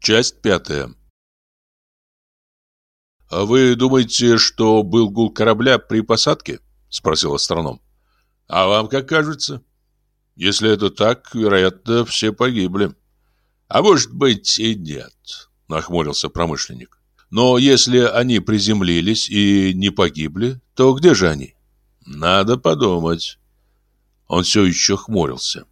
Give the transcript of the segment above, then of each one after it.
Часть пятая. «А вы думаете, что был гул корабля при посадке?» — спросил астроном. «А вам как кажется?» «Если это так, вероятно, все погибли». «А может быть и нет», — нахмурился промышленник. «Но если они приземлились и не погибли, то где же они?» «Надо подумать». Он все еще хмурился.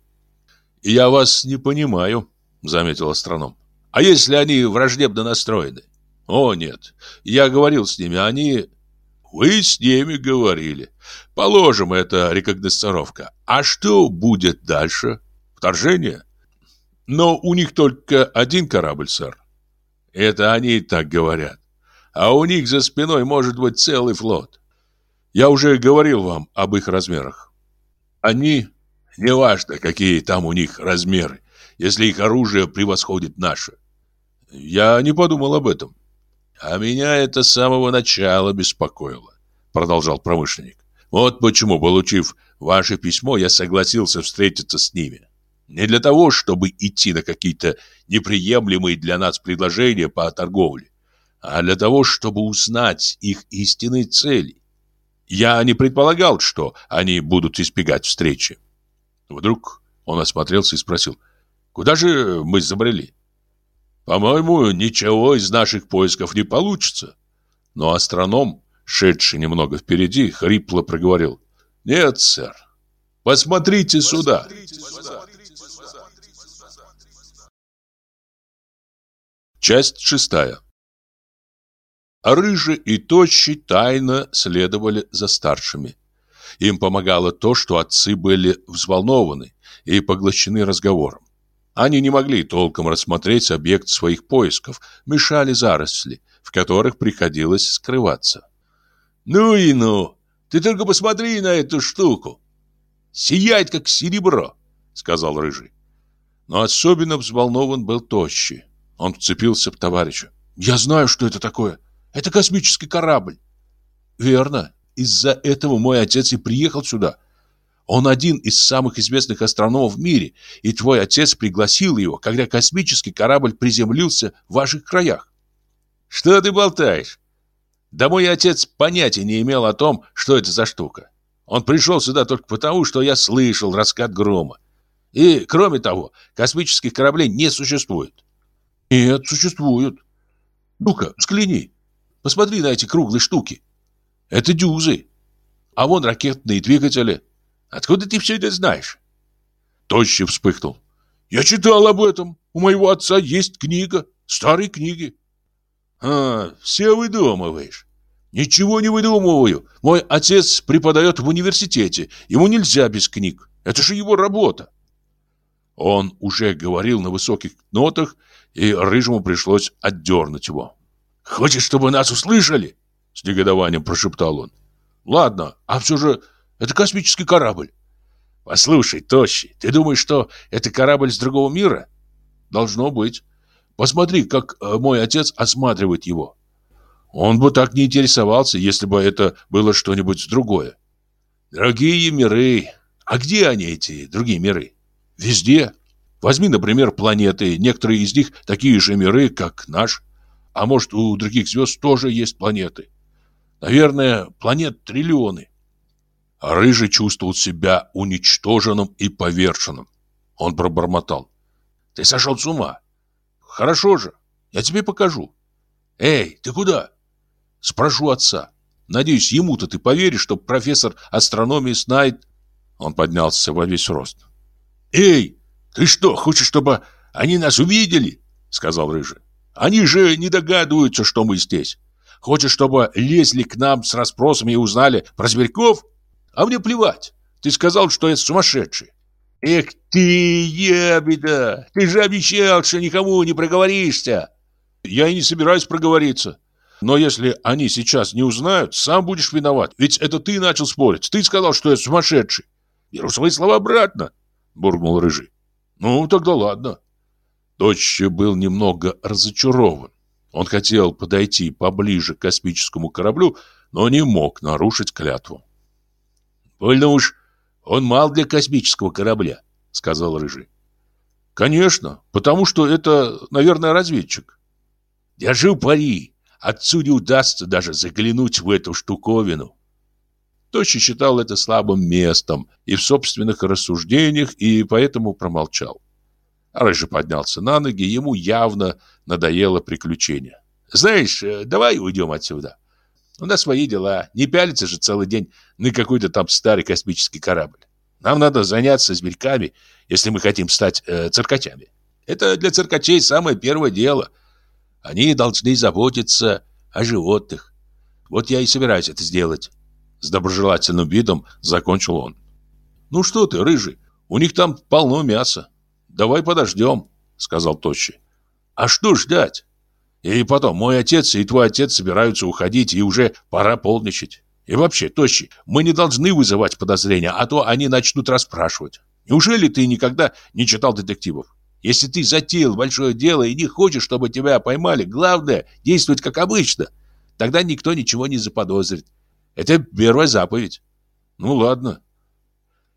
«Я вас не понимаю», — заметил астроном. «А если они враждебно настроены?» «О, нет, я говорил с ними, они...» «Вы с ними говорили. Положим, это рекогносцировка. А что будет дальше? Вторжение?» «Но у них только один корабль, сэр». «Это они так говорят. А у них за спиной может быть целый флот. Я уже говорил вам об их размерах. Они Неважно, какие там у них размеры, если их оружие превосходит наше. Я не подумал об этом. А меня это с самого начала беспокоило, продолжал промышленник. Вот почему, получив ваше письмо, я согласился встретиться с ними. Не для того, чтобы идти на какие-то неприемлемые для нас предложения по торговле, а для того, чтобы узнать их истинные цели. Я не предполагал, что они будут избегать встречи. Вдруг он осмотрелся и спросил, «Куда же мы забрели?» «По-моему, ничего из наших поисков не получится». Но астроном, шедший немного впереди, хрипло проговорил, «Нет, сэр, посмотрите сюда». Часть шестая. Рыжий и Тощий тайно следовали за старшими. Им помогало то, что отцы были взволнованы и поглощены разговором. Они не могли толком рассмотреть объект своих поисков, мешали заросли, в которых приходилось скрываться. «Ну и ну! Ты только посмотри на эту штуку! Сияет, как серебро!» — сказал Рыжий. Но особенно взволнован был Тощий. Он вцепился в товарища. «Я знаю, что это такое. Это космический корабль». «Верно. Из-за этого мой отец и приехал сюда. Он один из самых известных астрономов в мире, и твой отец пригласил его, когда космический корабль приземлился в ваших краях. Что ты болтаешь? Да мой отец понятия не имел о том, что это за штука. Он пришел сюда только потому, что я слышал раскат грома. И, кроме того, космических кораблей не существует. Нет, существуют. Ну-ка, взгляни. Посмотри на эти круглые штуки. Это дюзы. А вон ракетные двигатели. Откуда ты все это знаешь? Тощий вспыхнул. Я читал об этом. У моего отца есть книга. Старые книги. А, все выдумываешь. Ничего не выдумываю. Мой отец преподает в университете. Ему нельзя без книг. Это же его работа. Он уже говорил на высоких нотах, и Рыжему пришлось отдернуть его. «Хочешь, чтобы нас услышали?» С негодованием прошептал он. Ладно, а все же это космический корабль. Послушай, Тощий, ты думаешь, что это корабль с другого мира? Должно быть. Посмотри, как э, мой отец осматривает его. Он бы так не интересовался, если бы это было что-нибудь другое. Другие миры. А где они, эти другие миры? Везде. Возьми, например, планеты. Некоторые из них такие же миры, как наш. А может, у других звезд тоже есть планеты. Наверное, планет триллионы. Рыжий чувствовал себя уничтоженным и поверженным. Он пробормотал. Ты сошел с ума. Хорошо же, я тебе покажу. Эй, ты куда? Спрошу отца. Надеюсь, ему-то ты поверишь, что профессор астрономии знает... Он поднялся во весь рост. Эй, ты что, хочешь, чтобы они нас увидели? Сказал Рыжий. Они же не догадываются, что мы здесь. Хочешь, чтобы лезли к нам с расспросами и узнали про зверьков? А мне плевать. Ты сказал, что я сумасшедший. Эх ты, ябеда! Ты же обещал, что никому не проговоришься. Я и не собираюсь проговориться. Но если они сейчас не узнают, сам будешь виноват. Ведь это ты начал спорить. Ты сказал, что я сумасшедший. Беру свои слова обратно, буркнул Рыжий. Ну, тогда ладно. Дочь был немного разочарован. Он хотел подойти поближе к космическому кораблю, но не мог нарушить клятву. «Больно уж он мал для космического корабля», — сказал Рыжий. Конечно, потому что это, наверное, разведчик. Держу пари. Отцу не удастся даже заглянуть в эту штуковину. Тощий считал это слабым местом и в собственных рассуждениях, и поэтому промолчал. Рыжий поднялся на ноги, ему явно надоело приключение. «Знаешь, э, давай уйдем отсюда. У нас свои дела. Не пялиться же целый день на какой-то там старый космический корабль. Нам надо заняться зверьками, если мы хотим стать э, циркачами. Это для циркачей самое первое дело. Они должны заботиться о животных. Вот я и собираюсь это сделать. С доброжелательным видом закончил он. Ну что ты, рыжий, у них там полно мяса. Давай подождем, сказал Тощий. А что ждать? И потом, мой отец и твой отец собираются уходить, и уже пора полничать. И вообще, Тощий, мы не должны вызывать подозрения, а то они начнут расспрашивать. Неужели ты никогда не читал детективов? Если ты затеял большое дело и не хочешь, чтобы тебя поймали, главное – действовать как обычно. Тогда никто ничего не заподозрит. Это первая заповедь. Ну ладно.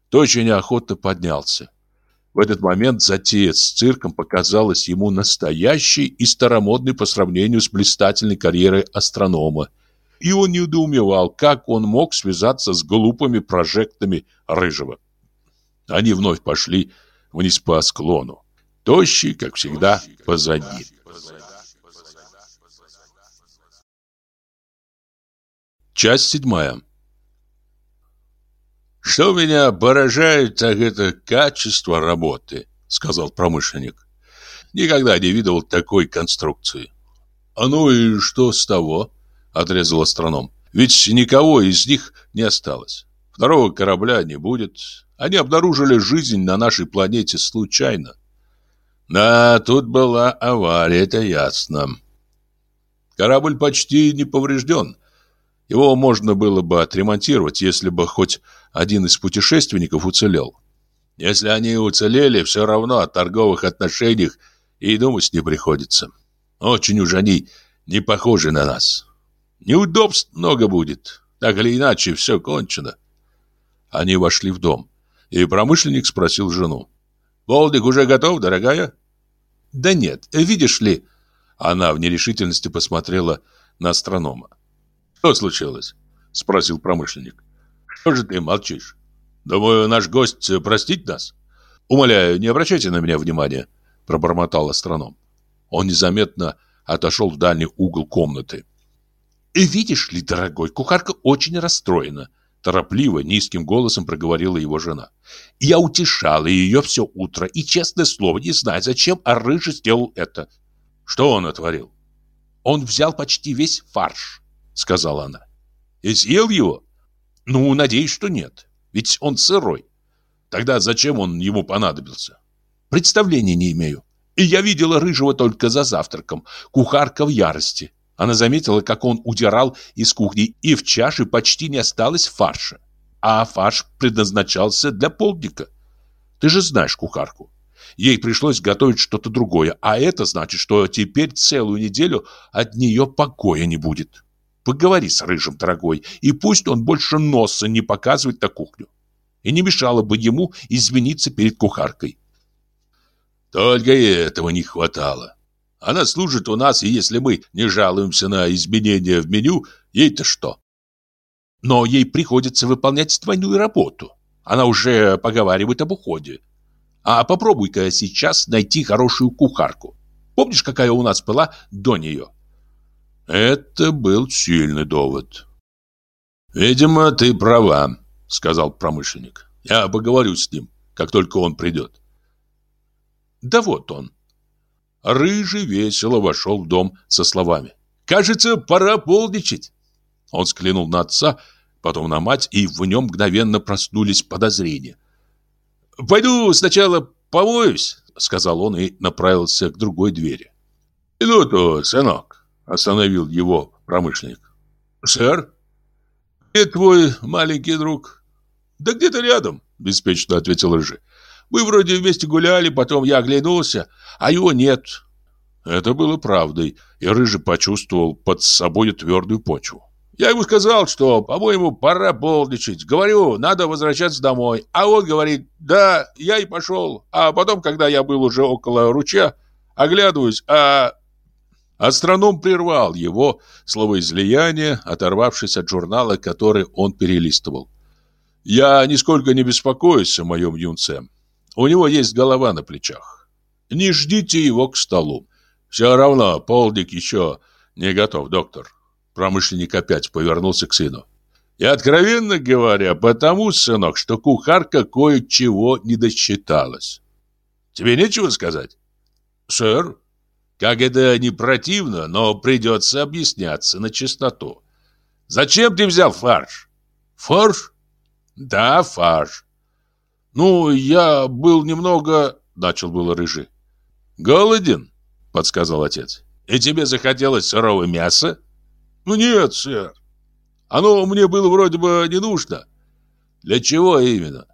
Тощий неохотно поднялся. В этот момент затея с цирком показалась ему настоящей и старомодной по сравнению с блистательной карьерой астронома. И он недоумевал, как он мог связаться с глупыми прожектами Рыжего. Они вновь пошли вниз по склону. Тощий, как всегда, позади. Часть седьмая. «Что меня поражает, так это качество работы», — сказал промышленник. «Никогда не видел такой конструкции». «А ну и что с того?» — отрезал астроном. «Ведь никого из них не осталось. Второго корабля не будет. Они обнаружили жизнь на нашей планете случайно». «Да, тут была авария, это ясно». Корабль почти не поврежден. Его можно было бы отремонтировать, если бы хоть один из путешественников уцелел. Если они уцелели, все равно о торговых отношениях и думать не приходится. Очень уж они не похожи на нас. Неудобств много будет. Так или иначе, все кончено. Они вошли в дом, и промышленник спросил жену. «Болдик уже готов, дорогая?» «Да нет, видишь ли...» Она в нерешительности посмотрела на астронома. «Что случилось?» — спросил промышленник. «Что же ты молчишь? Думаю, наш гость простит нас?» «Умоляю, не обращайте на меня внимания», — пробормотал астроном. Он незаметно отошел в дальний угол комнаты. «И видишь ли, дорогой, кухарка очень расстроена», — торопливо, низким голосом проговорила его жена. «Я утешала ее все утро, и, честное слово, не знаю, зачем, а Рыжий сделал это». «Что он отворил?» «Он взял почти весь фарш» сказала она. И съел его? Ну, надеюсь, что нет. Ведь он сырой. Тогда зачем он ему понадобился? Представления не имею. И я видела рыжего только за завтраком. Кухарка в ярости. Она заметила, как он удирал из кухни, и в чаше почти не осталось фарша. А фарш предназначался для полдника. Ты же знаешь кухарку. Ей пришлось готовить что-то другое, а это значит, что теперь целую неделю от нее покоя не будет. Поговори с Рыжим, дорогой, и пусть он больше носа не показывает на кухню. И не мешало бы ему извиниться перед кухаркой. Только и этого не хватало. Она служит у нас, и если мы не жалуемся на изменения в меню, ей-то что? Но ей приходится выполнять двойную работу. Она уже поговаривает об уходе. А попробуй-ка сейчас найти хорошую кухарку. Помнишь, какая у нас была до нее? Это был сильный довод. «Видимо, ты права», — сказал промышленник. «Я поговорю с ним, как только он придет». «Да вот он». Рыжий весело вошел в дом со словами. «Кажется, пора полничать». Он взглянул на отца, потом на мать, и в нем мгновенно проснулись подозрения. «Пойду сначала помоюсь», — сказал он и направился к другой двери. «Иду-то, сынок», Остановил его промышленник. «Сэр, где твой маленький друг?» «Да где-то рядом», — беспечно ответил Рыжий. «Мы вроде вместе гуляли, потом я оглянулся, а его нет». Это было правдой, и Рыжий почувствовал под собой твердую почву. Я ему сказал, что, по-моему, пора полдничать. Говорю, надо возвращаться домой. А он говорит, да, я и пошел. А потом, когда я был уже около ручья, оглядываюсь, а... Астроном прервал его словоизлияние, оторвавшись от журнала, который он перелистывал. «Я нисколько не беспокоюсь о моем юнце. У него есть голова на плечах. Не ждите его к столу. Все равно полдник еще не готов, доктор». Промышленник опять повернулся к сыну. И откровенно говоря, потому, сынок, что кухарка кое-чего не досчиталась. Тебе нечего сказать? Сэр, как это не противно, но придется объясняться на чистоту. Зачем ты взял фарш? Фарш? Да, фарш. Ну, я был немного... Начал было рыжий. Голоден, подсказал отец. И тебе захотелось сырого мяса? Ну нет, сэр. Оно мне было вроде бы не нужно. Для чего именно?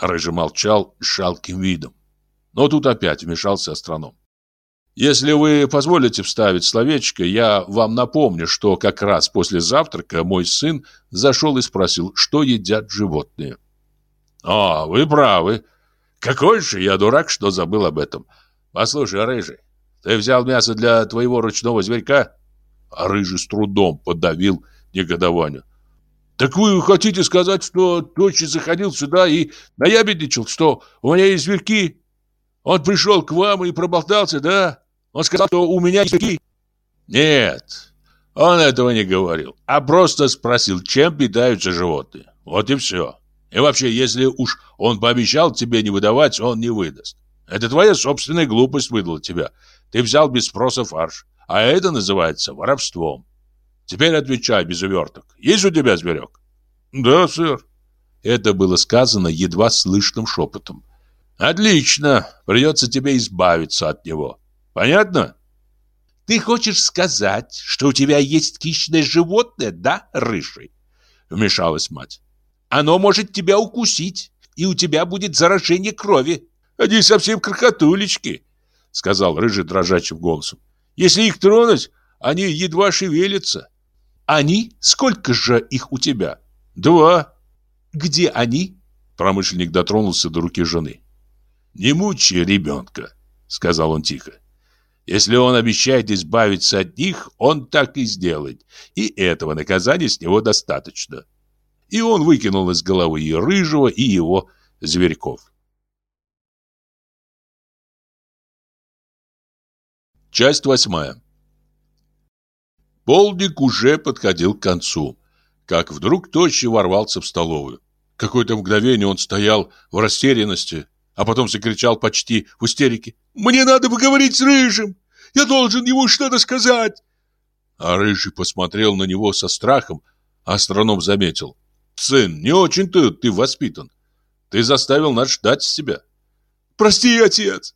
Рыжий молчал с жалким видом. Но тут опять вмешался астроном. Если вы позволите вставить словечко, я вам напомню, что как раз после завтрака мой сын зашел и спросил, что едят животные. А, вы правы. Какой же я дурак, что забыл об этом. Послушай, Рыжий, ты взял мясо для твоего ручного зверька? А Рыжий с трудом подавил негодование. «Так вы хотите сказать, что Тощий заходил сюда и наябедничал, что у меня есть зверьки? Он пришел к вам и проболтался, да? Он сказал, что у меня есть зверьки?» «Нет, он этого не говорил, а просто спросил, чем питаются животные. Вот и все. И вообще, если уж он пообещал тебе не выдавать, он не выдаст. Это твоя собственная глупость выдала тебя. Ты взял без спроса фарш. А это называется воровством. Теперь отвечай без уверток. Есть у тебя зверек? Да, сэр. Это было сказано едва слышным шепотом. Отлично. Придется тебе избавиться от него. Понятно? Ты хочешь сказать, что у тебя есть хищное животное, да, рыжий? Вмешалась мать. Оно может тебя укусить, и у тебя будет заражение крови. Они совсем крохотулечки, сказал рыжий дрожащим голосом. Если их тронуть, они едва шевелятся. Они? Сколько же их у тебя? Два. Где они? Промышленник дотронулся до руки жены. Не мучи ребенка, сказал он тихо. Если он обещает избавиться от них, он так и сделает. И этого наказания с него достаточно. И он выкинул из головы и рыжего, и его зверьков. Часть восьмая. Полдник уже подходил к концу, как вдруг Тощий ворвался в столовую. Какое-то мгновение он стоял в растерянности, а потом закричал почти в истерике. «Мне надо поговорить с Рыжим! Я должен ему что-то сказать!» А Рыжий посмотрел на него со страхом, а астроном заметил. «Сын, не очень-то ты воспитан. Ты заставил нас ждать себя». «Прости, отец!»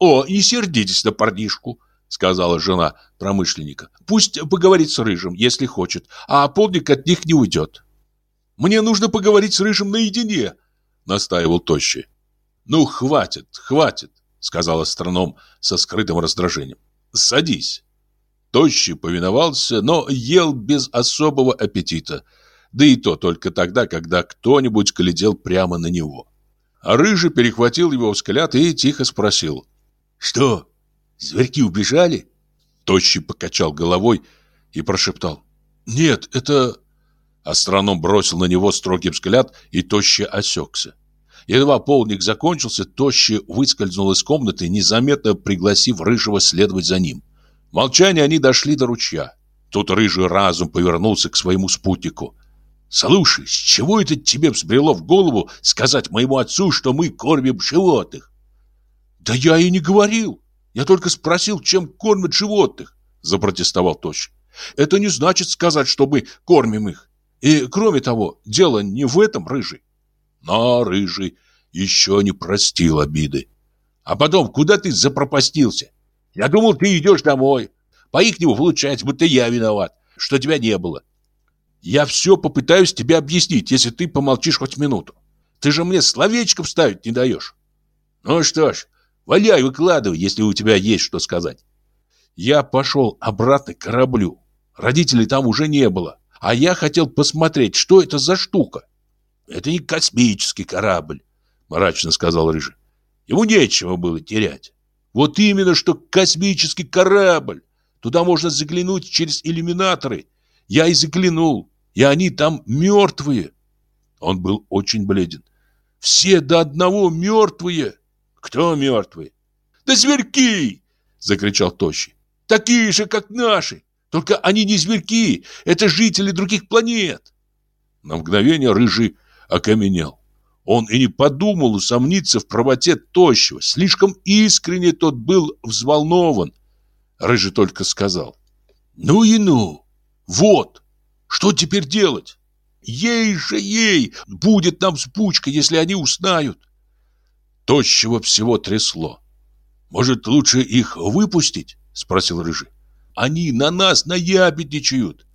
«О, не сердитесь на парнишку», — сказала жена промышленника. «Пусть поговорит с Рыжим, если хочет, а полдник от них не уйдет». «Мне нужно поговорить с Рыжим наедине», — настаивал Тощий. «Ну, хватит, хватит», — сказал астроном со скрытым раздражением. «Садись». Тощий повиновался, но ел без особого аппетита, да и то только тогда, когда кто-нибудь глядел прямо на него. А Рыжий перехватил его взгляд и тихо спросил. Что? Зверьки убежали? Тощий покачал головой и прошептал. Нет, это... Астроном бросил на него строгий взгляд, и Тощий осекся. Едва полник закончился, Тощий выскользнул из комнаты, незаметно пригласив Рыжего следовать за ним. В молчании они дошли до ручья. Тут Рыжий разум повернулся к своему спутнику. «Слушай, с чего это тебе взбрело в голову сказать моему отцу, что мы кормим животных?» Да я и не говорил. Я только спросил, чем кормят животных, запротестовал Тощий. Это не значит сказать, что мы кормим их. И кроме того, дело не в этом, Рыжий. Но Рыжий еще не простил обиды. А потом, куда ты запропастился? Я думал, ты идешь домой. По-ихнему получается, будто я виноват, что тебя не было. Я все попытаюсь тебе объяснить, если ты помолчишь хоть минуту. Ты же мне словечко вставить не даешь. Ну что ж, Валяй, выкладывай, если у тебя есть что сказать. Я пошел обратно к кораблю. Родителей там уже не было, а я хотел посмотреть, что это за штука. Это не космический корабль, мрачно сказал Рыжий. Ему нечего было терять. Вот именно, что космический корабль. Туда можно заглянуть через иллюминаторы. Я и заглянул, и они там мертвые. Он был очень бледен. Все до одного мертвые. Кто мертвые? Да зверьки! Закричал Тощий. Такие же, как наши. Только они не зверьки, это жители других планет. На мгновение Рыжий окаменел. Он и не подумал усомниться в правоте Тощего. Слишком искренне тот был взволнован. Рыжий только сказал. Ну и ну! Вот! Что теперь делать? Ей же ей! Будет нам спучка, если они узнают. Тощего всего трясло. Может, лучше их выпустить? Спросил Рыжий. Они на нас наябедничают.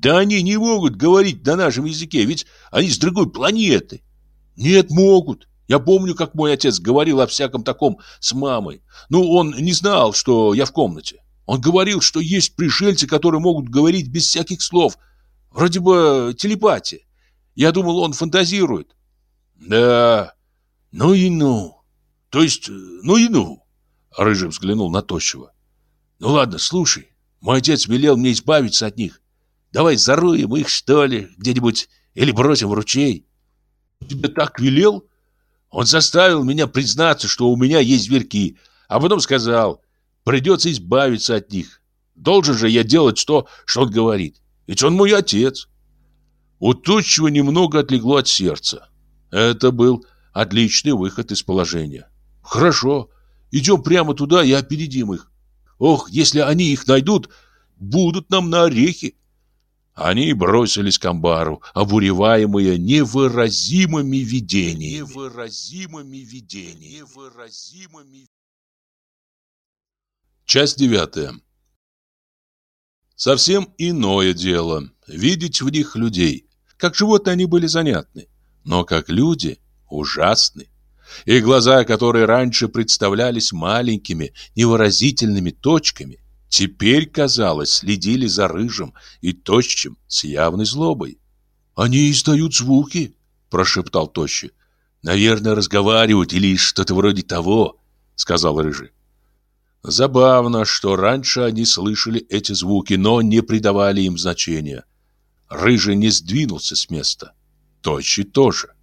Да они не могут говорить на нашем языке, ведь они с другой планеты. Нет, могут. Я помню, как мой отец говорил о всяком таком с мамой. Ну, он не знал, что я в комнате. Он говорил, что есть пришельцы, которые могут говорить без всяких слов. Вроде бы телепатия. Я думал, он фантазирует. Да, ну и ну. То есть, ну и ну. Рыжий взглянул на Тощего. Ну ладно, слушай. Мой отец велел мне избавиться от них. Давай заруем их, что ли, где-нибудь, или бросим в ручей. Тебе так велел? Он заставил меня признаться, что у меня есть зверьки, а потом сказал, придется избавиться от них. Должен же я делать то, что он говорит. Ведь он мой отец. У Тучего немного отлегло от сердца. Это был отличный выход из положения. Хорошо, идем прямо туда и опередим их. Ох, если они их найдут, будут нам на орехи. Они бросились к амбару, обуреваемые невыразимыми видениями. Невыразимыми видениями. Невыразимыми... Часть девятая. Совсем иное дело — видеть в них людей. Как животные они были занятны, но как люди ужасны. И глаза, которые раньше представлялись маленькими, невыразительными точками, теперь, казалось, следили за рыжим и тощим с явной злобой. «Они издают звуки», — прошептал тощий. «Наверное, разговаривают или что-то вроде того», — сказал рыжий. Забавно, что раньше они слышали эти звуки, но не придавали им значения. Рыжий не сдвинулся с места. Тощий тоже.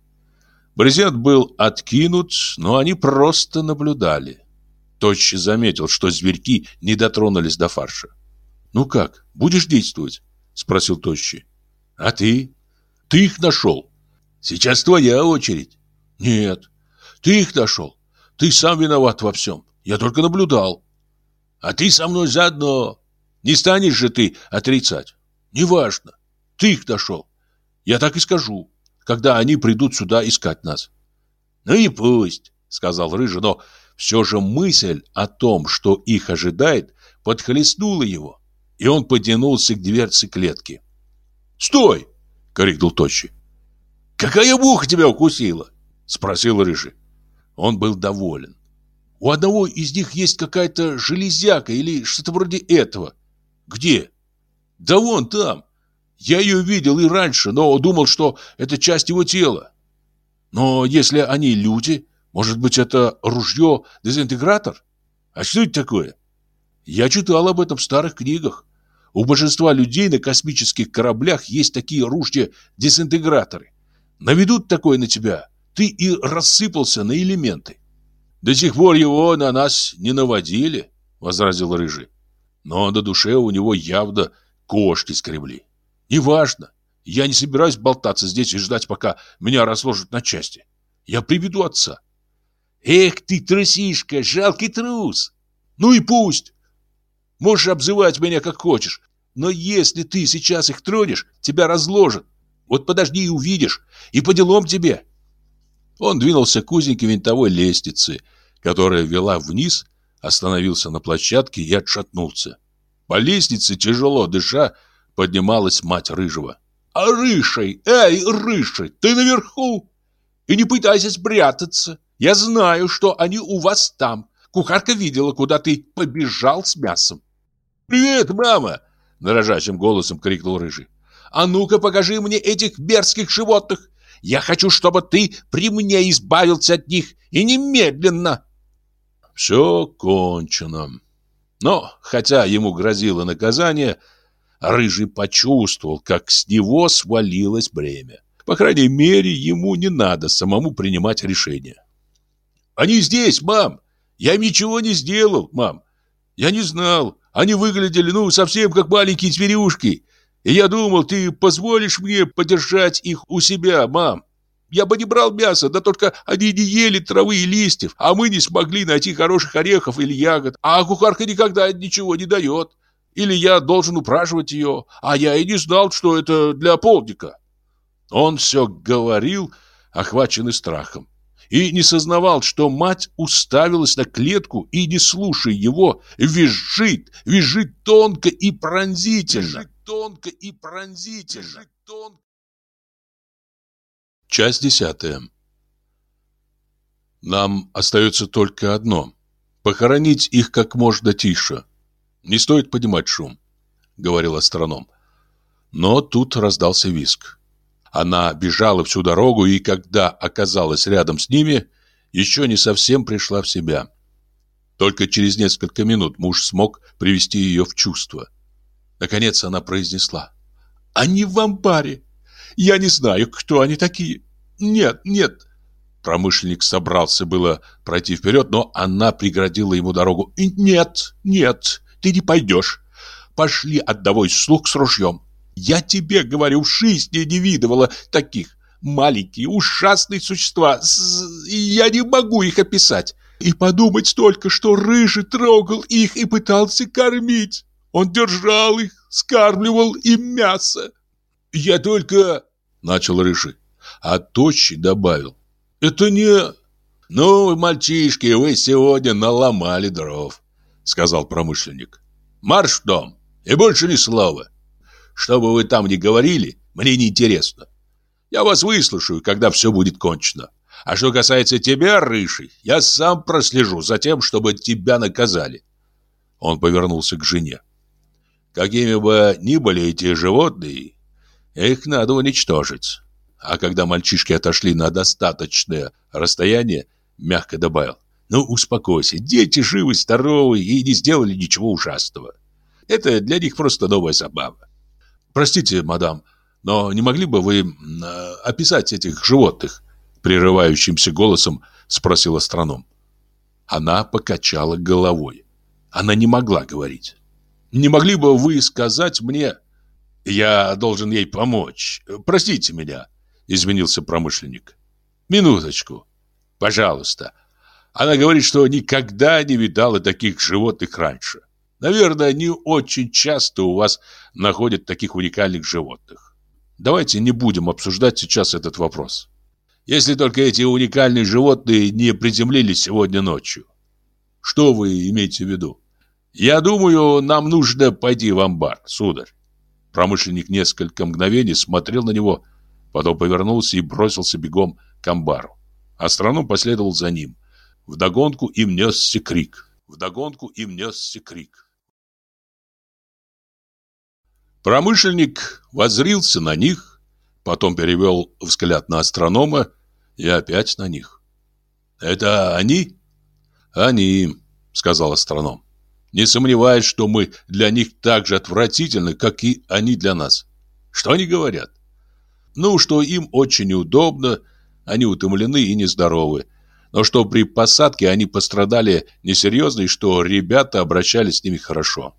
Брезент был откинут, но они просто наблюдали. Тощий заметил, что зверьки не дотронулись до фарша. «Ну как, будешь действовать?» — спросил Тощий. «А ты? Ты их нашел. Сейчас твоя очередь». «Нет, ты их нашел. Ты сам виноват во всем. Я только наблюдал». «А ты со мной заодно. Не станешь же ты отрицать?» «Неважно. Ты их нашел. Я так и скажу когда они придут сюда искать нас. Ну и пусть, сказал Рыжий, но все же мысль о том, что их ожидает, подхлестнула его, и он потянулся к дверце клетки. «Стой!» — крикнул Тощий. «Какая муха тебя укусила?» — спросил Рыжий. Он был доволен. «У одного из них есть какая-то железяка или что-то вроде этого». «Где?» «Да вон там. Я ее видел и раньше, но думал, что это часть его тела. Но если они люди, может быть, это ружье-дезинтегратор? А что это такое? Я читал об этом в старых книгах. У большинства людей на космических кораблях есть такие ружья-дезинтеграторы. Наведут такое на тебя, ты и рассыпался на элементы. До сих пор его на нас не наводили, возразил Рыжий. Но на душе у него явно кошки скребли. Неважно. Я не собираюсь болтаться здесь и ждать, пока меня разложат на части. Я приведу отца. Эх ты, трусишка, жалкий трус. Ну и пусть. Можешь обзывать меня как хочешь. Но если ты сейчас их тронешь, тебя разложат. Вот подожди и увидишь. И по делам тебе. Он двинулся к узенькой винтовой лестнице, которая вела вниз, остановился на площадке и отшатнулся. По лестнице, тяжело дыша, поднималась мать Рыжего. «А Рыжий, эй, Рыжий, ты наверху? И не пытайся спрятаться. Я знаю, что они у вас там. Кухарка видела, куда ты побежал с мясом». «Привет, мама!» Дрожащим голосом крикнул Рыжий. «А ну-ка покажи мне этих мерзких животных! Я хочу, чтобы ты при мне избавился от них, и немедленно!» Все кончено. Но, хотя ему грозило наказание, Рыжий почувствовал, как с него свалилось бремя. По крайней мере, ему не надо самому принимать решение. «Они здесь, мам! Я им ничего не сделал, мам! Я не знал. Они выглядели, ну, совсем как маленькие зверюшки. И я думал, ты позволишь мне подержать их у себя, мам. Я бы не брал мясо, да только они не ели травы и листьев, а мы не смогли найти хороших орехов или ягод, а кухарка никогда ничего не дает. Или я должен упрашивать ее, а я и не знал, что это для полдника. Он все говорил, охваченный страхом и не сознавал, что мать уставилась на клетку и, не слушая его, визжит, визжит тонко и пронзительно. Визжит тонко и пронзительно. Визжит тонко. Часть десятая. Нам остается только одно — похоронить их как можно тише. Не стоит поднимать шум, — говорил астроном. Но тут раздался виск. Она бежала всю дорогу и, когда оказалась рядом с ними, еще не совсем пришла в себя. Только через несколько минут муж смог привести ее в чувство. Наконец она произнесла. «Они в амбаре. Я не знаю, кто они такие. Нет, нет». Промышленник собрался было пройти вперед, но она преградила ему дорогу. «Нет, нет, ты не пойдешь. Пошли отдавай слуг с ружьем. Я тебе говорю, в жизни не видывала таких. Маленькие, ужасные существа. Я не могу их описать. И подумать только, что Рыжий трогал их и пытался кормить. Он держал их, скармливал им мясо. Я только... Начал Рыжий. А Тощий добавил. Это не... Ну, мальчишки, вы сегодня наломали дров, сказал промышленник. Марш в дом, и больше ни слова. Что бы вы там ни говорили, мне не интересно. Я вас выслушаю, когда все будет кончено. А что касается тебя, Рыжий, я сам прослежу за тем, чтобы тебя наказали. Он повернулся к жене. Какими бы ни были эти животные, их надо уничтожить. А когда мальчишки отошли на достаточное расстояние, мягко добавил. Ну, успокойся, дети живы, здоровы и не сделали ничего ужасного. Это для них просто новая забава. Простите, мадам, но не могли бы вы э, описать этих животных? Прерывающимся голосом спросил астроном. Она покачала головой. Она не могла говорить. Не могли бы вы сказать мне... Я должен ей помочь. Простите меня, изменился промышленник. Минуточку. Пожалуйста. Она говорит, что никогда не видала таких животных раньше. Наверное, не очень часто у вас находят таких уникальных животных. Давайте не будем обсуждать сейчас этот вопрос. Если только эти уникальные животные не приземлились сегодня ночью. Что вы имеете в виду? Я думаю, нам нужно пойти в амбар, сударь. Промышленник несколько мгновений смотрел на него, потом повернулся и бросился бегом к амбару. Астроном последовал за ним. Вдогонку им несся крик. Вдогонку им несся крик. Промышленник возрился на них, потом перевел взгляд на астронома и опять на них. «Это они?» «Они», — сказал астроном. «Не сомневаюсь, что мы для них так же отвратительны, как и они для нас. Что они говорят?» «Ну, что им очень неудобно, они утомлены и нездоровы, но что при посадке они пострадали несерьезно и что ребята обращались с ними хорошо».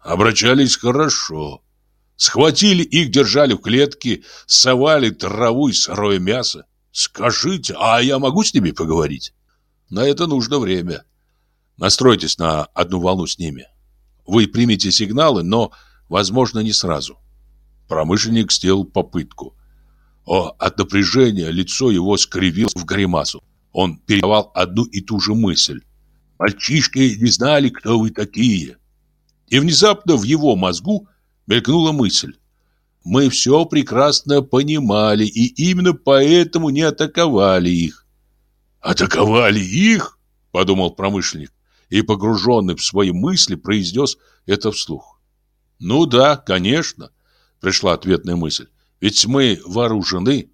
«Обращались хорошо», Схватили их, держали в клетке, совали траву и сырое мясо. Скажите, а я могу с ними поговорить? На это нужно время. Настройтесь на одну волну с ними. Вы примете сигналы, но, возможно, не сразу. Промышленник сделал попытку. О, от напряжения лицо его скривилось в гримасу. Он передавал одну и ту же мысль. Мальчишки не знали, кто вы такие. И внезапно в его мозгу мелькнула мысль. Мы все прекрасно понимали и именно поэтому не атаковали их. «Атаковали их?» – подумал промышленник и, погруженный в свои мысли, произнес это вслух. Ну да, конечно, пришла ответная мысль. Ведь мы вооружены.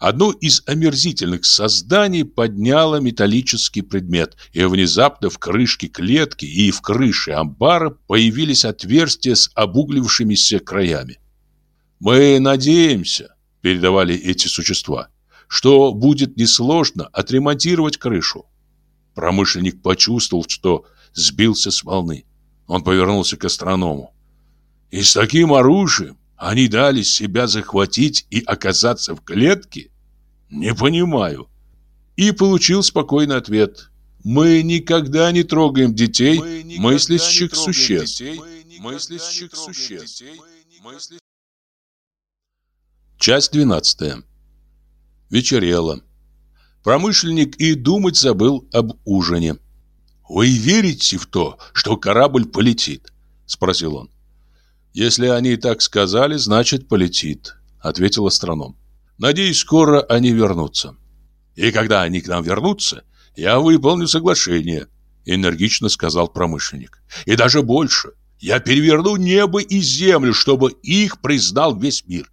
Одно из омерзительных созданий подняло металлический предмет, и внезапно в крышке клетки и в крыше амбара появились отверстия с обуглившимися краями. «Мы надеемся», — передавали эти существа, «что будет несложно отремонтировать крышу». Промышленник почувствовал, что сбился с волны. Он повернулся к астроному. «И с таким оружием они дали себя захватить и оказаться в клетке? Не понимаю. И получил спокойный ответ. Мы никогда не трогаем детей, мыслящих существ. Мыслящих существ. Часть двенадцатая. Вечерело. Промышленник и думать забыл об ужине. «Вы верите в то, что корабль полетит?» – спросил он. «Если они так сказали, значит полетит», — ответил астроном. «Надеюсь, скоро они вернутся». «И когда они к нам вернутся, я выполню соглашение», — энергично сказал промышленник. «И даже больше. Я переверну небо и землю, чтобы их признал весь мир.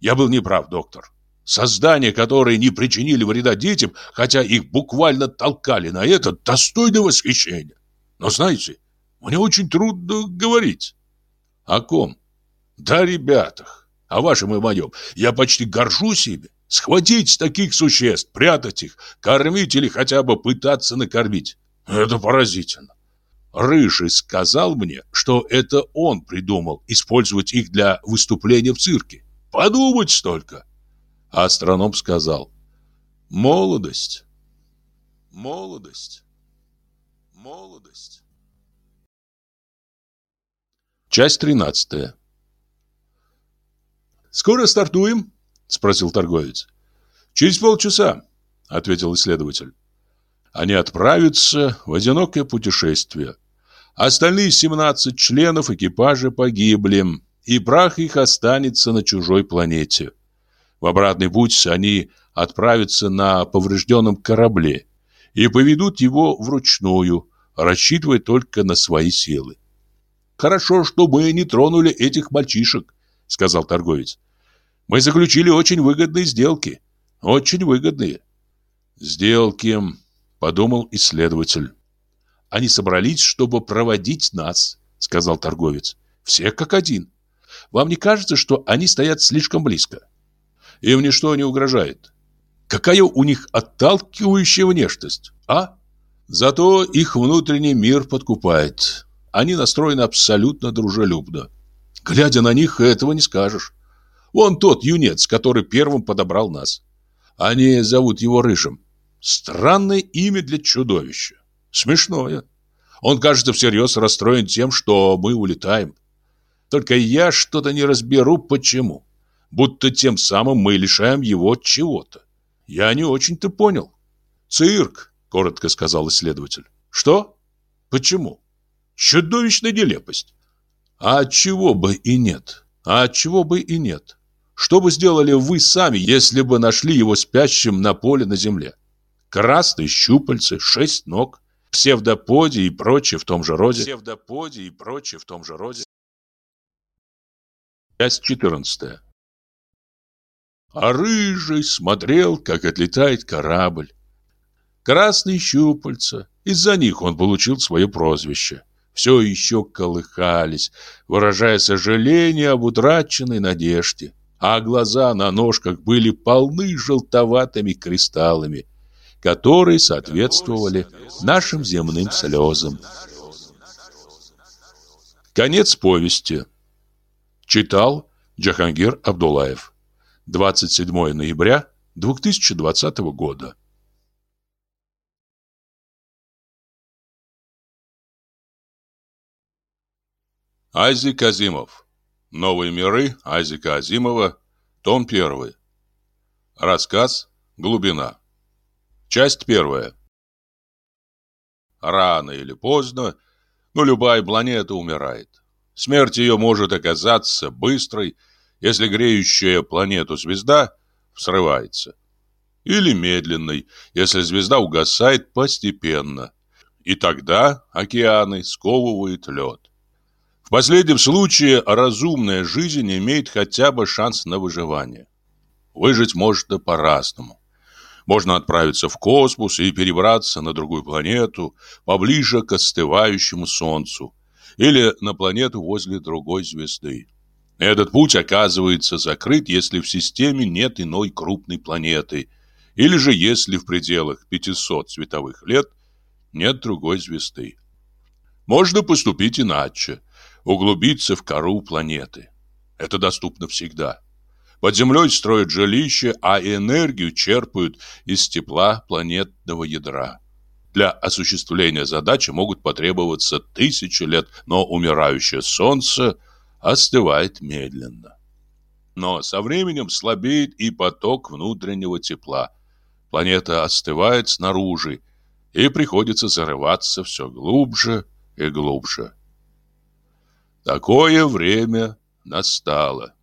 Я был неправ, доктор. Создания, которые не причинили вреда детям, хотя их буквально толкали на это, достойны восхищения. Но знаете, мне очень трудно говорить. О ком? Да ребятах. О вашем и моем. Я почти горжусь ими. Схватить таких существ, прятать их, кормить или хотя бы пытаться накормить. Это поразительно. Рыжий сказал мне, что это он придумал использовать их для выступления в цирке. Подумать столько. А астроном сказал. Молодость. Молодость. Молодость. Часть тринадцатая. «Скоро стартуем?» – спросил торговец. «Через полчаса», – ответил исследователь. Они отправятся в одинокое путешествие. Остальные 17 членов экипажа погибли, и прах их останется на чужой планете. В обратный путь они отправятся на поврежденном корабле и поведут его вручную, рассчитывая только на свои силы. Хорошо, что мы не тронули этих мальчишек, сказал торговец. Мы заключили очень выгодные сделки. Очень выгодные. Сделки, подумал исследователь. Они собрались, чтобы проводить нас, сказал торговец. Все как один. Вам не кажется, что они стоят слишком близко? Им ничто не угрожает. Какая у них отталкивающая внешность, а? Зато их внутренний мир подкупает. Они настроены абсолютно дружелюбно. Глядя на них, этого не скажешь. Вон тот юнец, который первым подобрал нас. Они зовут его Рыжим. Странное имя для чудовища. Смешное. Он, кажется, всерьез расстроен тем, что мы улетаем. Только я что-то не разберу, почему. Будто тем самым мы лишаем его чего-то. Я не очень-то понял. Цирк, коротко сказал исследователь. Что? Почему? Чудовищная нелепость. А от чего бы и нет? А от чего бы и нет? Что бы сделали вы сами, если бы нашли его спящим на поле на земле? Красные щупальцы, шесть ног, псевдоподии и прочее в том же роде. Псевдоподии и прочее в том же роде. Часть 14. А рыжий смотрел, как отлетает корабль. Красные щупальца, из-за них он получил свое прозвище все еще колыхались, выражая сожаление об утраченной надежде, а глаза на ножках были полны желтоватыми кристаллами, которые соответствовали нашим земным слезам. Конец повести. Читал Джахангир Абдулаев. 27 ноября 2020 года. Айзек Азимов. Новые миры Айзека Азимова. Том 1. Рассказ «Глубина». Часть первая. Рано или поздно, но любая планета умирает. Смерть ее может оказаться быстрой, если греющая планету звезда взрывается. Или медленной, если звезда угасает постепенно. И тогда океаны сковывает лед. В последнем случае разумная жизнь имеет хотя бы шанс на выживание. Выжить можно по-разному. Можно отправиться в космос и перебраться на другую планету, поближе к остывающему Солнцу, или на планету возле другой звезды. Этот путь оказывается закрыт, если в системе нет иной крупной планеты, или же если в пределах 500 световых лет нет другой звезды. Можно поступить иначе, углубиться в кору планеты. Это доступно всегда. Под землей строят жилища, а энергию черпают из тепла планетного ядра. Для осуществления задачи могут потребоваться тысячи лет, но умирающее Солнце остывает медленно. Но со временем слабеет и поток внутреннего тепла. Планета остывает снаружи, и приходится зарываться все глубже и глубже. Такое время настало.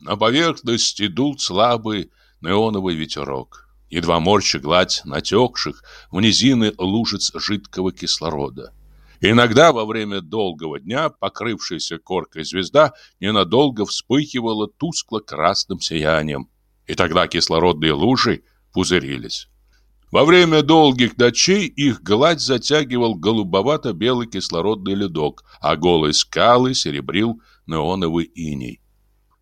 На поверхности дул слабый неоновый ветерок, едва морща гладь натекших в низины лужиц жидкого кислорода. Иногда во время долгого дня покрывшаяся коркой звезда ненадолго вспыхивала тускло-красным сиянием, и тогда кислородные лужи пузырились. Во время долгих ночей их гладь затягивал голубовато-белый кислородный ледок, а голые скалы серебрил неоновый иней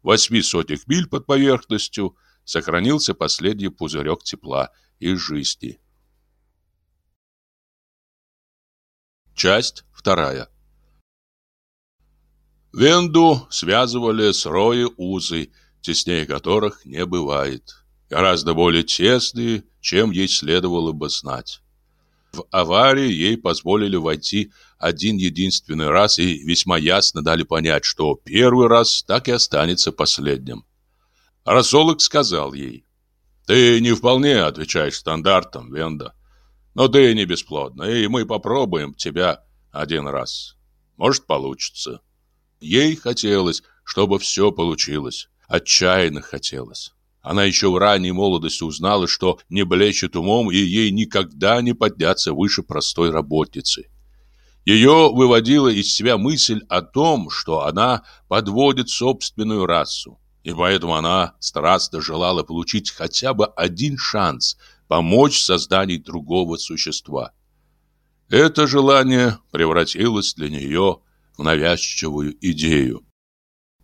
восьми сотнях миль под поверхностью сохранился последний пузырек тепла и жизни. Часть вторая. Венду связывали с Рои узы, теснее которых не бывает. Гораздо более тесные, чем ей следовало бы знать. В аварии ей позволили войти один единственный раз и весьма ясно дали понять, что первый раз так и останется последним. Рассолок сказал ей, «Ты не вполне отвечаешь стандартам, Венда, но ты не бесплодна, и мы попробуем тебя один раз. Может, получится». Ей хотелось, чтобы все получилось, отчаянно хотелось. Она еще в ранней молодости узнала, что не блещет умом, и ей никогда не подняться выше простой работницы. Ее выводила из себя мысль о том, что она подводит собственную расу, и поэтому она страстно желала получить хотя бы один шанс помочь в создании другого существа. Это желание превратилось для нее в навязчивую идею.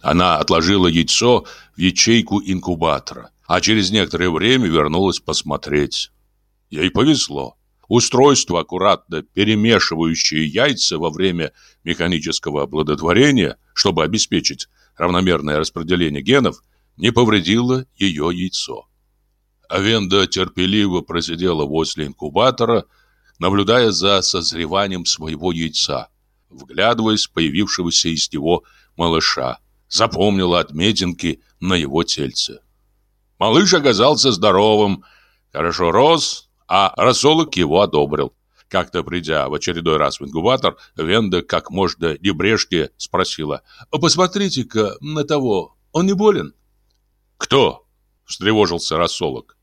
Она отложила яйцо в ячейку инкубатора, а через некоторое время вернулась посмотреть. Ей повезло. Устройство, аккуратно перемешивающее яйца во время механического оплодотворения, чтобы обеспечить равномерное распределение генов, не повредило ее яйцо. Авенда терпеливо просидела возле инкубатора, наблюдая за созреванием своего яйца, вглядываясь в появившегося из него малыша, запомнила отметинки на его тельце. Малыш оказался здоровым, хорошо рос, а рассолок его одобрил. Как-то придя в очередной раз в инкубатор, Венда как можно небрежнее спросила, «Посмотрите-ка на того, он не болен?» «Кто?» – встревожился рассолок.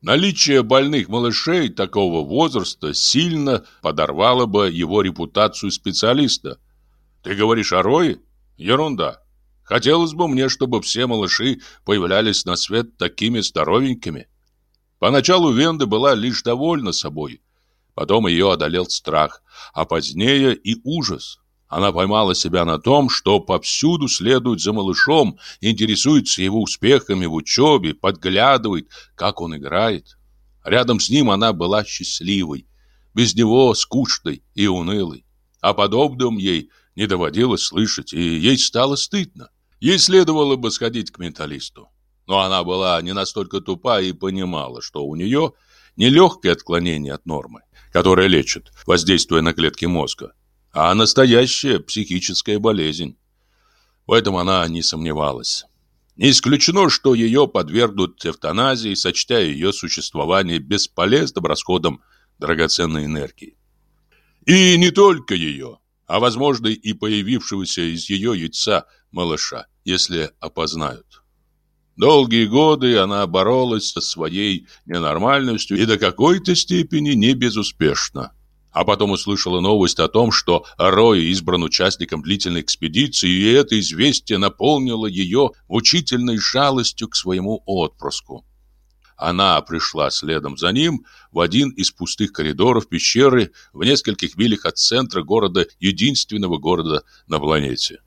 Наличие больных малышей такого возраста сильно подорвало бы его репутацию специалиста. Ты говоришь о Рое? Ерунда. Хотелось бы мне, чтобы все малыши появлялись на свет такими здоровенькими. Поначалу Венда была лишь довольна собой. Потом ее одолел страх, а позднее и ужас. Она поймала себя на том, что повсюду следует за малышом, интересуется его успехами в учебе, подглядывает, как он играет. Рядом с ним она была счастливой, без него скучной и унылой. О подобном ей не доводилось слышать, и ей стало стыдно. Ей следовало бы сходить к менталисту. Но она была не настолько тупа и понимала, что у нее не легкое отклонение от нормы, которое лечит, воздействуя на клетки мозга, а настоящая психическая болезнь. В этом она не сомневалась. Не исключено, что ее подвергнут эвтаназии, сочтя ее существование бесполезным расходом драгоценной энергии. И не только ее, а, возможно, и появившегося из ее яйца малыша, если опознают. Долгие годы она боролась со своей ненормальностью и до какой-то степени не безуспешно. А потом услышала новость о том, что Рой избран участником длительной экспедиции, и это известие наполнило ее мучительной жалостью к своему отпрыску. Она пришла следом за ним в один из пустых коридоров пещеры в нескольких милях от центра города, единственного города на планете.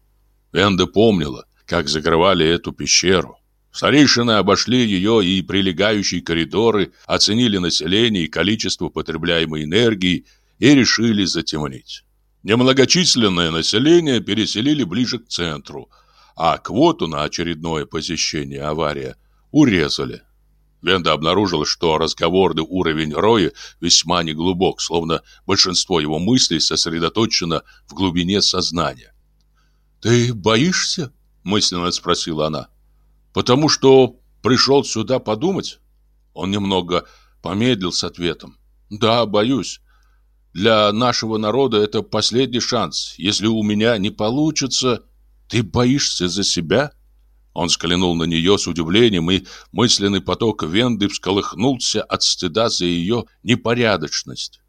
Венда помнила, как закрывали эту пещеру. Старейшины обошли ее и прилегающие коридоры, оценили население и количество потребляемой энергии и решили затемнить. Немногочисленное население переселили ближе к центру, а квоту на очередное посещение авария урезали. Венда обнаружила, что разговорный уровень Роя весьма неглубок, словно большинство его мыслей сосредоточено в глубине сознания. «Ты боишься?» – мысленно спросила она. «Потому что пришел сюда подумать?» Он немного помедлил с ответом. «Да, боюсь. Для нашего народа это последний шанс. Если у меня не получится, ты боишься за себя?» Он взглянул на нее с удивлением, и мысленный поток Венды всколыхнулся от стыда за ее непорядочность.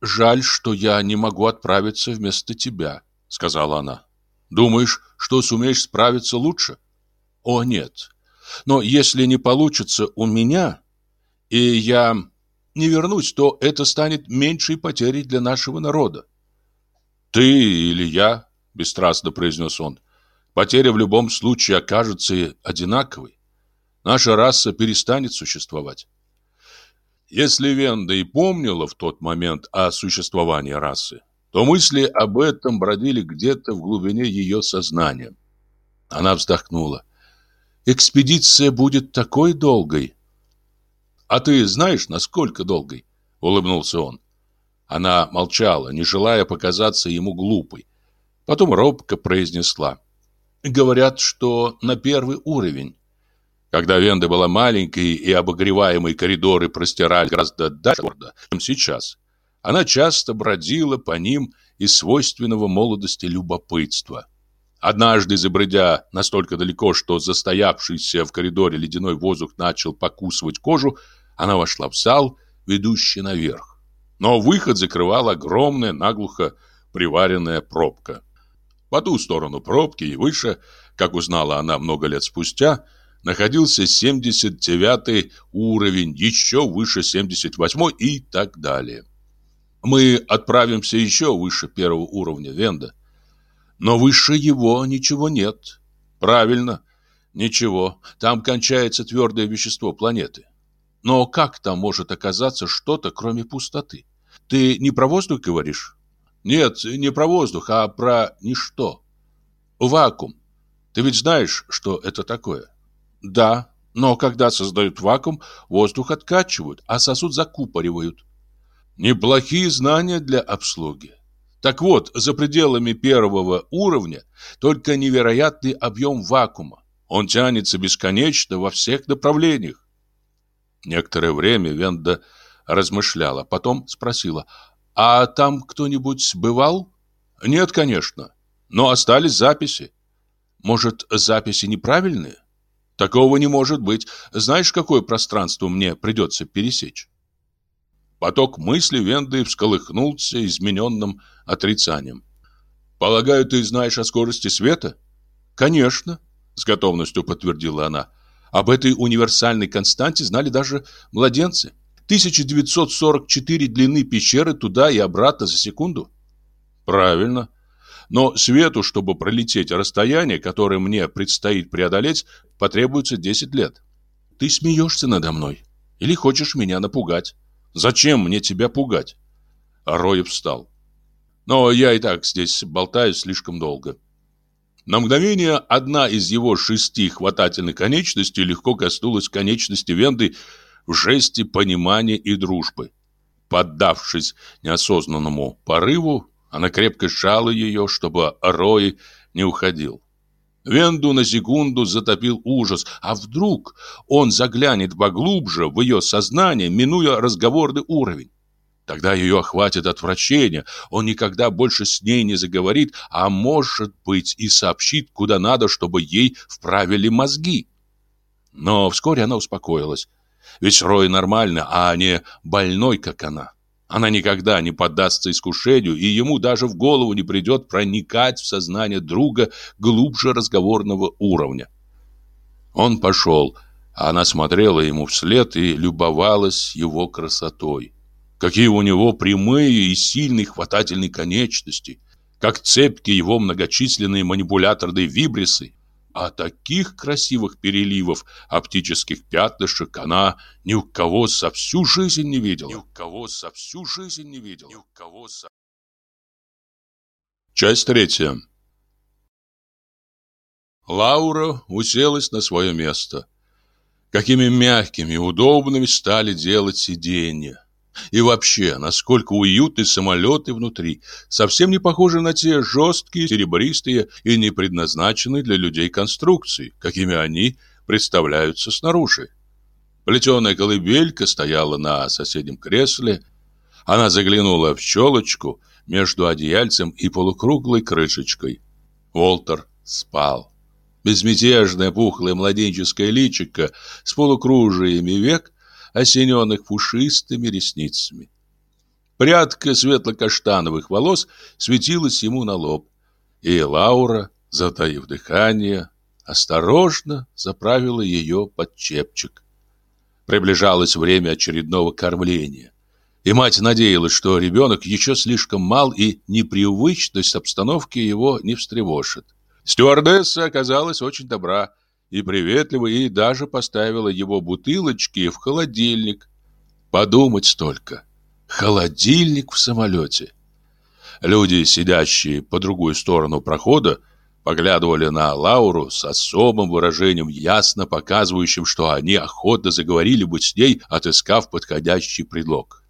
«Жаль, что я не могу отправиться вместо тебя», — сказала она. «Думаешь, что сумеешь справиться лучше?» «О, нет. Но если не получится у меня, и я не вернусь, то это станет меньшей потерей для нашего народа». «Ты или я?» — бесстрастно произнес он. Потеря в любом случае окажется одинаковой. Наша раса перестанет существовать. Если Венда и помнила в тот момент о существовании расы, то мысли об этом бродили где-то в глубине ее сознания. Она вздохнула. «Экспедиция будет такой долгой». «А ты знаешь, насколько долгой?» — улыбнулся он. Она молчала, не желая показаться ему глупой. Потом робко произнесла. Говорят, что на первый уровень. Когда Венда была маленькой и обогреваемые коридоры простирали гораздо дальше чем сейчас, она часто бродила по ним из свойственного молодости любопытства. Однажды, забредя настолько далеко, что застоявшийся в коридоре ледяной воздух начал покусывать кожу, она вошла в зал, ведущий наверх. Но выход закрывала огромная, наглухо приваренная пробка. По ту сторону пробки и выше, как узнала она много лет спустя, находился 79 уровень, еще выше 78 и так далее. Мы отправимся еще выше первого уровня Венда. Но выше его ничего нет. Правильно, ничего. Там кончается твердое вещество планеты. Но как там может оказаться что-то, кроме пустоты? Ты не про воздух говоришь? Нет, не про воздух, а про ничто. Вакуум. Ты ведь знаешь, что это такое? Да, но когда создают вакуум, воздух откачивают, а сосуд закупоривают. Неплохие знания для обслуги. Так вот, за пределами первого уровня только невероятный объем вакуума. Он тянется бесконечно во всех направлениях. Некоторое время Венда размышляла, потом спросила, а там кто-нибудь бывал? Нет, конечно. Но остались записи. Может, записи неправильные? Такого не может быть. Знаешь, какое пространство мне придется пересечь? Поток мысли Венды всколыхнулся измененным отрицанием. «Полагаю, ты знаешь о скорости света?» «Конечно», — с готовностью подтвердила она. «Об этой универсальной константе знали даже младенцы. 1944 длины пещеры туда и обратно за секунду? Правильно. Но свету, чтобы пролететь расстояние, которое мне предстоит преодолеть, потребуется 10 лет. Ты смеешься надо мной? Или хочешь меня напугать? Зачем мне тебя пугать? Роев встал. Но я и так здесь болтаю слишком долго. На мгновение одна из его шести хватательных конечностей легко коснулась конечности Венды, в жесте понимания и дружбы. Поддавшись неосознанному порыву, она крепко сжала ее, чтобы Рой не уходил. Венду на секунду затопил ужас, а вдруг он заглянет поглубже в ее сознание, минуя разговорный уровень. Тогда ее охватит отвращение, он никогда больше с ней не заговорит, а может быть и сообщит куда надо, чтобы ей вправили мозги. Но вскоре она успокоилась. Ведь Рой нормально, а не больной, как она. Она никогда не поддастся искушению, и ему даже в голову не придет проникать в сознание друга глубже разговорного уровня. Он пошел, а она смотрела ему вслед и любовалась его красотой. Какие у него прямые и сильные хватательные конечности, как цепкие его многочисленные манипуляторные вибрисы. А таких красивых переливов оптических пятнышек она ни у кого со всю жизнь не видела. Ни у кого со всю жизнь не видела. Ни у кого со... Часть третья. Лаура уселась на свое место. Какими мягкими и удобными стали делать сиденья. И вообще, насколько уютны самолеты внутри, совсем не похожи на те жесткие, серебристые и не предназначенные для людей конструкции, какими они представляются снаружи. Плетеная колыбелька стояла на соседнем кресле. Она заглянула в щелочку между одеяльцем и полукруглой крышечкой. Волтер спал. Безмятежное пухлое младенческое личико с полукружиями век, осененных пушистыми ресницами. Прядка светло-каштановых волос светилась ему на лоб, и Лаура, затаив дыхание, осторожно заправила ее под чепчик. Приближалось время очередного кормления, и мать надеялась, что ребенок еще слишком мал и непривычность обстановки его не встревожит. Стюардесса оказалась очень добра и приветлива, и даже поставила его бутылочки в холодильник. Подумать только. Холодильник в самолете. Люди, сидящие по другую сторону прохода, поглядывали на Лауру с особым выражением, ясно показывающим, что они охотно заговорили бы с ней, отыскав подходящий предлог.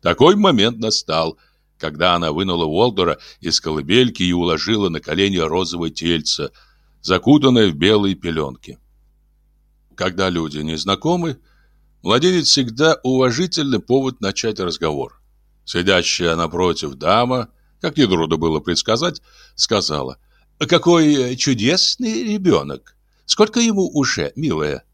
Такой момент настал – когда она вынула Уолдера из колыбельки и уложила на колени розовое тельце, закутанное в белые пеленки. Когда люди не знакомы, младенец всегда уважительный повод начать разговор. Сидящая напротив дама, как нетрудно было предсказать, сказала, «Какой чудесный ребенок! Сколько ему уже, милая?»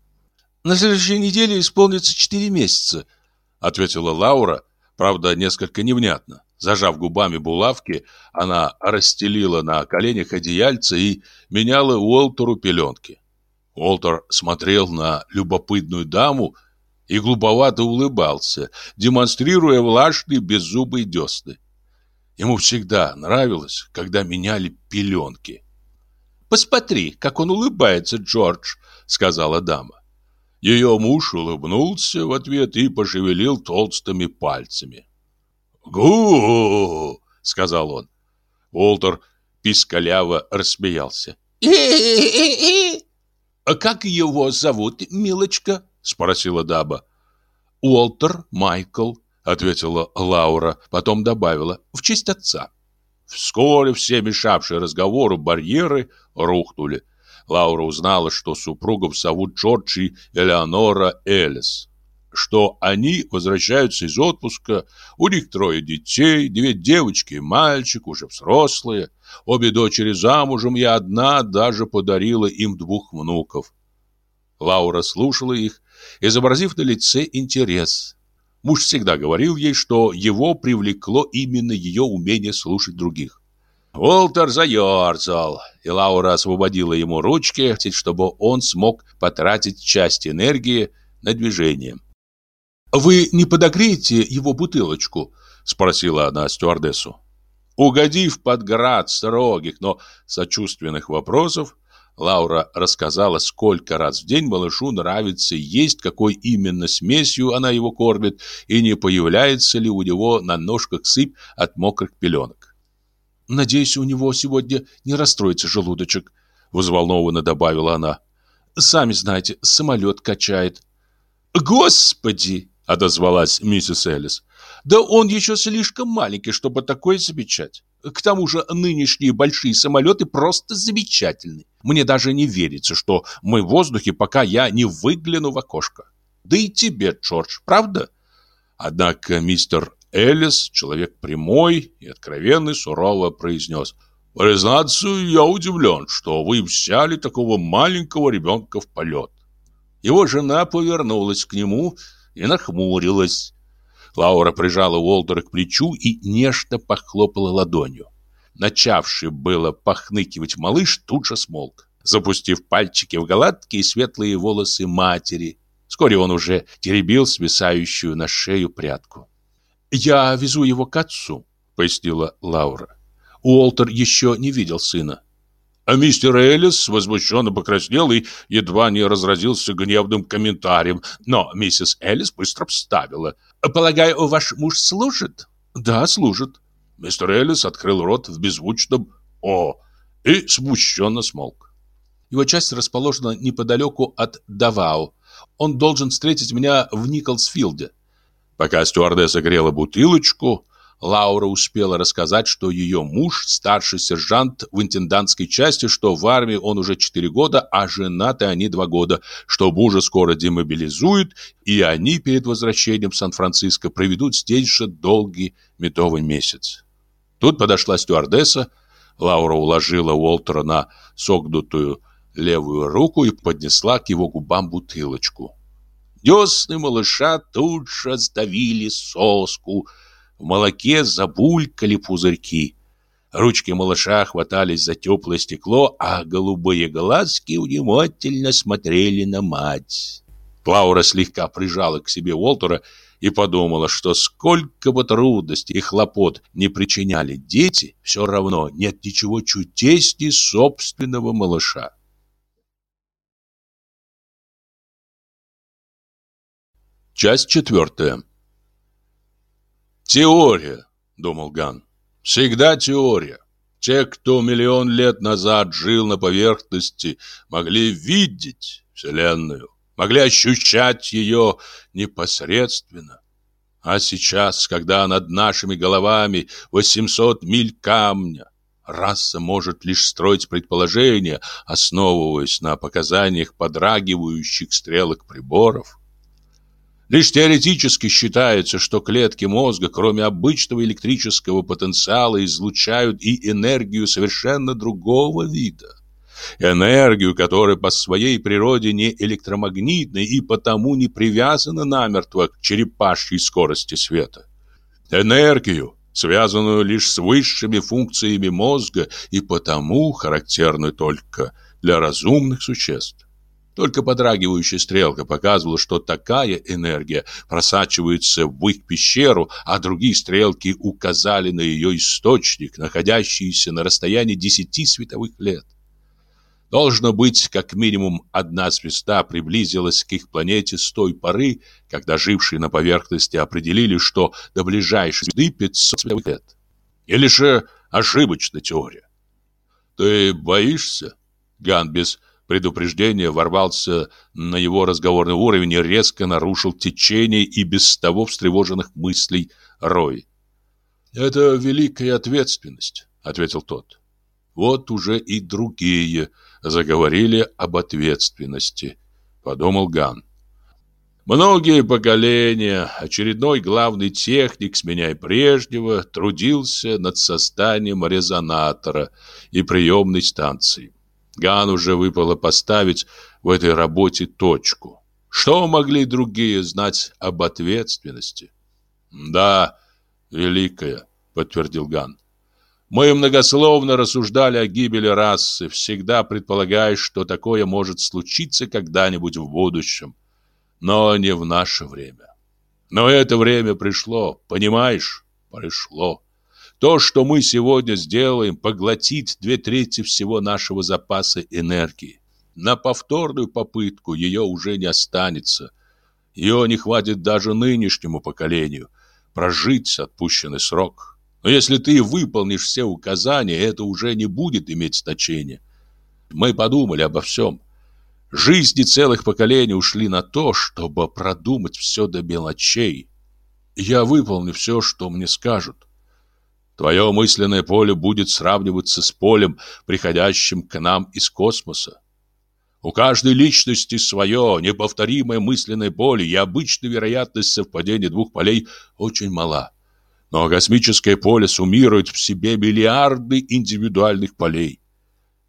«На следующей неделе исполнится четыре месяца», — ответила Лаура, правда, несколько невнятно. Зажав губами булавки, она расстелила на коленях одеяльце и меняла Уолтеру пеленки. Уолтер смотрел на любопытную даму и глуповато улыбался, демонстрируя влажные беззубые десны. Ему всегда нравилось, когда меняли пеленки. «Посмотри, как он улыбается, Джордж», — сказала дама. Ее муж улыбнулся в ответ и пошевелил толстыми пальцами. «Гу!» — сказал он. Уолтер пискаляво рассмеялся. «А как его зовут, милочка?» — спросила Даба. «Уолтер Майкл», — ответила Лаура, потом добавила, «в честь отца». Вскоре все мешавшие разговору барьеры рухнули. Лаура узнала, что супругов зовут Джордж и Элеонора Элис что они возвращаются из отпуска, у них трое детей, две девочки и мальчик, уже взрослые. Обе дочери замужем, и одна даже подарила им двух внуков. Лаура слушала их, изобразив на лице интерес. Муж всегда говорил ей, что его привлекло именно ее умение слушать других. Уолтер заерзал, и Лаура освободила ему ручки, чтобы он смог потратить часть энергии на движение. «Вы не подогреете его бутылочку?» — спросила она стюардессу. Угодив под град строгих, но сочувственных вопросов, Лаура рассказала, сколько раз в день малышу нравится есть, какой именно смесью она его кормит, и не появляется ли у него на ножках сыпь от мокрых пеленок. «Надеюсь, у него сегодня не расстроится желудочек», — взволнованно добавила она. «Сами знаете, самолет качает». «Господи!» Отозвалась миссис Элис. Да он еще слишком маленький, чтобы такое замечать. К тому же нынешние большие самолеты просто замечательны. Мне даже не верится, что мы в воздухе, пока я не выгляну в окошко. Да и тебе, Джордж, правда? Однако мистер Элис, человек прямой и откровенный, сурово произнес. Признаться, я удивлен, что вы взяли такого маленького ребенка в полет. Его жена повернулась к нему и нахмурилась. Лаура прижала Уолтера к плечу и нежно похлопала ладонью. Начавший было похныкивать малыш тут же смолк, запустив пальчики в гладкие светлые волосы матери. Вскоре он уже теребил свисающую на шею прядку. «Я везу его к отцу», — пояснила Лаура. Уолтер еще не видел сына. А мистер Эллис возмущенно покраснел и едва не разразился гневным комментарием. Но миссис Эллис быстро вставила. «Полагаю, ваш муж служит?» «Да, служит». Мистер Эллис открыл рот в беззвучном «О!» и смущенно смолк. Его часть расположена неподалеку от Давау. Он должен встретить меня в Николсфилде. Пока стюардесса грела бутылочку, Лаура успела рассказать, что ее муж – старший сержант в интендантской части, что в армии он уже 4 года, а женаты они 2 года, что мужа скоро демобилизуют, и они перед возвращением в Сан-Франциско проведут здесь же долгий медовый месяц. Тут подошла стюардесса, Лаура уложила Уолтера на согнутую левую руку и поднесла к его губам бутылочку. Десны малыша тут же сдавили соску – в молоке забулькали пузырьки. Ручки малыша хватались за теплое стекло, а голубые глазки внимательно смотрели на мать. Лаура слегка прижала к себе Уолтера и подумала, что сколько бы трудностей и хлопот не причиняли дети, все равно нет ничего чудеснее собственного малыша. Часть четвертая. Теория, думал Ган. Всегда теория. Те, кто миллион лет назад жил на поверхности, могли видеть Вселенную, могли ощущать ее непосредственно. А сейчас, когда над нашими головами 800 миль камня, раса может лишь строить предположения, основываясь на показаниях подрагивающих стрелок приборов, Лишь теоретически считается, что клетки мозга, кроме обычного электрического потенциала, излучают и энергию совершенно другого вида. Энергию, которая по своей природе не электромагнитна и потому не привязана намертво к черепашьей скорости света. Энергию, связанную лишь с высшими функциями мозга и потому характерную только для разумных существ. Только подрагивающая стрелка показывала, что такая энергия просачивается в их пещеру, а другие стрелки указали на ее источник, находящийся на расстоянии 10 световых лет. Должно быть, как минимум одна звезда приблизилась к их планете с той поры, когда жившие на поверхности определили, что до ближайшей звезды 500 световых лет. Или же ошибочная теория. «Ты боишься?» Ган без предупреждения ворвался на его разговорный уровень и резко нарушил течение и без того встревоженных мыслей Рой. «Это великая ответственность», — ответил тот. «Вот уже и другие заговорили об ответственности», — подумал Ган. Многие поколения очередной главный техник, сменяя прежнего, трудился над созданием резонатора и приемной станции. Ган уже выпало поставить в этой работе точку. Что могли другие знать об ответственности? Да, великая, подтвердил Ган. Мы многословно рассуждали о гибели расы, всегда предполагая, что такое может случиться когда-нибудь в будущем, но не в наше время. Но это время пришло, понимаешь? Пришло. То, что мы сегодня сделаем, поглотит две трети всего нашего запаса энергии. На повторную попытку ее уже не останется. Ее не хватит даже нынешнему поколению прожить отпущенный срок. Но если ты выполнишь все указания, это уже не будет иметь значения. Мы подумали обо всем. Жизни целых поколений ушли на то, чтобы продумать все до мелочей. Я выполню все, что мне скажут. Твое мысленное поле будет сравниваться с полем, приходящим к нам из космоса. У каждой личности свое неповторимое мысленное поле, и обычная вероятность совпадения двух полей очень мала. Но космическое поле суммирует в себе миллиарды индивидуальных полей.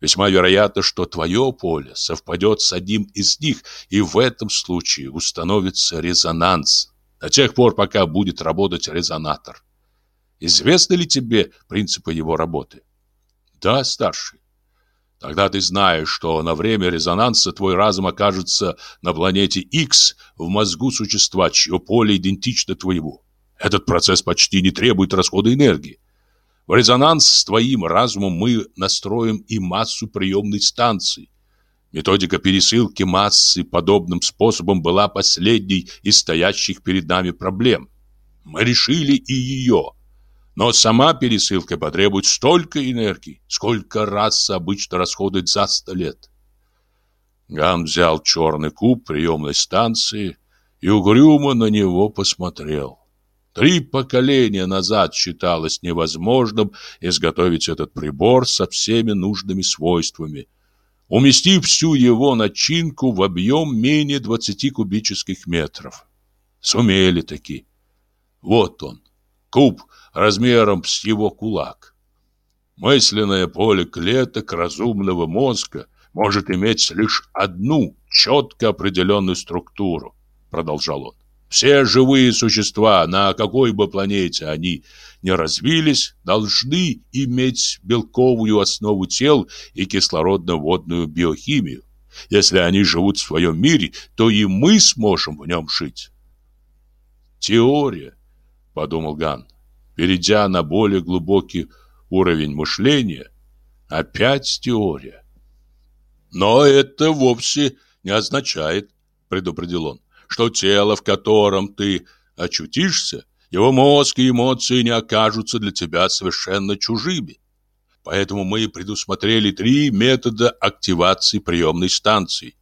Весьма вероятно, что твое поле совпадет с одним из них, и в этом случае установится резонанс. до тех пор, пока будет работать резонатор. Известны ли тебе принципы его работы? Да, старший. Тогда ты знаешь, что на время резонанса твой разум окажется на планете X в мозгу существа, чье поле идентично твоему. Этот процесс почти не требует расхода энергии. В резонанс с твоим разумом мы настроим и массу приемной станции. Методика пересылки массы подобным способом была последней из стоящих перед нами проблем. Мы решили и ее – но сама пересылка потребует столько энергии, сколько раз обычно расходует за сто лет. Ган взял черный куб приемной станции и угрюмо на него посмотрел. Три поколения назад считалось невозможным изготовить этот прибор со всеми нужными свойствами, уместив всю его начинку в объем менее 20 кубических метров. Сумели таки. Вот он, куб размером с его кулак. Мысленное поле клеток разумного мозга может иметь лишь одну четко определенную структуру, продолжал он. Все живые существа, на какой бы планете они не развились, должны иметь белковую основу тел и кислородно-водную биохимию. Если они живут в своем мире, то и мы сможем в нем жить. Теория, подумал Ган перейдя на более глубокий уровень мышления, опять теория. Но это вовсе не означает, предупредил он, что тело, в котором ты очутишься, его мозг и эмоции не окажутся для тебя совершенно чужими. Поэтому мы предусмотрели три метода активации приемной станции.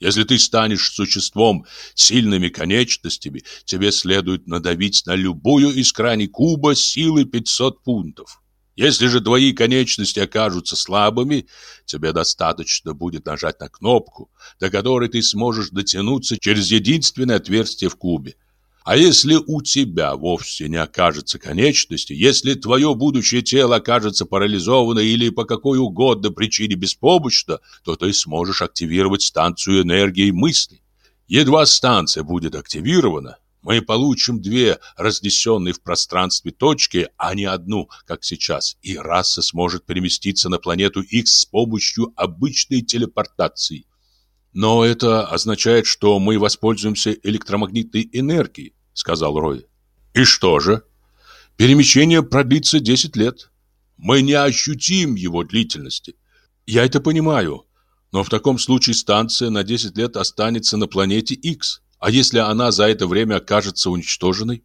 Если ты станешь существом с сильными конечностями, тебе следует надавить на любую из граней куба силой 500 пунктов. Если же твои конечности окажутся слабыми, тебе достаточно будет нажать на кнопку, до которой ты сможешь дотянуться через единственное отверстие в кубе. А если у тебя вовсе не окажется конечности, если твое будущее тело окажется парализовано или по какой угодно причине беспомощно, то ты сможешь активировать станцию энергии мысли. Едва станция будет активирована, мы получим две разнесенные в пространстве точки, а не одну, как сейчас, и раса сможет переместиться на планету X с помощью обычной телепортации. Но это означает, что мы воспользуемся электромагнитной энергией сказал Рой. И что же? Перемещение продлится 10 лет. Мы не ощутим его длительности. Я это понимаю. Но в таком случае станция на 10 лет останется на планете X. А если она за это время окажется уничтоженной?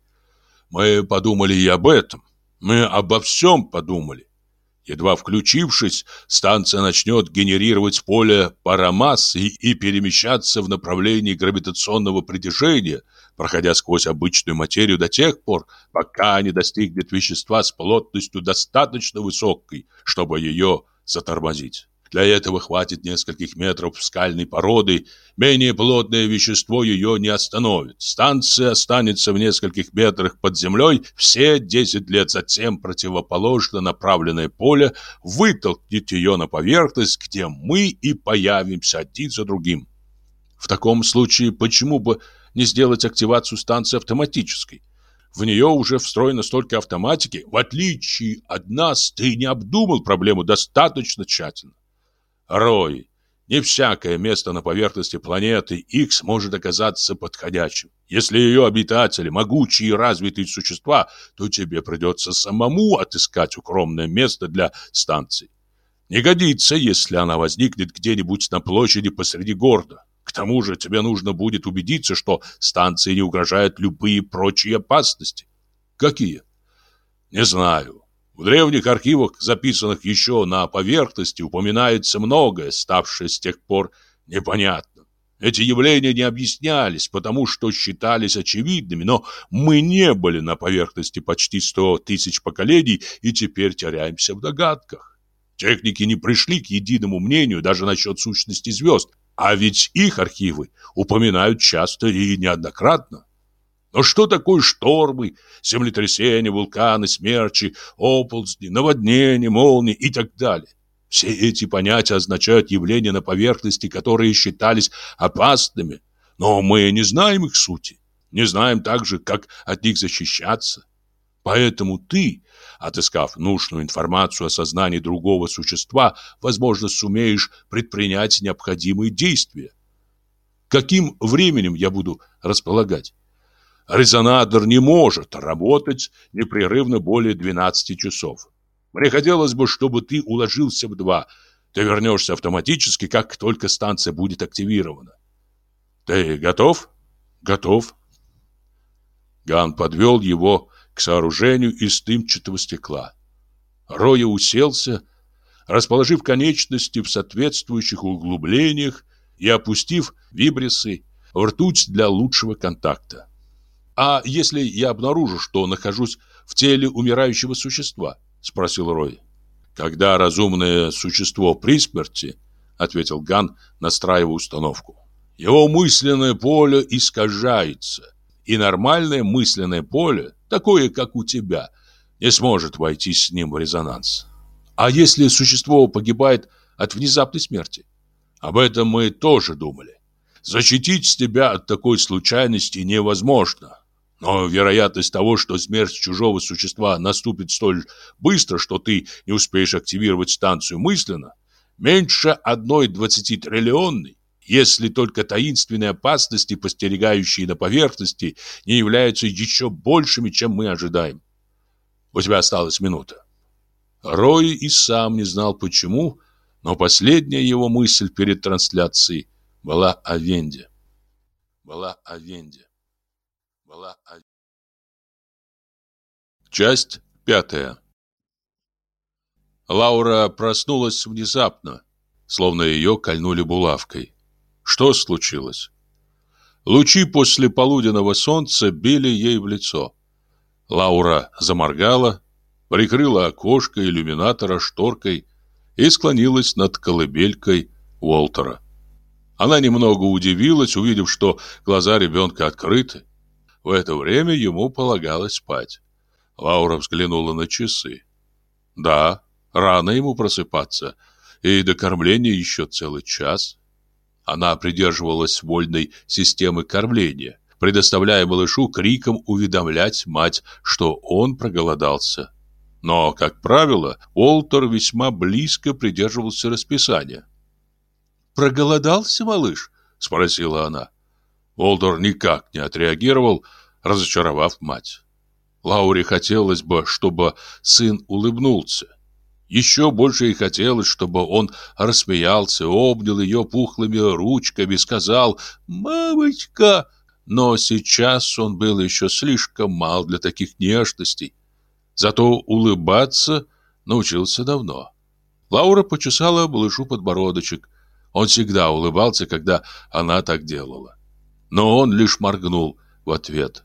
Мы подумали и об этом. Мы обо всем подумали. Едва включившись, станция начнет генерировать поле парамассы и, перемещаться в направлении гравитационного притяжения, проходя сквозь обычную материю до тех пор, пока не достигнет вещества с плотностью достаточно высокой, чтобы ее затормозить. Для этого хватит нескольких метров скальной породы, менее плотное вещество ее не остановит. Станция останется в нескольких метрах под землей, все 10 лет затем противоположно направленное поле вытолкнет ее на поверхность, где мы и появимся один за другим. В таком случае почему бы не сделать активацию станции автоматической? В нее уже встроено столько автоматики. В отличие от нас, ты не обдумал проблему достаточно тщательно. Рой. Не всякое место на поверхности планеты X может оказаться подходящим. Если ее обитатели могучие и развитые существа, то тебе придется самому отыскать укромное место для станции. Не годится, если она возникнет где-нибудь на площади посреди города. К тому же тебе нужно будет убедиться, что станции не угрожают любые прочие опасности. Какие? Не знаю. В древних архивах, записанных еще на поверхности, упоминается многое, ставшее с тех пор непонятным. Эти явления не объяснялись, потому что считались очевидными, но мы не были на поверхности почти сто тысяч поколений и теперь теряемся в догадках. Техники не пришли к единому мнению даже насчет сущности звезд, а ведь их архивы упоминают часто и неоднократно. Но что такое штормы, землетрясения, вулканы, смерчи, оползни, наводнения, молнии и так далее? Все эти понятия означают явления на поверхности, которые считались опасными, но мы не знаем их сути. Не знаем также, как от них защищаться. Поэтому ты, отыскав нужную информацию о сознании другого существа, возможно, сумеешь предпринять необходимые действия. Каким временем я буду располагать? Резонатор не может работать непрерывно более 12 часов. Мне хотелось бы, чтобы ты уложился в два. Ты вернешься автоматически, как только станция будет активирована. Ты готов? Готов. Ган подвел его к сооружению из дымчатого стекла. Роя уселся, расположив конечности в соответствующих углублениях и опустив вибрисы в ртуть для лучшего контакта. «А если я обнаружу, что нахожусь в теле умирающего существа?» – спросил Рой. «Когда разумное существо при смерти», – ответил Ган, настраивая установку, – «его мысленное поле искажается, и нормальное мысленное поле, такое, как у тебя, не сможет войти с ним в резонанс. А если существо погибает от внезапной смерти? Об этом мы тоже думали. Защитить тебя от такой случайности невозможно. Но вероятность того, что смерть чужого существа наступит столь быстро, что ты не успеешь активировать станцию мысленно, меньше одной двадцатитриллионной, если только таинственные опасности, постерегающие на поверхности, не являются еще большими, чем мы ожидаем. У тебя осталась минута. Рой и сам не знал почему, но последняя его мысль перед трансляцией была о Венде. Была о Венде была Часть пятая Лаура проснулась внезапно, словно ее кольнули булавкой. Что случилось? Лучи после полуденного солнца били ей в лицо. Лаура заморгала, прикрыла окошко иллюминатора шторкой и склонилась над колыбелькой Уолтера. Она немного удивилась, увидев, что глаза ребенка открыты. В это время ему полагалось спать. Лаура взглянула на часы. Да, рано ему просыпаться, и до кормления еще целый час. Она придерживалась вольной системы кормления, предоставляя малышу криком уведомлять мать, что он проголодался. Но, как правило, Уолтер весьма близко придерживался расписания. «Проголодался, малыш?» — спросила она. Олдор никак не отреагировал, разочаровав мать. Лауре хотелось бы, чтобы сын улыбнулся. Еще больше ей хотелось, чтобы он рассмеялся, обнял ее пухлыми ручками, сказал «Мамочка!». Но сейчас он был еще слишком мал для таких нежностей. Зато улыбаться научился давно. Лаура почесала малышу подбородочек. Он всегда улыбался, когда она так делала но он лишь моргнул в ответ.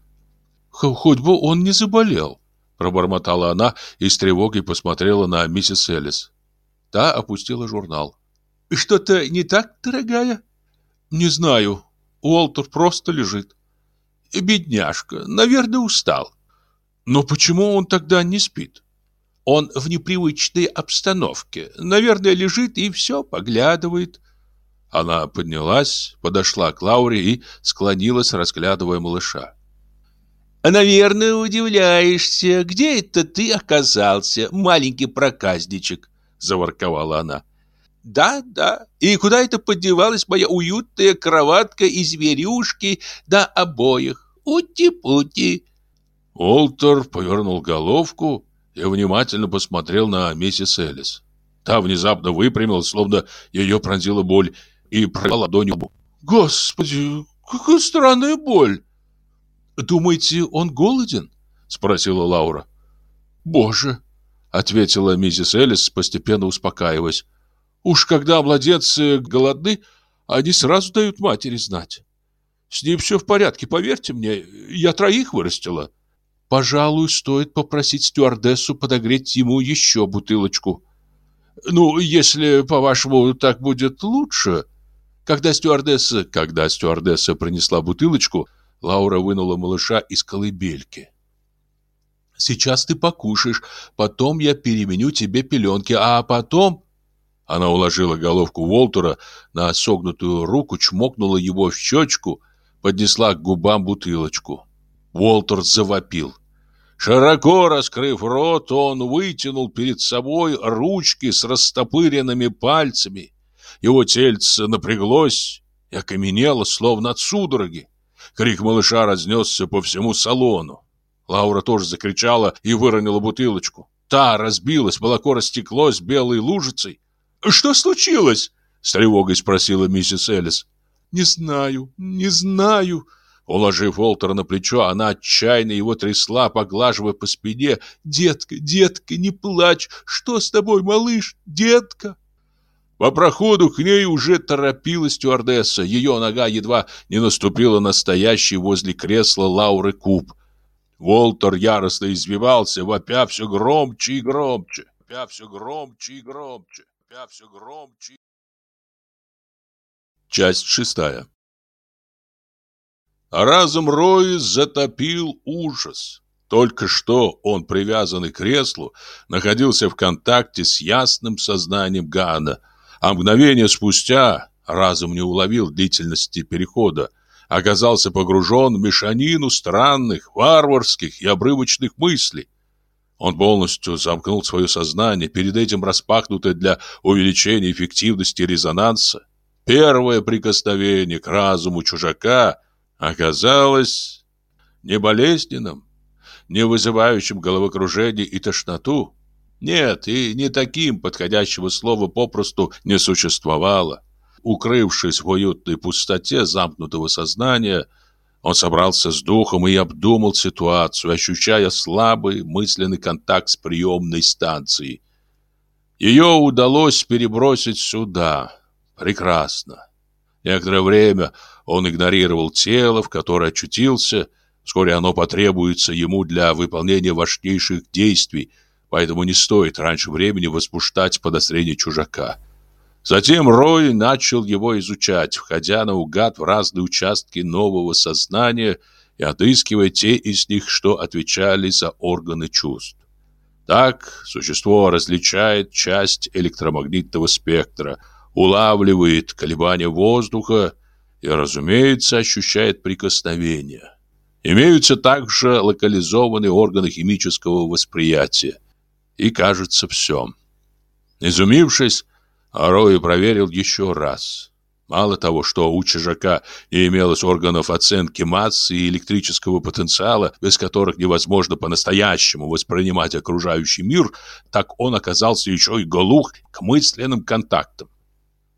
«Хоть бы он не заболел», — пробормотала она и с тревогой посмотрела на миссис Элис. Та опустила журнал. «Что-то не так, дорогая?» «Не знаю. Уолтер просто лежит». «Бедняжка, наверное, устал». «Но почему он тогда не спит?» «Он в непривычной обстановке. Наверное, лежит и все поглядывает». Она поднялась, подошла к Лауре и склонилась, разглядывая малыша. «Наверное, удивляешься, где это ты оказался, маленький проказничек?» — заворковала она. «Да, да. И куда это подевалась моя уютная кроватка из зверюшки до обоих? Ути-пути!» Олтер повернул головку и внимательно посмотрел на миссис Элис. Та внезапно выпрямилась, словно ее пронзила боль, и провела ладонью. «Господи, какая странная боль!» «Думаете, он голоден?» — спросила Лаура. «Боже!» — ответила миссис Элис, постепенно успокаиваясь. «Уж когда младенцы голодны, они сразу дают матери знать. С ним все в порядке, поверьте мне, я троих вырастила. Пожалуй, стоит попросить стюардессу подогреть ему еще бутылочку. Ну, если, по-вашему, так будет лучше...» Когда стюардесса, когда стюардесса принесла бутылочку, Лаура вынула малыша из колыбельки. «Сейчас ты покушаешь, потом я переменю тебе пеленки, а потом...» Она уложила головку Волтера на согнутую руку, чмокнула его в щечку, поднесла к губам бутылочку. Уолтер завопил. Широко раскрыв рот, он вытянул перед собой ручки с растопыренными пальцами. Его тельце напряглось и окаменело, словно от судороги. Крик малыша разнесся по всему салону. Лаура тоже закричала и выронила бутылочку. Та разбилась, молоко растеклось белой лужицей. «Что случилось?» — с тревогой спросила миссис Элис. «Не знаю, не знаю», Уложив Уолтера на плечо, она отчаянно его трясла, поглаживая по спине. «Детка, детка, не плачь! Что с тобой, малыш? Детка!» По проходу к ней уже торопилась стюардесса. Ее нога едва не наступила на стоящий возле кресла Лауры куб. Волтер яростно извивался, вопя все громче и громче, вопя все громче и громче, вопя все громче. Часть шестая. Разум Рои затопил ужас. Только что он, привязанный к креслу, находился в контакте с ясным сознанием Гана, а мгновение спустя разум не уловил длительности перехода, оказался погружен в мешанину странных, варварских и обрывочных мыслей. Он полностью замкнул свое сознание, перед этим распахнутое для увеличения эффективности резонанса. Первое прикосновение к разуму чужака – оказалось не болезненным, не вызывающим головокружение и тошноту. Нет, и не таким подходящего слова попросту не существовало. Укрывшись в уютной пустоте замкнутого сознания, он собрался с духом и обдумал ситуацию, ощущая слабый мысленный контакт с приемной станцией. Ее удалось перебросить сюда. Прекрасно. Некоторое время он игнорировал тело, в которое очутился. Вскоре оно потребуется ему для выполнения важнейших действий, поэтому не стоит раньше времени возбуждать подозрения чужака. Затем Рой начал его изучать, входя наугад в разные участки нового сознания и отыскивая те из них, что отвечали за органы чувств. Так существо различает часть электромагнитного спектра, улавливает колебания воздуха, и, разумеется, ощущает прикосновение. Имеются также локализованные органы химического восприятия. И, кажется, все. Изумившись, Арой проверил еще раз. Мало того, что у чужака не имелось органов оценки массы и электрического потенциала, без которых невозможно по-настоящему воспринимать окружающий мир, так он оказался еще и глух к мысленным контактам.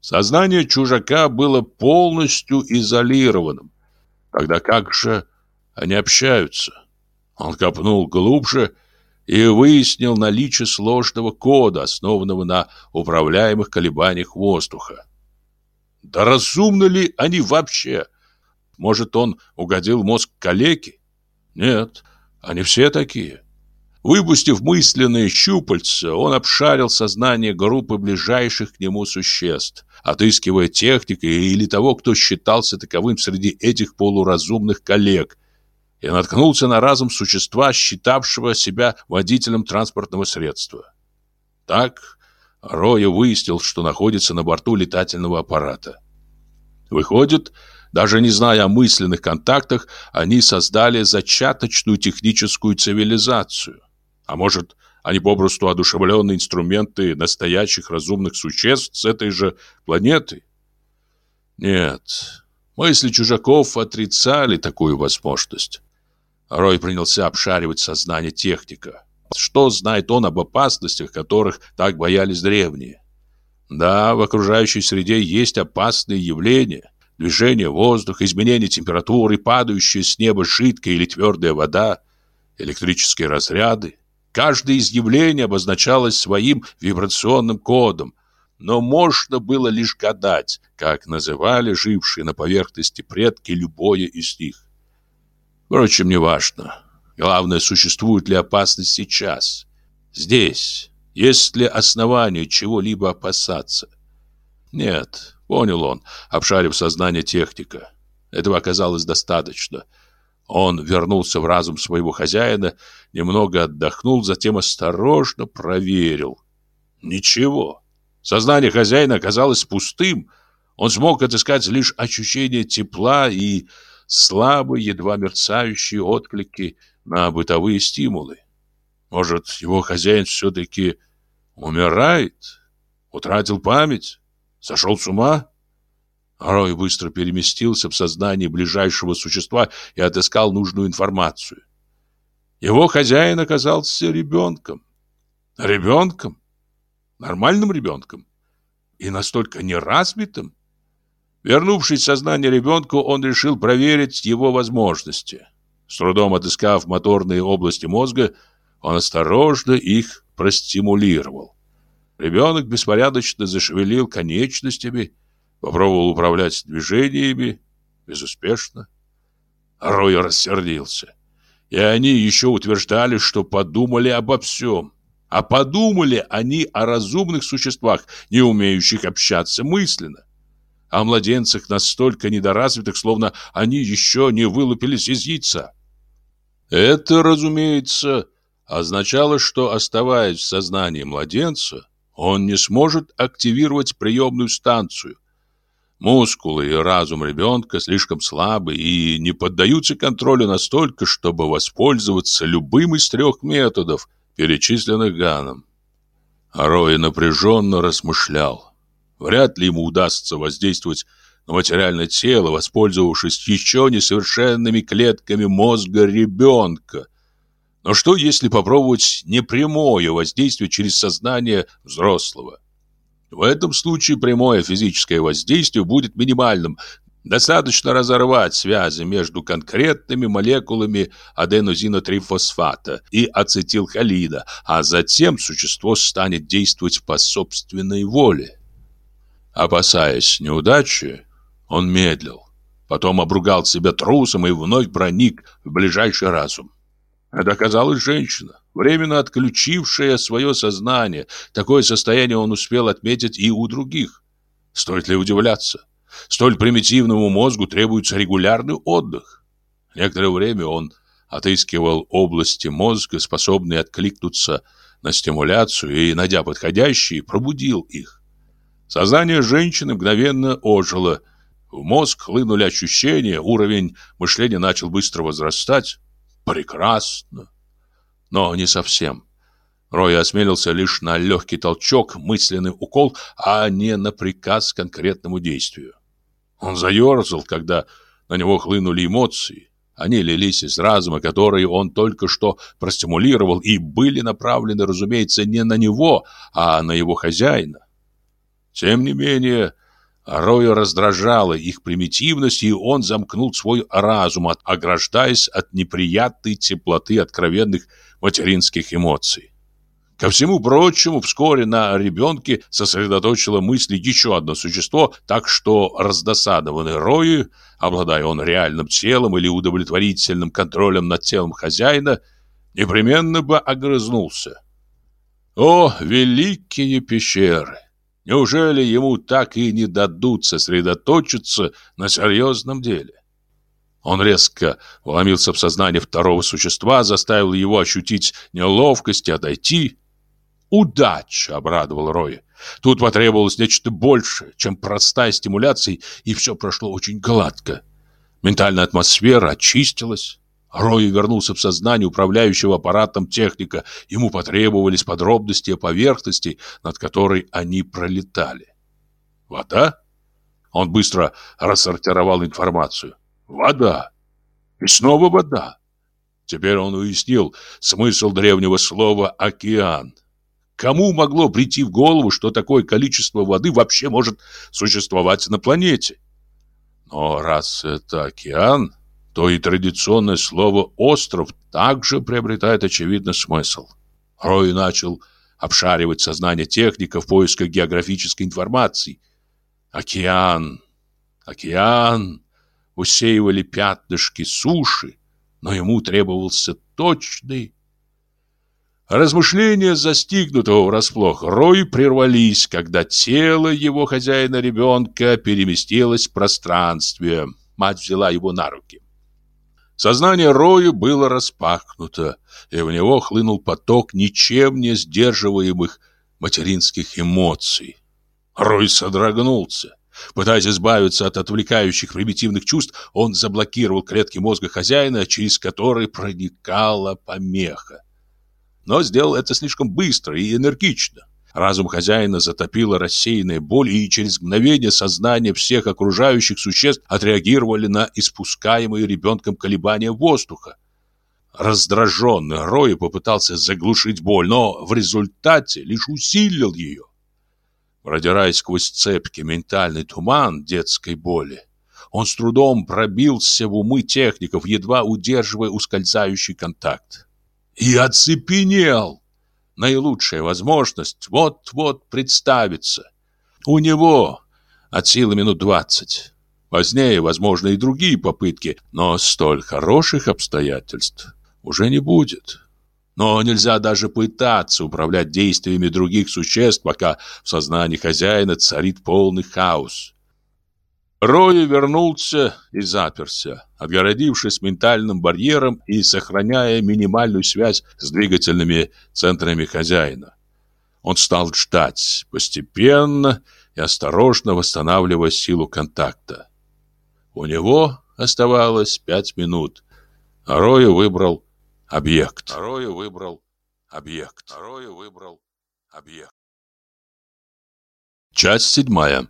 Сознание чужака было полностью изолированным. Тогда как же они общаются? Он копнул глубже и выяснил наличие сложного кода, основанного на управляемых колебаниях воздуха. Да разумны ли они вообще? Может, он угодил мозг калеки? Нет, они все такие. Выпустив мысленные щупальца, он обшарил сознание группы ближайших к нему существ, отыскивая техника или того, кто считался таковым среди этих полуразумных коллег, и наткнулся на разум существа, считавшего себя водителем транспортного средства. Так Роя выяснил, что находится на борту летательного аппарата. Выходит, даже не зная о мысленных контактах, они создали зачаточную техническую цивилизацию. А может, они попросту одушевленные инструменты настоящих разумных существ с этой же планеты? Нет, мысли чужаков отрицали такую возможность. Рой принялся обшаривать сознание техника. Что знает он об опасностях, которых так боялись древние? Да, в окружающей среде есть опасные явления. Движение воздуха, изменение температуры, падающая с неба жидкая или твердая вода, электрические разряды, Каждое из явлений обозначалось своим вибрационным кодом, но можно было лишь гадать, как называли жившие на поверхности предки любое из них. Впрочем, неважно. Главное, существует ли опасность сейчас, здесь, есть ли основания чего-либо опасаться. Нет, понял он, обшарив сознание техника. Этого оказалось достаточно – он вернулся в разум своего хозяина, немного отдохнул, затем осторожно проверил. Ничего. Сознание хозяина оказалось пустым. Он смог отыскать лишь ощущение тепла и слабые, едва мерцающие отклики на бытовые стимулы. Может, его хозяин все-таки умирает? Утратил память? Сошел с ума? Рой быстро переместился в сознание ближайшего существа и отыскал нужную информацию. Его хозяин оказался ребенком. Ребенком? Нормальным ребенком? И настолько неразвитым? Вернувшись в сознание ребенку, он решил проверить его возможности. С трудом отыскав моторные области мозга, он осторожно их простимулировал. Ребенок беспорядочно зашевелил конечностями, Попробовал управлять движениями. Безуспешно. Рой рассердился. И они еще утверждали, что подумали обо всем. А подумали они о разумных существах, не умеющих общаться мысленно. О младенцах настолько недоразвитых, словно они еще не вылупились из яйца. Это, разумеется, означало, что, оставаясь в сознании младенца, он не сможет активировать приемную станцию – Мускулы и разум ребенка слишком слабы и не поддаются контролю настолько, чтобы воспользоваться любым из трех методов, перечисленных Ганом. Рой напряженно размышлял. Вряд ли ему удастся воздействовать на материальное тело, воспользовавшись еще несовершенными клетками мозга ребенка. Но что, если попробовать непрямое воздействие через сознание взрослого? В этом случае прямое физическое воздействие будет минимальным. Достаточно разорвать связи между конкретными молекулами аденозинотрифосфата и ацетилхолида, а затем существо станет действовать по собственной воле. Опасаясь неудачи, он медлил. Потом обругал себя трусом и вновь проник в ближайший разум. Это оказалась женщина временно отключившая свое сознание. Такое состояние он успел отметить и у других. Стоит ли удивляться? Столь примитивному мозгу требуется регулярный отдых. Некоторое время он отыскивал области мозга, способные откликнуться на стимуляцию, и, найдя подходящие, пробудил их. Сознание женщины мгновенно ожило. В мозг хлынули ощущения, уровень мышления начал быстро возрастать. Прекрасно но не совсем. Рой осмелился лишь на легкий толчок, мысленный укол, а не на приказ к конкретному действию. Он заерзал, когда на него хлынули эмоции. Они лились из разума, который он только что простимулировал, и были направлены, разумеется, не на него, а на его хозяина. Тем не менее, Роя раздражала их примитивность, и он замкнул свой разум, ограждаясь от неприятной теплоты откровенных материнских эмоций. Ко всему прочему, вскоре на ребенке сосредоточило мысли еще одно существо, так что раздосадованный Рои, обладая он реальным телом или удовлетворительным контролем над телом хозяина, непременно бы огрызнулся. О, великие пещеры! Неужели ему так и не дадут сосредоточиться на серьезном деле? Он резко вломился в сознание второго существа, заставил его ощутить неловкость и отойти. «Удача!» — обрадовал Рой. Тут потребовалось нечто большее, чем простая стимуляция, и все прошло очень гладко. Ментальная атмосфера очистилась. Рой вернулся в сознание управляющего аппаратом техника. Ему потребовались подробности о поверхности, над которой они пролетали. «Вода?» Он быстро рассортировал информацию. Вода. И снова вода. Теперь он уяснил смысл древнего слова «океан». Кому могло прийти в голову, что такое количество воды вообще может существовать на планете? Но раз это океан, то и традиционное слово «остров» также приобретает очевидный смысл. Рой начал обшаривать сознание техника в поисках географической информации. Океан, океан усеивали пятнышки суши, но ему требовался точный. Размышления застигнутого врасплох Рой прервались, когда тело его хозяина-ребенка переместилось в пространстве. Мать взяла его на руки. Сознание Роя было распахнуто, и в него хлынул поток ничем не сдерживаемых материнских эмоций. Рой содрогнулся. Пытаясь избавиться от отвлекающих примитивных чувств, он заблокировал клетки мозга хозяина, через которые проникала помеха. Но сделал это слишком быстро и энергично. Разум хозяина затопила рассеянная боль, и через мгновение сознание всех окружающих существ отреагировали на испускаемые ребенком колебания воздуха. Раздраженный Рой попытался заглушить боль, но в результате лишь усилил ее. Продираясь сквозь цепкий ментальный туман детской боли, он с трудом пробился в умы техников, едва удерживая ускользающий контакт. И оцепенел. Наилучшая возможность вот-вот представится. У него от силы минут двадцать. Позднее, возможно, и другие попытки, но столь хороших обстоятельств уже не будет. Но нельзя даже пытаться управлять действиями других существ, пока в сознании хозяина царит полный хаос. Рой вернулся и заперся, отгородившись ментальным барьером и сохраняя минимальную связь с двигательными центрами хозяина. Он стал ждать, постепенно и осторожно восстанавливая силу контакта. У него оставалось пять минут, а выбрал объект. Рою выбрал объект. Рою выбрал объект. Часть седьмая.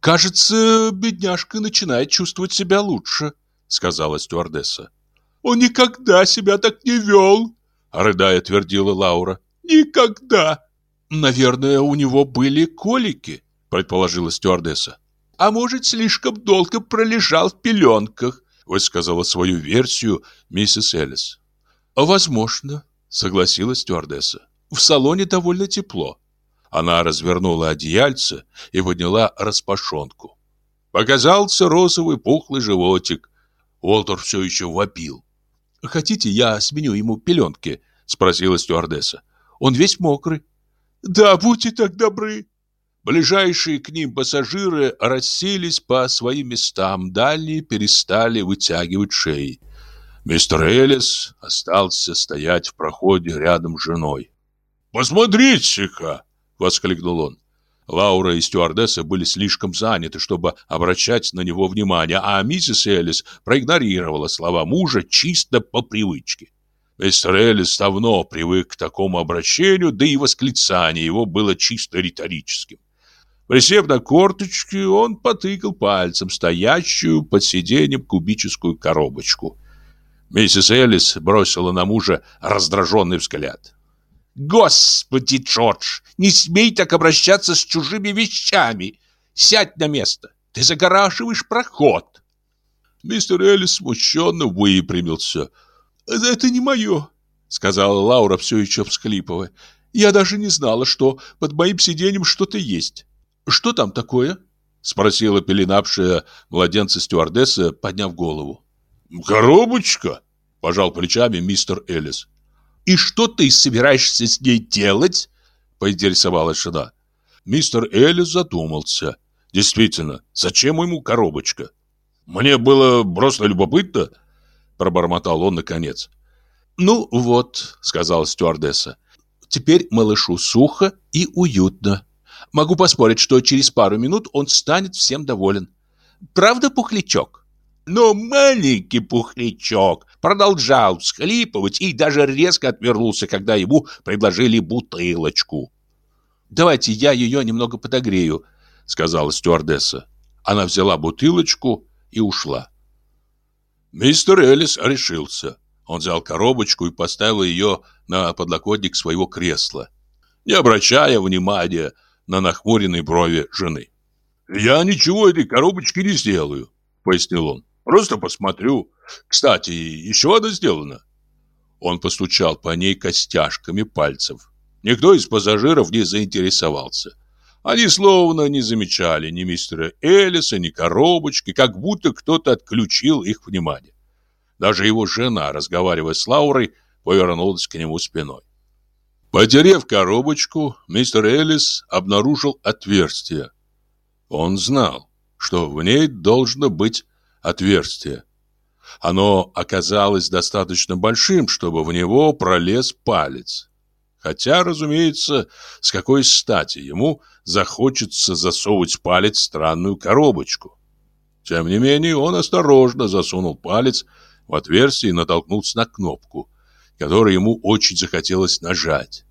«Кажется, бедняжка начинает чувствовать себя лучше», — сказала стюардесса. «Он никогда себя так не вел», — рыдая твердила Лаура. «Никогда!» «Наверное, у него были колики», — предположила стюардесса. «А может, слишком долго пролежал в пеленках высказала свою версию миссис Элис. «Возможно», — согласилась стюардесса. «В салоне довольно тепло». Она развернула одеяльце и подняла распашонку. Показался розовый пухлый животик. Уолтер все еще вопил. «Хотите, я сменю ему пеленки?» — спросила стюардесса. «Он весь мокрый». «Да, будьте так добры», Ближайшие к ним пассажиры расселись по своим местам, дальние перестали вытягивать шеи. Мистер Элис остался стоять в проходе рядом с женой. «Посмотрите-ка!» — воскликнул он. Лаура и стюардесса были слишком заняты, чтобы обращать на него внимание, а миссис Элис проигнорировала слова мужа чисто по привычке. Мистер Элис давно привык к такому обращению, да и восклицание его было чисто риторическим. Присев на корточки, он потыкал пальцем стоящую под сиденьем кубическую коробочку. Миссис Элис бросила на мужа раздраженный взгляд. «Господи, Джордж, не смей так обращаться с чужими вещами! Сядь на место, ты загораживаешь проход!» Мистер Элис смущенно выпрямился. «Это не мое», — сказала Лаура, все еще всхлипывая. «Я даже не знала, что под моим сиденьем что-то есть». «Что там такое?» — спросила пеленавшая младенца стюардесса, подняв голову. «Коробочка!» — пожал плечами мистер Элlis. «И что ты собираешься с ней делать?» — поинтересовалась жена. Мистер Элlis задумался. «Действительно, зачем ему коробочка?» «Мне было просто любопытно», — пробормотал он наконец. «Ну вот», — сказала стюардесса, — «теперь малышу сухо и уютно». Могу поспорить, что через пару минут он станет всем доволен. Правда, пухлячок? Но маленький пухлячок продолжал всхлипывать и даже резко отвернулся, когда ему предложили бутылочку. «Давайте я ее немного подогрею», — сказала стюардесса. Она взяла бутылочку и ушла. Мистер Элlis решился. Он взял коробочку и поставил ее на подлокотник своего кресла. Не обращая внимания на нахмуренной брови жены. «Я ничего этой коробочки не сделаю», — пояснил он. «Просто посмотрю. Кстати, еще одна сделана». Он постучал по ней костяшками пальцев. Никто из пассажиров не заинтересовался. Они словно не замечали ни мистера Элиса, ни коробочки, как будто кто-то отключил их внимание. Даже его жена, разговаривая с Лаурой, повернулась к нему спиной. Потерев коробочку, мистер Элlis обнаружил отверстие. Он знал, что в ней должно быть отверстие. Оно оказалось достаточно большим, чтобы в него пролез палец. Хотя, разумеется, с какой стати ему захочется засовывать палец в странную коробочку. Тем не менее, он осторожно засунул палец в отверстие и натолкнулся на кнопку, которую ему очень захотелось нажать.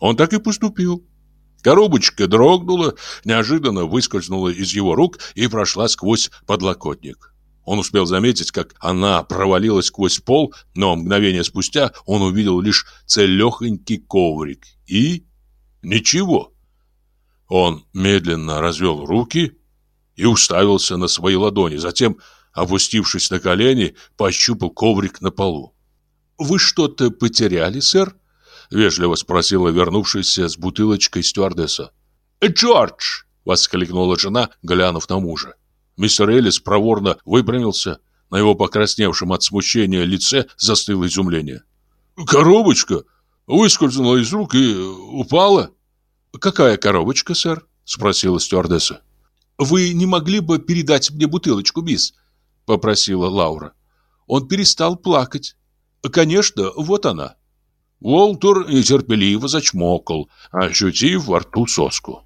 Он так и поступил. Коробочка дрогнула, неожиданно выскользнула из его рук и прошла сквозь подлокотник. Он успел заметить, как она провалилась сквозь пол, но мгновение спустя он увидел лишь целехонький коврик и... ничего. Он медленно развел руки и уставился на свои ладони, затем, опустившись на колени, пощупал коврик на полу. «Вы что-то потеряли, сэр?» — вежливо спросила вернувшаяся с бутылочкой стюардесса. «Джордж!» — воскликнула жена, глянув на мужа. Мистер Эллис проворно выпрямился. На его покрасневшем от смущения лице застыло изумление. «Коробочка выскользнула из рук и упала?» «Какая коробочка, сэр?» — спросила стюардесса. «Вы не могли бы передать мне бутылочку, мисс?» — попросила Лаура. Он перестал плакать. «Конечно, вот она». Уолтер нетерпеливо зачмокал, ощутив во рту соску.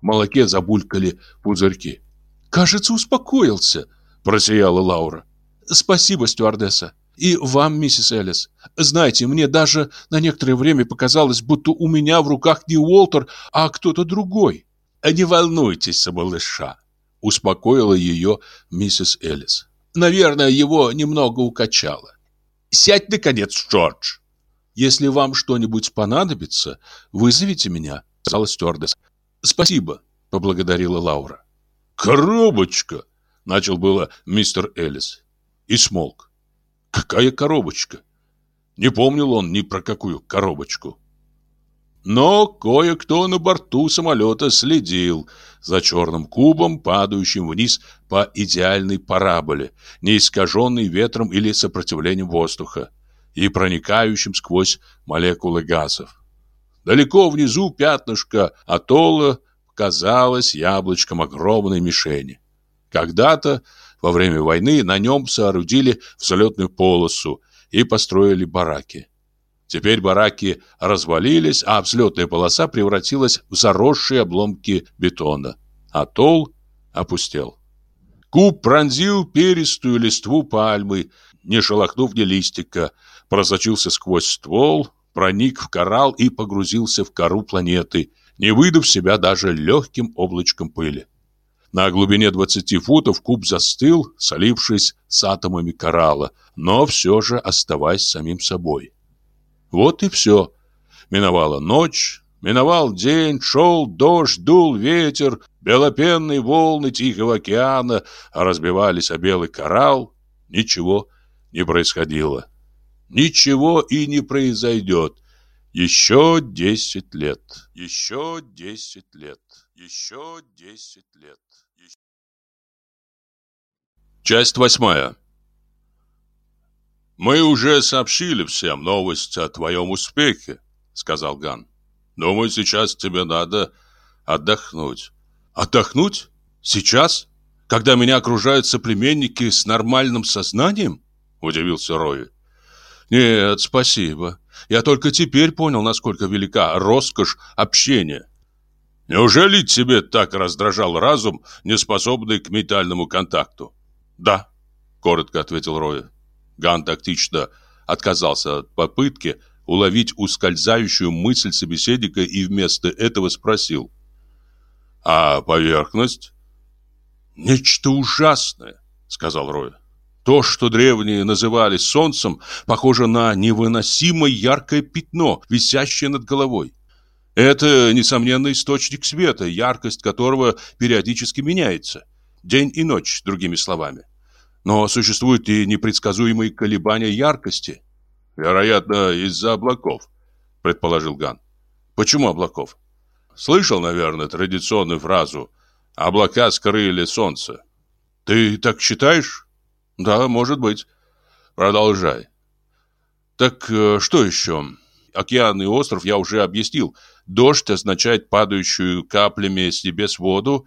В молоке забулькали пузырьки. «Кажется, успокоился», — просияла Лаура. «Спасибо, стюардесса. И вам, миссис Эллис. Знаете, мне даже на некоторое время показалось, будто у меня в руках не Уолтер, а кто-то другой». «Не волнуйтесь, малыша», — успокоила ее миссис Эллис. «Наверное, его немного укачало. Сядь, наконец, Джордж». «Если вам что-нибудь понадобится, вызовите меня», — сказала стюардесса. «Спасибо», — поблагодарила Лаура. «Коробочка!» — начал было мистер Эллис. И смолк. «Какая коробочка?» Не помнил он ни про какую коробочку. Но кое-кто на борту самолета следил за черным кубом, падающим вниз по идеальной параболе, не искаженной ветром или сопротивлением воздуха и проникающим сквозь молекулы газов. Далеко внизу пятнышко атолла казалось яблочком огромной мишени. Когда-то, во время войны, на нем соорудили взлетную полосу и построили бараки. Теперь бараки развалились, а взлетная полоса превратилась в заросшие обломки бетона. Атолл опустел. Куб пронзил перистую листву пальмы, не шелохнув ни листика, просочился сквозь ствол, проник в коралл и погрузился в кору планеты, не выдав себя даже легким облачком пыли. На глубине 20 футов куб застыл, солившись с атомами коралла, но все же оставаясь самим собой. Вот и все. Миновала ночь, миновал день, шел дождь, дул ветер, белопенные волны Тихого океана разбивались о белый коралл. Ничего не происходило. Ничего и не произойдет. Еще десять лет. Еще десять лет. Еще десять лет. Часть восьмая. «Мы уже сообщили всем новость о твоем успехе», — сказал Ган. «Думаю, сейчас тебе надо отдохнуть». «Отдохнуть? Сейчас? Когда меня окружают соплеменники с нормальным сознанием?» — удивился Рой. «Нет, спасибо. Я только теперь понял, насколько велика роскошь общения». «Неужели тебе так раздражал разум, неспособный к метальному контакту?» «Да», — коротко ответил Роя. Ган тактично отказался от попытки уловить ускользающую мысль собеседника и вместо этого спросил. «А поверхность?» «Нечто ужасное», — сказал Рой. «То, что древние называли солнцем, похоже на невыносимо яркое пятно, висящее над головой. Это, несомненно, источник света, яркость которого периодически меняется. День и ночь, другими словами. Но существуют и непредсказуемые колебания яркости. Вероятно, из-за облаков, предположил Ган. Почему облаков? Слышал, наверное, традиционную фразу «облака скрыли солнце». Ты так считаешь? Да, может быть. Продолжай. Так э, что еще? Океан и остров я уже объяснил. Дождь означает падающую каплями с небес воду.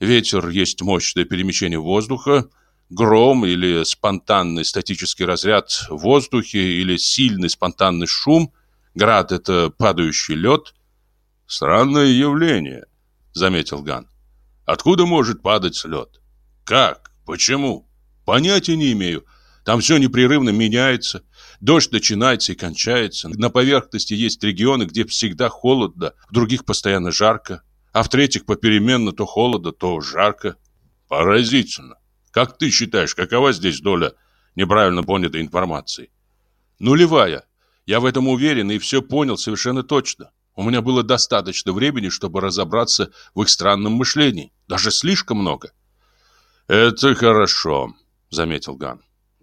Ветер есть мощное перемещение воздуха гром или спонтанный статический разряд в воздухе или сильный спонтанный шум, Град — это падающий лед? Странное явление, заметил Ган. Откуда может падать лед? Как? Почему? Понятия не имею. Там все непрерывно меняется. Дождь начинается и кончается. На поверхности есть регионы, где всегда холодно, в других постоянно жарко, а в третьих попеременно то холодно, то жарко. Поразительно. Как ты считаешь, какова здесь доля неправильно понятой информации? Нулевая. Я в этом уверен и все понял совершенно точно. У меня было достаточно времени, чтобы разобраться в их странном мышлении. Даже слишком много. Это хорошо, заметил Ган.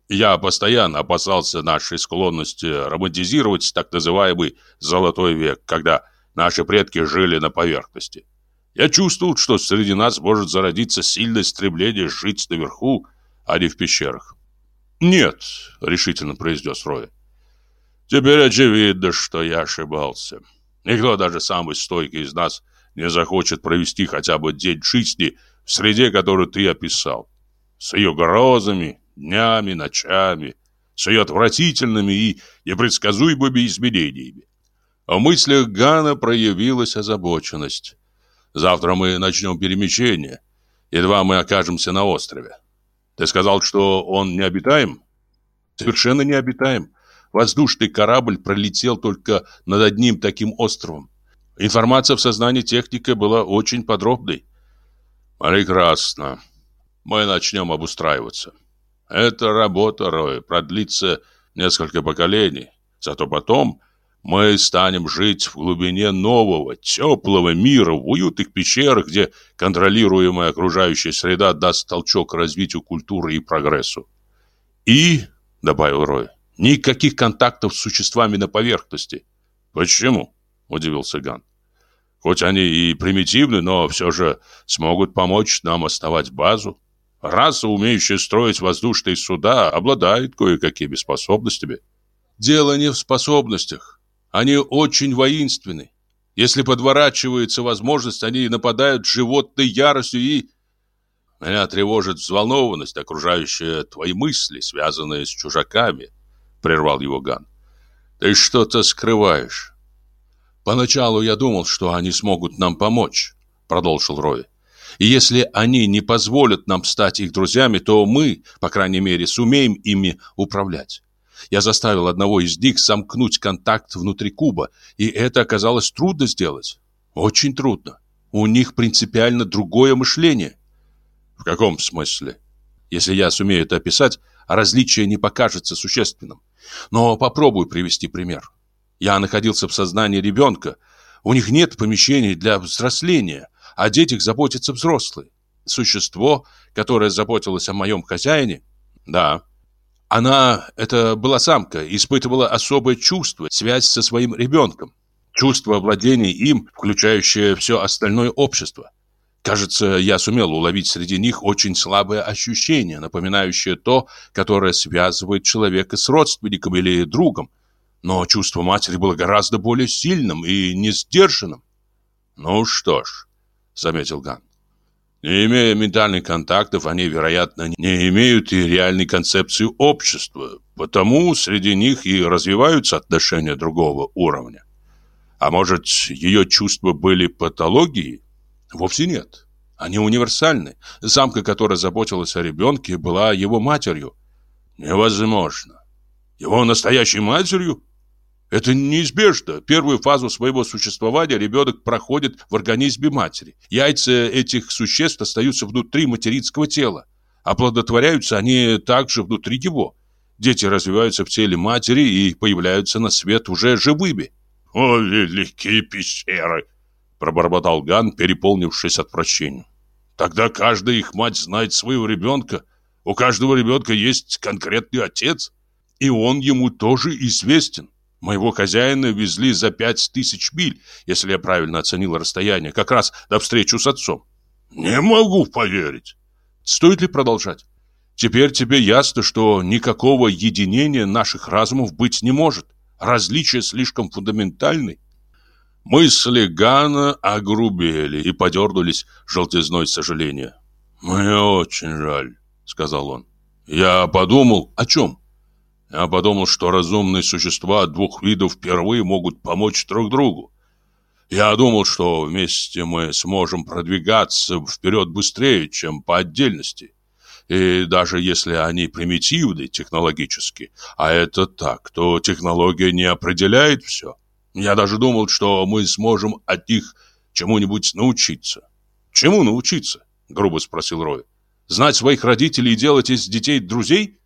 Я постоянно опасался нашей склонности романтизировать так называемый «золотой век», когда наши предки жили на поверхности. Я чувствовал, что среди нас может зародиться сильное стремление жить наверху, а не в пещерах. «Нет», — решительно произнес Рой. «Теперь очевидно, что я ошибался. Никто, даже самый стойкий из нас, не захочет провести хотя бы день жизни в среде, которую ты описал. С ее грозами, днями, ночами, с ее отвратительными и непредсказуемыми изменениями. В мыслях Гана проявилась озабоченность. Завтра мы начнем перемещение. Едва мы окажемся на острове. Ты сказал, что он необитаем? Совершенно необитаем. Воздушный корабль пролетел только над одним таким островом. Информация в сознании техника была очень подробной. Прекрасно. Мы начнем обустраиваться. Эта работа, Рой, продлится несколько поколений. Зато потом мы станем жить в глубине нового, теплого мира, в уютных пещерах, где контролируемая окружающая среда даст толчок развитию культуры и прогрессу. И, добавил Рой, никаких контактов с существами на поверхности. Почему? Удивился Ган. Хоть они и примитивны, но все же смогут помочь нам оставать базу. Раса, умеющая строить воздушные суда, обладает кое-какими способностями. Дело не в способностях. Они очень воинственны. Если подворачивается возможность, они нападают животной яростью и... Меня тревожит взволнованность, окружающая твои мысли, связанные с чужаками, прервал его Ган. Ты что-то скрываешь. Поначалу я думал, что они смогут нам помочь, продолжил Рой. И если они не позволят нам стать их друзьями, то мы, по крайней мере, сумеем ими управлять. Я заставил одного из них сомкнуть контакт внутри куба, и это оказалось трудно сделать. Очень трудно. У них принципиально другое мышление. В каком смысле? Если я сумею это описать, различие не покажется существенным. Но попробую привести пример. Я находился в сознании ребенка. У них нет помещений для взросления, о детях заботятся взрослые. Существо, которое заботилось о моем хозяине, да, она, это была самка, испытывала особое чувство, связь со своим ребенком. Чувство владения им, включающее все остальное общество. Кажется, я сумел уловить среди них очень слабое ощущение, напоминающее то, которое связывает человека с родственником или другом. Но чувство матери было гораздо более сильным и несдержанным. «Ну что ж», — заметил Ган, не имея ментальных контактов, они, вероятно, не имеют и реальной концепции общества, потому среди них и развиваются отношения другого уровня. А может, ее чувства были патологией? Вовсе нет. Они универсальны. Самка, которая заботилась о ребенке, была его матерью. Невозможно. Его настоящей матерью? Это неизбежно. Первую фазу своего существования ребенок проходит в организме матери. Яйца этих существ остаются внутри материнского тела. Оплодотворяются они также внутри его. Дети развиваются в теле матери и появляются на свет уже живыми. «О, великие пещеры!» – пробормотал Ган, переполнившись отвращением. «Тогда каждая их мать знает своего ребенка. У каждого ребенка есть конкретный отец, и он ему тоже известен. Моего хозяина везли за пять тысяч миль, если я правильно оценил расстояние, как раз до встречи с отцом. Не могу поверить. Стоит ли продолжать? Теперь тебе ясно, что никакого единения наших разумов быть не может. Различия слишком фундаментальны. Мысли Гана огрубели и подернулись желтизной сожаления. «Мне очень жаль», — сказал он. «Я подумал, о чем?» Я подумал, что разумные существа двух видов впервые могут помочь друг другу. Я думал, что вместе мы сможем продвигаться вперед быстрее, чем по отдельности. И даже если они примитивны технологически, а это так, то технология не определяет все. Я даже думал, что мы сможем от них чему-нибудь научиться. Чему научиться? Грубо спросил Рой. Знать своих родителей и делать из детей друзей?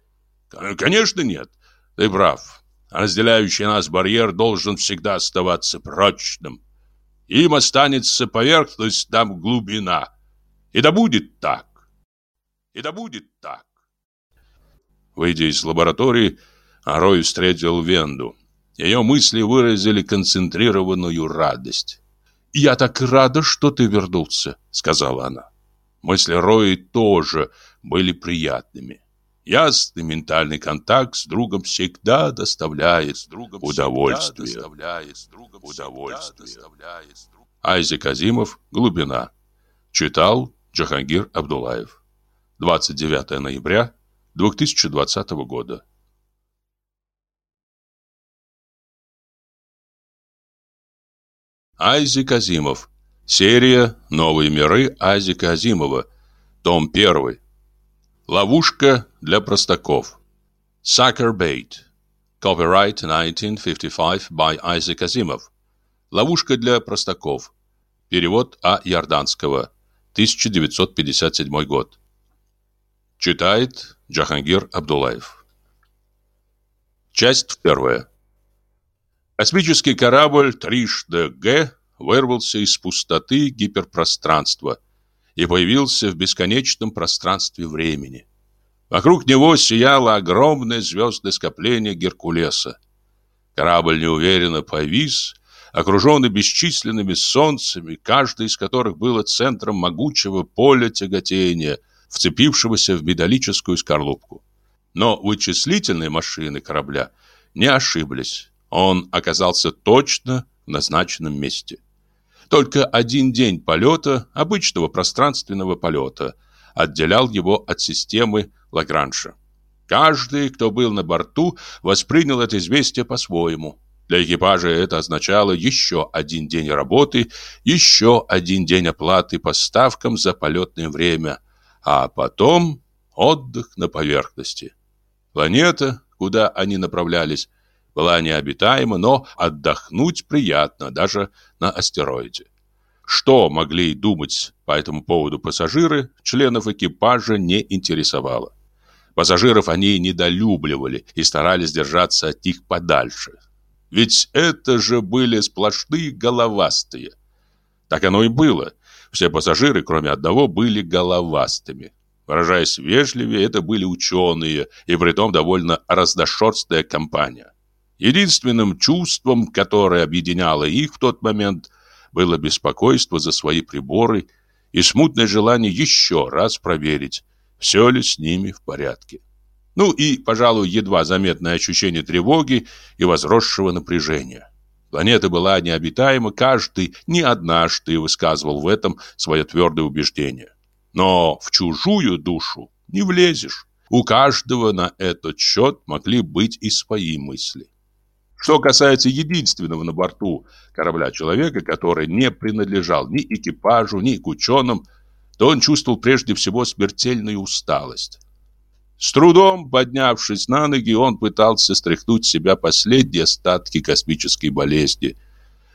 Конечно, нет. Ты прав. Разделяющий нас барьер должен всегда оставаться прочным. Им останется поверхность, там глубина. И да будет так. И да будет так. Выйдя из лаборатории, Арой встретил Венду. Ее мысли выразили концентрированную радость. «Я так рада, что ты вернулся», — сказала она. Мысли Рои тоже были приятными. Ясный ментальный контакт с другом всегда доставляет с другом удовольствие. Доставляет с другом удовольствие. Айзек Азимов «Глубина». Читал Джахангир Абдулаев. 29 ноября 2020 года. Айзек Азимов. Серия «Новые миры» Айзека Азимова. Том 1. Ловушка для простаков. Sucker Bait. Copyright 1955 by Isaac Asimov. Ловушка для простаков. Перевод А. Ярданского. 1957 год. Читает Джахангир Абдулаев. Часть первая. Космический корабль трижды Г вырвался из пустоты гиперпространства и появился в бесконечном пространстве времени. Вокруг него сияло огромное звездное скопление Геркулеса. Корабль неуверенно повис, окруженный бесчисленными солнцами, каждое из которых было центром могучего поля тяготения, вцепившегося в металлическую скорлупку. Но вычислительные машины корабля не ошиблись. Он оказался точно в назначенном месте. Только один день полета, обычного пространственного полета, отделял его от системы Лагранжа. Каждый, кто был на борту, воспринял это известие по-своему. Для экипажа это означало еще один день работы, еще один день оплаты поставкам за полетное время, а потом отдых на поверхности. Планета, куда они направлялись, была необитаема, но отдохнуть приятно даже на астероиде. Что могли думать по этому поводу пассажиры, членов экипажа не интересовало. Пассажиров они недолюбливали и старались держаться от них подальше. Ведь это же были сплошные головастые. Так оно и было. Все пассажиры, кроме одного, были головастыми. Выражаясь вежливее, это были ученые, и притом довольно разношерстная компания. Единственным чувством, которое объединяло их в тот момент, было беспокойство за свои приборы и смутное желание еще раз проверить, все ли с ними в порядке. Ну и, пожалуй, едва заметное ощущение тревоги и возросшего напряжения. Планета была необитаема, каждый не однажды высказывал в этом свое твердое убеждение. Но в чужую душу не влезешь. У каждого на этот счет могли быть и свои мысли. Что касается единственного на борту корабля человека, который не принадлежал ни экипажу, ни к ученым, то он чувствовал прежде всего смертельную усталость. С трудом поднявшись на ноги, он пытался стряхнуть с себя последние остатки космической болезни.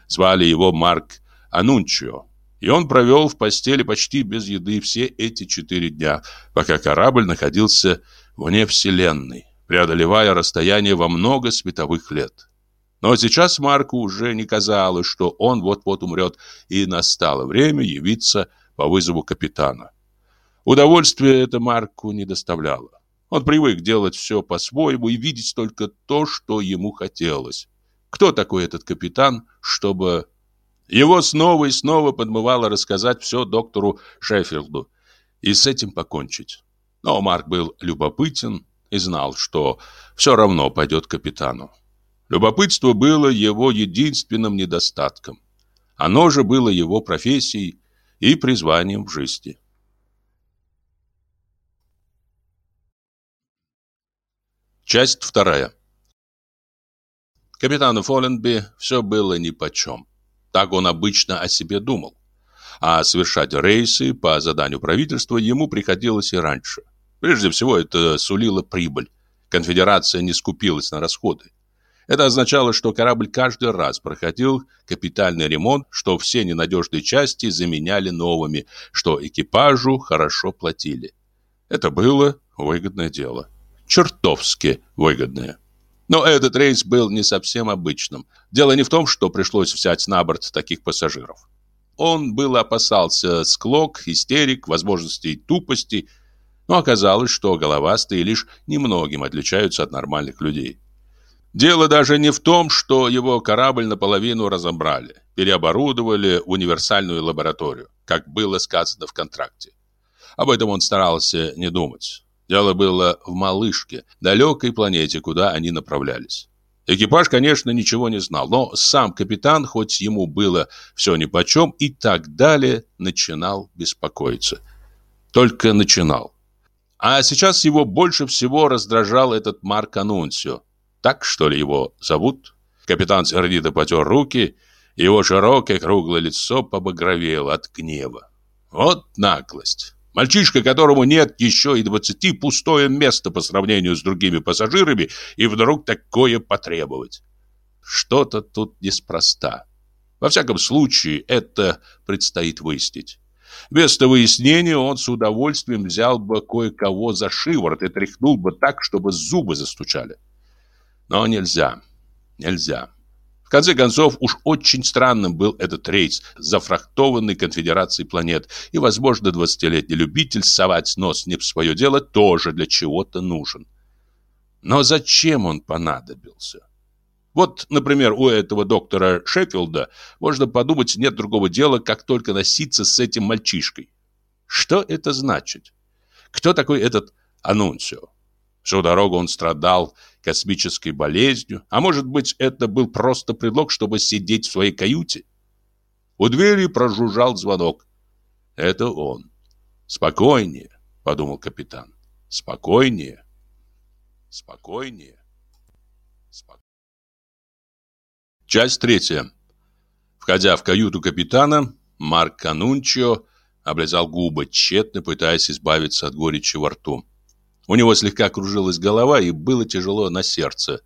Звали его Марк Анунчио, и он провел в постели почти без еды все эти четыре дня, пока корабль находился вне Вселенной, преодолевая расстояние во много световых лет. Но сейчас Марку уже не казалось, что он вот-вот умрет, и настало время явиться по вызову капитана. Удовольствия это Марку не доставляло. Он привык делать все по-своему и видеть только то, что ему хотелось. Кто такой этот капитан, чтобы... Его снова и снова подмывало рассказать все доктору Шеффилду и с этим покончить. Но Марк был любопытен и знал, что все равно пойдет капитану. Любопытство было его единственным недостатком. Оно же было его профессией и призванием в жизни. Часть вторая. Капитану Фоленби все было нипочем. Так он обычно о себе думал. А совершать рейсы по заданию правительства ему приходилось и раньше. Прежде всего, это сулило прибыль. Конфедерация не скупилась на расходы. Это означало, что корабль каждый раз проходил капитальный ремонт, что все ненадежные части заменяли новыми, что экипажу хорошо платили. Это было выгодное дело. Чертовски выгодное. Но этот рейс был не совсем обычным. Дело не в том, что пришлось взять на борт таких пассажиров. Он был опасался склок, истерик, возможностей тупости, но оказалось, что головастые лишь немногим отличаются от нормальных людей. Дело даже не в том, что его корабль наполовину разобрали, переоборудовали универсальную лабораторию, как было сказано в контракте. Об этом он старался не думать. Дело было в малышке, далекой планете, куда они направлялись. Экипаж, конечно, ничего не знал, но сам капитан, хоть ему было все нипочем, и так далее, начинал беспокоиться. Только начинал. А сейчас его больше всего раздражал этот Марк Анунсио, так, что ли, его зовут? Капитан сердито потер руки, его широкое круглое лицо побагровело от гнева. Вот наглость. Мальчишка, которому нет еще и двадцати, пустое место по сравнению с другими пассажирами, и вдруг такое потребовать. Что-то тут неспроста. Во всяком случае, это предстоит выяснить. Вместо выяснения он с удовольствием взял бы кое-кого за шиворот и тряхнул бы так, чтобы зубы застучали. Но нельзя. Нельзя. В конце концов, уж очень странным был этот рейс, зафрахтованный конфедерацией планет, и, возможно, двадцатилетний любитель совать нос не в свое дело тоже для чего-то нужен. Но зачем он понадобился? Вот, например, у этого доктора Шеффилда, можно подумать, нет другого дела, как только носиться с этим мальчишкой. Что это значит? Кто такой этот Анунцио? Всю дорогу он страдал космической болезнью, а может быть, это был просто предлог, чтобы сидеть в своей каюте. У двери прожужжал звонок. Это он. «Спокойнее», — подумал капитан. «Спокойнее, спокойнее, спокойнее». Часть третья. Входя в каюту капитана, Марк Канунчио облизал губы, тщетно пытаясь избавиться от горечи во рту. У него слегка кружилась голова и было тяжело на сердце.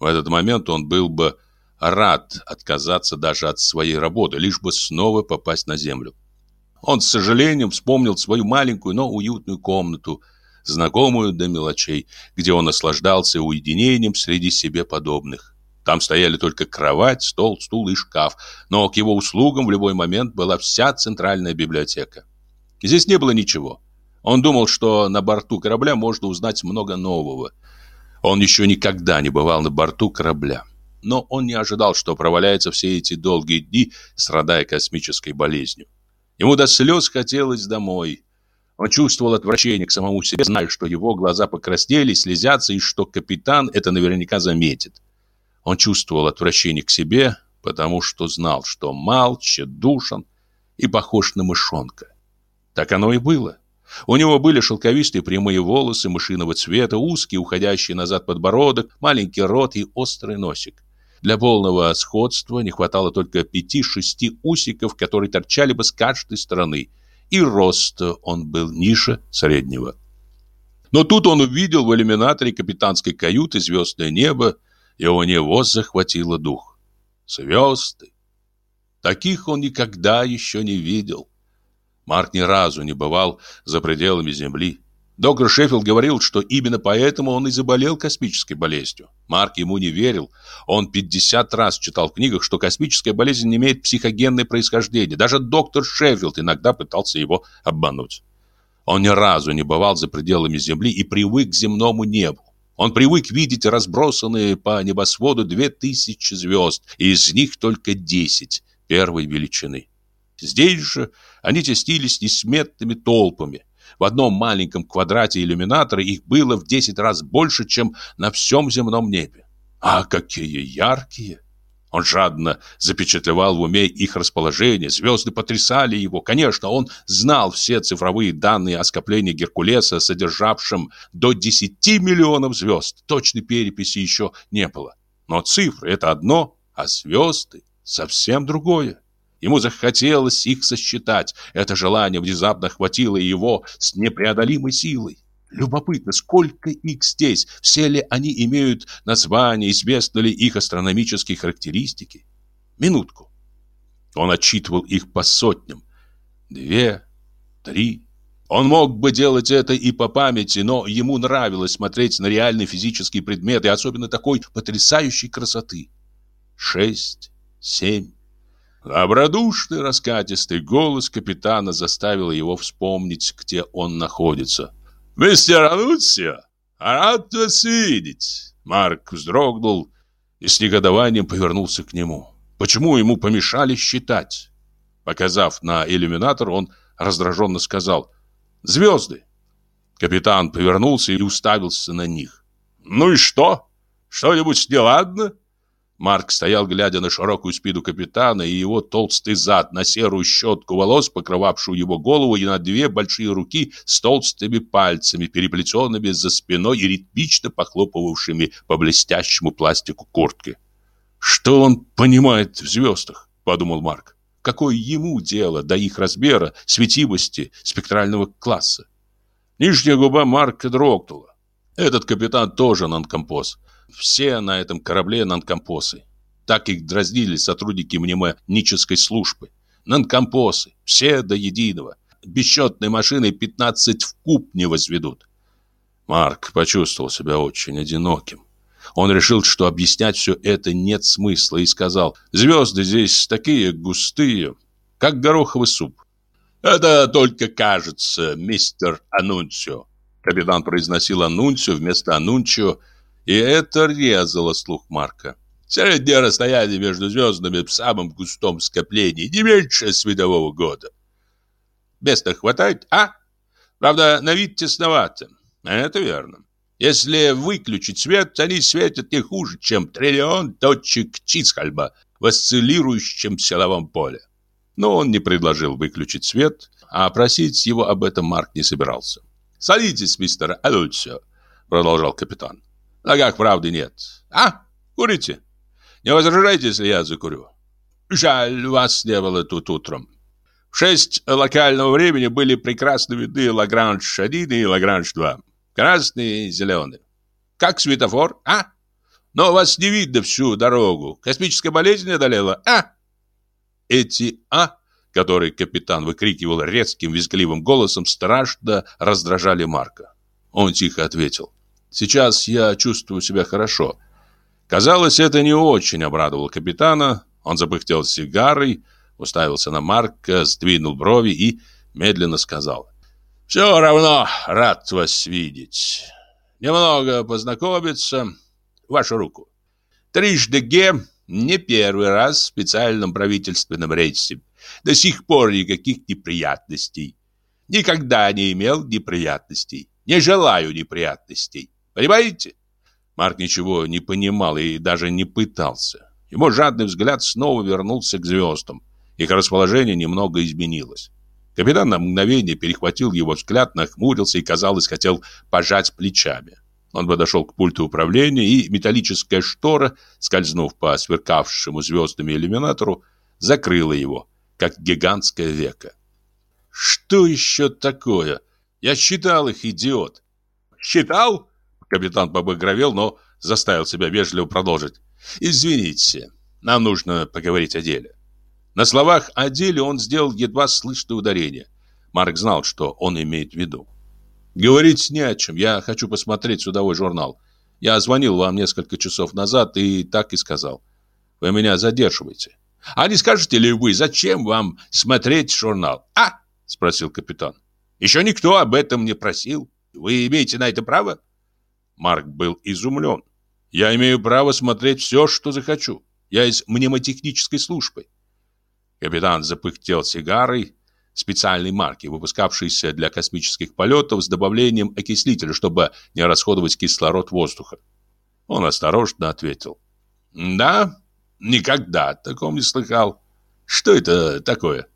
В этот момент он был бы рад отказаться даже от своей работы, лишь бы снова попасть на землю. Он с сожалением вспомнил свою маленькую, но уютную комнату, знакомую до мелочей, где он наслаждался уединением среди себе подобных. Там стояли только кровать, стол, стул и шкаф, но к его услугам в любой момент была вся центральная библиотека. Здесь не было ничего. Он думал, что на борту корабля можно узнать много нового. Он еще никогда не бывал на борту корабля. Но он не ожидал, что проваляется все эти долгие дни, страдая космической болезнью. Ему до слез хотелось домой. Он чувствовал отвращение к самому себе, зная, что его глаза покраснели, слезятся, и что капитан это наверняка заметит. Он чувствовал отвращение к себе, потому что знал, что мал, тщедушен и похож на мышонка. Так оно и было. У него были шелковистые прямые волосы мышиного цвета, узкий, уходящий назад подбородок, маленький рот и острый носик. Для полного сходства не хватало только пяти-шести усиков, которые торчали бы с каждой стороны, и рост он был ниже среднего. Но тут он увидел в иллюминаторе капитанской каюты звездное небо, и у него захватило дух. Звезды! Таких он никогда еще не видел. Марк ни разу не бывал за пределами Земли. Доктор Шеффилд говорил, что именно поэтому он и заболел космической болезнью. Марк ему не верил. Он 50 раз читал в книгах, что космическая болезнь имеет психогенное происхождение. Даже доктор Шеффилд иногда пытался его обмануть. Он ни разу не бывал за пределами Земли и привык к земному небу. Он привык видеть разбросанные по небосводу две тысячи звезд, и из них только десять первой величины. Здесь же они тестились несметными толпами. В одном маленьком квадрате иллюминатора их было в 10 раз больше, чем на всем земном небе. А какие яркие! Он жадно запечатлевал в уме их расположение, звезды потрясали его. Конечно, он знал все цифровые данные о скоплении Геркулеса, содержавшем до 10 миллионов звезд. Точной переписи еще не было. Но цифры — это одно, а звезды — совсем другое. Ему захотелось их сосчитать. Это желание внезапно охватило его с непреодолимой силой. Любопытно, сколько их здесь, все ли они имеют название, известны ли их астрономические характеристики? Минутку. Он отчитывал их по сотням. Две, три. Он мог бы делать это и по памяти, но ему нравилось смотреть на реальные физические предметы, особенно такой потрясающей красоты. Шесть, семь. Добродушный раскатистый голос капитана заставил его вспомнить, где он находится. «Мистер Ануцио, рад вас видеть!» Марк вздрогнул и с негодованием повернулся к нему. Почему ему помешали считать? Показав на иллюминатор, он раздраженно сказал «Звезды!» Капитан повернулся и уставился на них. «Ну и что? Что-нибудь неладно?» Марк стоял, глядя на широкую спину капитана и его толстый зад, на серую щетку волос, покрывавшую его голову, и на две большие руки с толстыми пальцами, переплетенными за спиной и ритмично похлопывавшими по блестящему пластику куртки. «Что он понимает в звездах?» – подумал Марк. «Какое ему дело до их размера, светимости, спектрального класса?» Нижняя губа Марка дрогнула. Этот капитан тоже нанкомпоз. Все на этом корабле нанкомпосы. Так их дразнили сотрудники мнемонической службы. Нанкомпосы, все до единого. Бесчетные машины 15 в куб не возведут. Марк почувствовал себя очень одиноким. Он решил, что объяснять все это нет смысла, и сказал, «Звезды здесь такие густые, как гороховый суп». «Это только кажется, мистер Анунцио». Капитан произносил Анунцио вместо Анунцио, и это резало слух Марка. Среднее расстояние между звездами в самом густом скоплении не меньше светового года. Места хватает, а? Правда, на вид тесновато. Это верно. Если выключить свет, они светят не хуже, чем триллион точек Чисхальба в осциллирующем силовом поле. Но он не предложил выключить свет, а просить его об этом Марк не собирался. «Садитесь, мистер Алюцио», — продолжал капитан. В ногах правды нет. А? Курите? Не возражайте, если я закурю? Жаль, вас не было тут утром. В шесть локального времени были прекрасно видны Лагранж-1 и Лагранж-2. Красный и зеленый. Как светофор, а? Но вас не видно всю дорогу. Космическая болезнь одолела, а? Эти «а», которые капитан выкрикивал резким визгливым голосом, страшно раздражали Марка. Он тихо ответил. Сейчас я чувствую себя хорошо. Казалось, это не очень обрадовало капитана. Он запыхтел сигарой, уставился на Марка, сдвинул брови и медленно сказал. «Все равно рад вас видеть. Немного познакомиться. Вашу руку. Трижды Ге не первый раз в специальном правительственном рейсе. До сих пор никаких неприятностей. Никогда не имел неприятностей. Не желаю неприятностей. Понимаете? Марк ничего не понимал и даже не пытался. Его жадный взгляд снова вернулся к звездам. Их расположение немного изменилось. Капитан на мгновение перехватил его взгляд, нахмурился и, казалось, хотел пожать плечами. Он подошел к пульту управления, и металлическая штора, скользнув по сверкавшему звездами иллюминатору, закрыла его, как гигантское веко. «Что еще такое? Я считал их, идиот!» «Считал?» Капитан побагровел, но заставил себя вежливо продолжить. «Извините, нам нужно поговорить о деле». На словах о деле он сделал едва слышное ударение. Марк знал, что он имеет в виду. «Говорить не о чем. Я хочу посмотреть судовой журнал. Я звонил вам несколько часов назад и так и сказал. Вы меня задерживаете. А не скажете ли вы, зачем вам смотреть журнал? А? Спросил капитан. Еще никто об этом не просил. Вы имеете на это право? Марк был изумлен. «Я имею право смотреть все, что захочу. Я из мнемотехнической службы». Капитан запыхтел сигарой специальной марки, выпускавшейся для космических полетов с добавлением окислителя, чтобы не расходовать кислород воздуха. Он осторожно ответил. «Да, никогда о таком не слыхал. Что это такое?»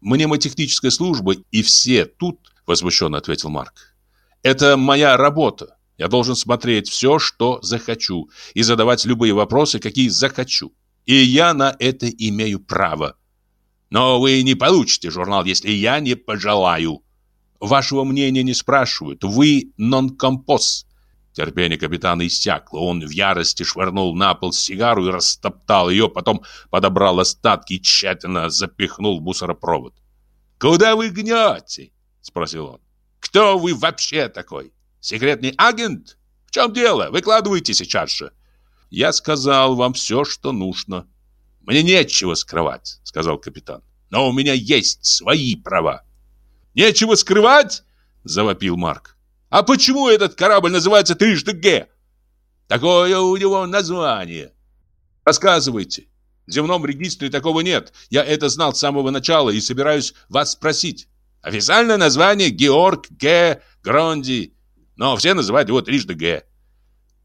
«Мнемотехническая служба, и все тут», — возмущенно ответил Марк. «Это моя работа. Я должен смотреть все, что захочу, и задавать любые вопросы, какие захочу. И я на это имею право. Но вы не получите журнал, если я не пожелаю. Вашего мнения не спрашивают. Вы нон-композ. Терпение капитана иссякло. Он в ярости швырнул на пол сигару и растоптал ее, потом подобрал остатки и тщательно запихнул в мусоропровод. «Куда вы гнете?» — спросил он. «Кто вы вообще такой? Секретный агент? В чем дело? Выкладывайте сейчас же». «Я сказал вам все, что нужно». «Мне нечего скрывать», — сказал капитан. «Но у меня есть свои права». «Нечего скрывать?» — завопил Марк. «А почему этот корабль называется трижды Г?» «Такое у него название». «Рассказывайте». В земном регистре такого нет. Я это знал с самого начала и собираюсь вас спросить. Официальное название Георг Г. Гронди, но все называют его трижды Г.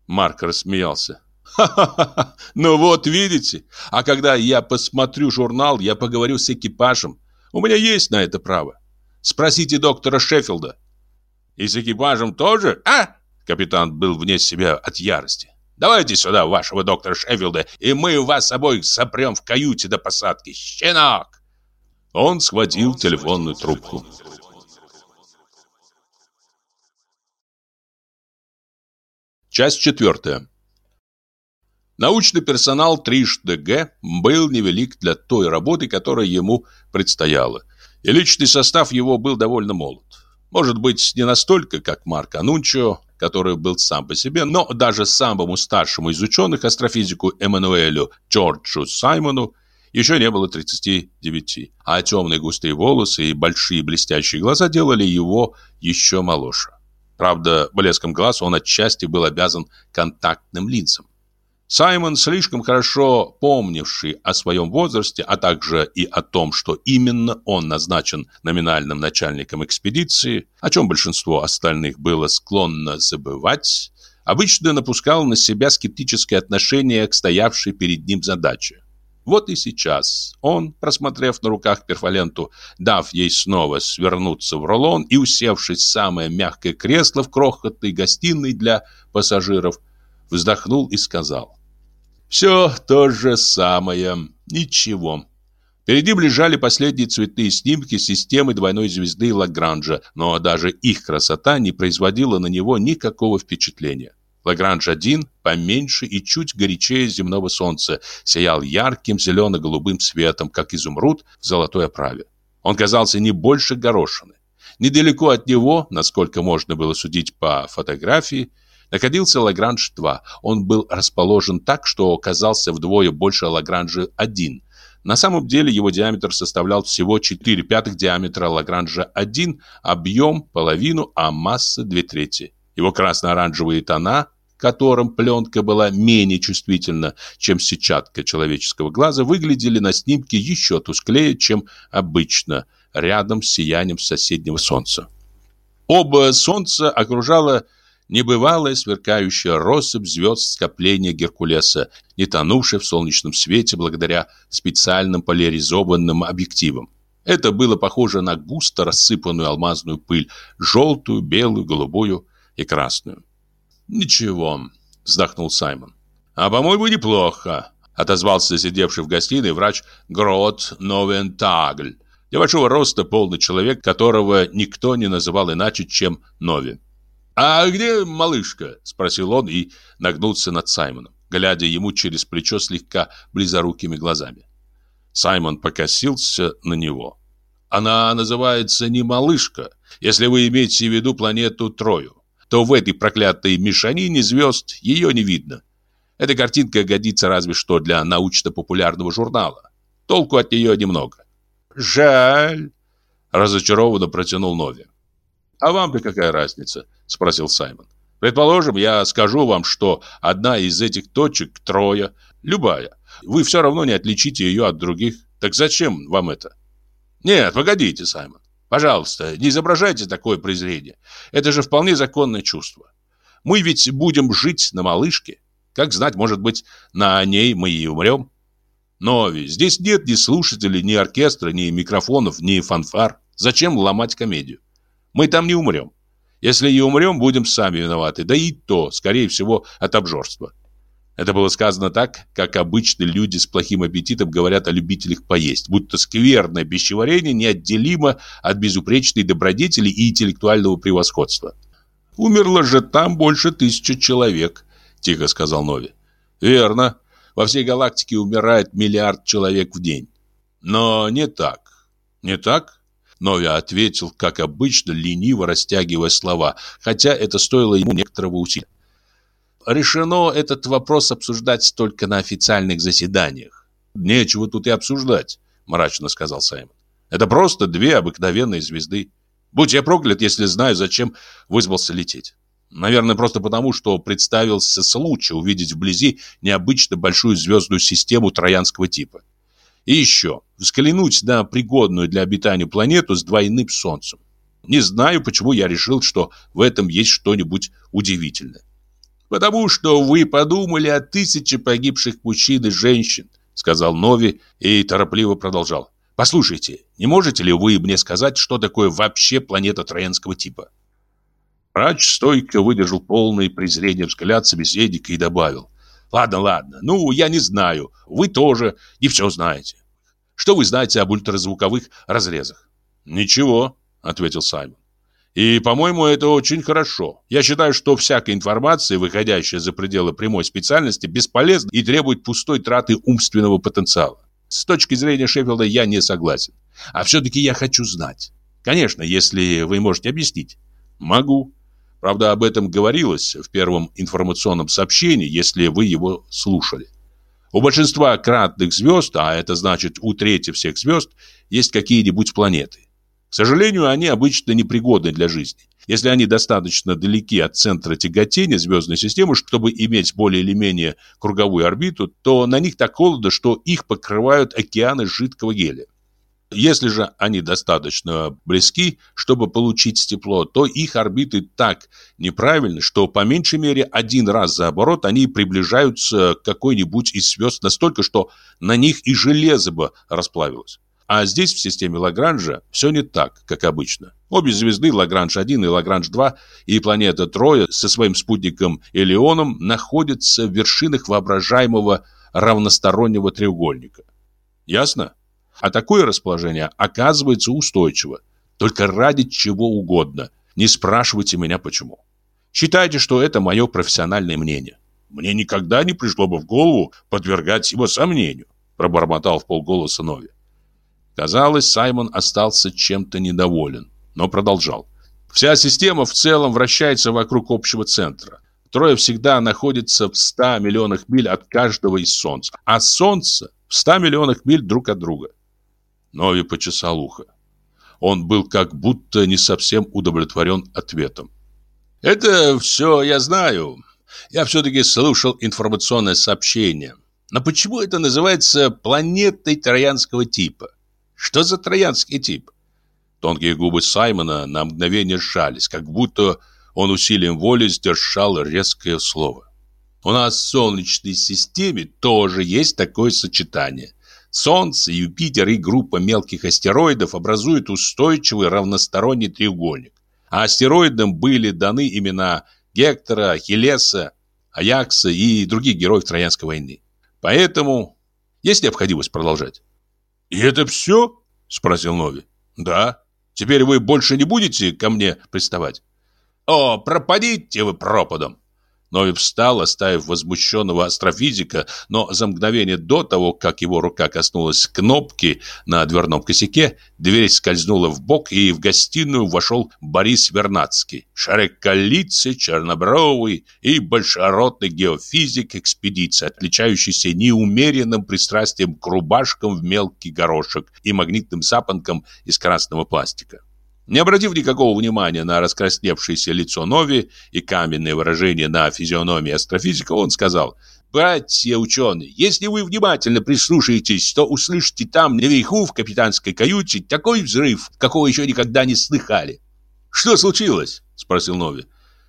Марк рассмеялся. «Ха-ха-ха! Ну вот, видите? А когда я посмотрю журнал, я поговорю с экипажем. У меня есть на это право. Спросите доктора Шеффилда». «И с экипажем тоже, а?» Капитан был вне себя от ярости. Давайте сюда вашего доктора Шеффилда, и мы вас обоих сопрем в каюте до посадки. Щенок!» Он схватил телефонную трубку. Часть четвертая. Научный персонал трижды Г был невелик для той работы, которая ему предстояла, и личный состав его был довольно молод. Может быть, не настолько, как Марк Анунчио, который был сам по себе, но даже самому старшему из ученых, астрофизику Эммануэлю Джорджу Саймону, еще не было 39, а темные густые волосы и большие блестящие глаза делали его еще моложе. Правда, блеском глаз он отчасти был обязан контактным линзам. Саймон, слишком хорошо помнивший о своем возрасте, а также и о том, что именно он назначен номинальным начальником экспедиции, о чем большинство остальных было склонно забывать, обычно напускал на себя скептическое отношение к стоявшей перед ним задаче. Вот и сейчас он, просмотрев на руках перфоленту, дав ей снова свернуться в рулон и усевшись в самое мягкое кресло в крохотной гостиной для пассажиров, вздохнул и сказал. «Все то же самое. Ничего». Перед ним лежали последние цветные снимки системы двойной звезды Лагранжа, но даже их красота не производила на него никакого впечатления. Лагранж-1, поменьше и чуть горячее земного солнца, сиял ярким зелено-голубым светом, как изумруд в золотой оправе. Он казался не больше горошины. Недалеко от него, насколько можно было судить по фотографии, находился Лагранж-2. Он был расположен так, что казался вдвое больше Лагранжа-1. На самом деле его диаметр составлял всего 4 пятых диаметра Лагранжа-1, объем – половину, а масса – 2 трети. Его красно-оранжевые тона, которым пленка была менее чувствительна, чем сетчатка человеческого глаза, выглядели на снимке еще тусклее, чем обычно, рядом с сиянием соседнего солнца. Оба солнца окружало небывалая сверкающая россыпь звезд скопления Геркулеса, не тонувшая в солнечном свете благодаря специальным поляризованным объективам. Это было похоже на густо рассыпанную алмазную пыль, желтую, белую, голубую и красную. «Ничего», — вздохнул Саймон. «А, по-моему, неплохо», — отозвался сидевший в гостиной врач Грот Новентагль. Небольшого роста полный человек, которого никто не называл иначе, чем Нови. «А где малышка?» – спросил он и нагнулся над Саймоном, глядя ему через плечо слегка близорукими глазами. Саймон покосился на него. «Она называется не малышка, если вы имеете в виду планету Трою, то в этой проклятой мешанине звезд ее не видно. Эта картинка годится разве что для научно-популярного журнала. Толку от нее немного». «Жаль», – разочарованно протянул Нови. «А вам-то какая разница?» – спросил Саймон. «Предположим, я скажу вам, что одна из этих точек – трое, любая. Вы все равно не отличите ее от других. Так зачем вам это?» «Нет, погодите, Саймон. Пожалуйста, не изображайте такое презрение. Это же вполне законное чувство. Мы ведь будем жить на малышке. Как знать, может быть, на ней мы и умрем. Но здесь нет ни слушателей, ни оркестра, ни микрофонов, ни фанфар. Зачем ломать комедию? Мы там не умрем. Если и умрем, будем сами виноваты, да и то, скорее всего, от обжорства. Это было сказано так, как обычно люди с плохим аппетитом говорят о любителях поесть, будто скверное пищеварение неотделимо от безупречной добродетели и интеллектуального превосходства. «Умерло же там больше тысячи человек», – тихо сказал Нови. «Верно. Во всей галактике умирает миллиард человек в день. Но не так. Не так?» Нови ответил, как обычно, лениво растягивая слова, хотя это стоило ему некоторого усилия решено этот вопрос обсуждать только на официальных заседаниях. Нечего тут и обсуждать, мрачно сказал Саймон. Это просто две обыкновенные звезды. Будь я проклят, если знаю, зачем вызвался лететь. Наверное, просто потому, что представился случай увидеть вблизи необычно большую звездную систему троянского типа. И еще, взглянуть на пригодную для обитания планету с двойным солнцем. Не знаю, почему я решил, что в этом есть что-нибудь удивительное. «Потому что вы подумали о тысяче погибших мужчин и женщин», сказал Нови и торопливо продолжал. «Послушайте, не можете ли вы мне сказать, что такое вообще планета троянского типа?» Врач стойко выдержал полное презрение взгляд собеседника и добавил. «Ладно, ладно, ну, я не знаю, вы тоже не все знаете. Что вы знаете об ультразвуковых разрезах?» «Ничего», — ответил Саймон. И, по-моему, это очень хорошо. Я считаю, что всякая информация, выходящая за пределы прямой специальности, бесполезна и требует пустой траты умственного потенциала. С точки зрения Шеффилда я не согласен. А все-таки я хочу знать. Конечно, если вы можете объяснить. Могу. Правда, об этом говорилось в первом информационном сообщении, если вы его слушали. У большинства кратных звезд, а это значит у трети всех звезд, есть какие-нибудь планеты. К сожалению, они обычно непригодны для жизни. Если они достаточно далеки от центра тяготения звездной системы, чтобы иметь более или менее круговую орбиту, то на них так холодно, что их покрывают океаны жидкого гелия. Если же они достаточно близки, чтобы получить тепло, то их орбиты так неправильны, что по меньшей мере один раз за оборот они приближаются к какой-нибудь из звезд настолько, что на них и железо бы расплавилось. А здесь, в системе Лагранжа, все не так, как обычно. Обе звезды, Лагранж-1 и Лагранж-2, и планета Троя со своим спутником Элеоном находятся в вершинах воображаемого равностороннего треугольника. Ясно? А такое расположение оказывается устойчиво. Только ради чего угодно. Не спрашивайте меня почему. Считайте, что это мое профессиональное мнение. Мне никогда не пришло бы в голову подвергать его сомнению, пробормотал в полголоса Нови. Казалось, Саймон остался чем-то недоволен, но продолжал. Вся система в целом вращается вокруг общего центра. Трое всегда находится в 100 миллионах миль от каждого из Солнца, а Солнце в 100 миллионах миль друг от друга. Нови почесал ухо. Он был как будто не совсем удовлетворен ответом. «Это все я знаю. Я все-таки слушал информационное сообщение. Но почему это называется планетой троянского типа? Что за троянский тип? Тонкие губы Саймона на мгновение сжались, как будто он усилием воли сдержал резкое слово. У нас в Солнечной системе тоже есть такое сочетание. Солнце, Юпитер и группа мелких астероидов образуют устойчивый равносторонний треугольник. А астероидам были даны имена Гектора, Ахиллеса, Аякса и других героев Троянской войны. Поэтому есть необходимость продолжать. «И это все?» – спросил Нови. «Да. Теперь вы больше не будете ко мне приставать?» «О, пропадите вы пропадом!» Нови встал, оставив возмущенного астрофизика, но за мгновение до того, как его рука коснулась кнопки на дверном косяке, дверь скользнула в бок, и в гостиную вошел Борис Вернадский, широколицый, чернобровый и большеротный геофизик экспедиции, отличающийся неумеренным пристрастием к рубашкам в мелкий горошек и магнитным запонкам из красного пластика. Не обратив никакого внимания на раскрасневшееся лицо Нови и каменное выражение на физиономии астрофизика, он сказал, «Братья ученые, если вы внимательно прислушаетесь, то услышите там наверху в капитанской каюте такой взрыв, какого еще никогда не слыхали». «Что случилось?» – спросил Нови.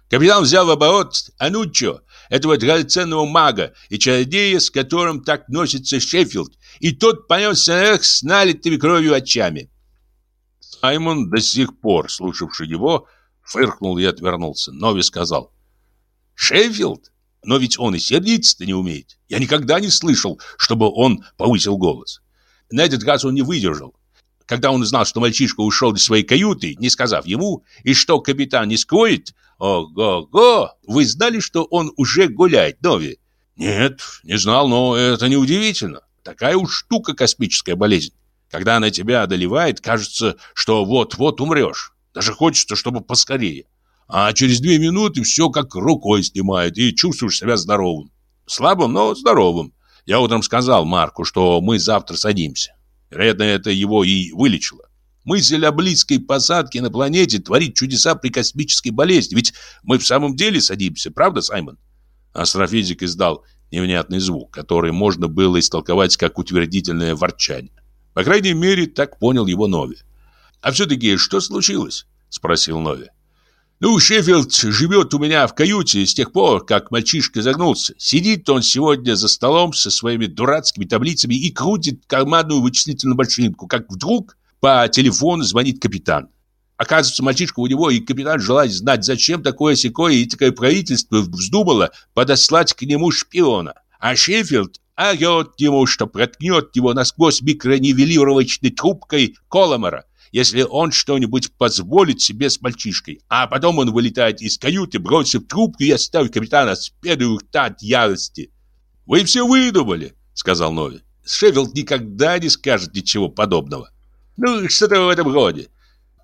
Капитан взял в оборот Ануччо, этого драгоценного мага и чародея, с которым так носится Шеффилд, и тот понесся наверх с налитыми кровью очами. Саймон, до сих пор слушавший его, Фыркнул и отвернулся. Нови сказал. Шеффилд? Но ведь он и сердиться-то не умеет. Я никогда не слышал, чтобы он повысил голос. На этот раз он не выдержал. Когда он узнал, что мальчишка ушел из своей каюты, не сказав ему, и что капитан не скроет, ого-го, вы знали, что он уже гуляет, Нови? Нет, не знал, но это неудивительно. Такая уж штука космическая болезнь. Когда она тебя одолевает, кажется, что вот-вот умрешь. Даже хочется, чтобы поскорее а через две минуты все как рукой снимает, и чувствуешь себя здоровым. Слабым, но здоровым. Я утром сказал Марку, что мы завтра садимся. Вероятно, это его и вылечило. Мысль о близкой посадке на планете творит чудеса при космической болезни, ведь мы в самом деле садимся, правда, Саймон? Астрофизик издал невнятный звук, который можно было истолковать как утвердительное ворчание. По крайней мере, так понял его Нови. «А все-таки что случилось?» – спросил Нови. Ну, Шеффилд живет у меня в каюте с тех пор, как мальчишка загнулся. Сидит он сегодня за столом со своими дурацкими таблицами и крутит карманную вычислительную машинку, как вдруг по телефону звонит капитан. Оказывается, мальчишка у него, и капитан желает знать, зачем такое секое и такое правительство вздумало подослать к нему шпиона. А Шеффилд орет ему, что проткнет его насквозь микронивелировочной трубкой Коломера если он что-нибудь позволит себе с мальчишкой. А потом он вылетает из каюты, бросив трубку и оставив капитана с пеной рта от ярости. «Вы все выдумали», — сказал Нови. «Шеффилд никогда не скажет ничего подобного». «Ну, что-то в этом роде».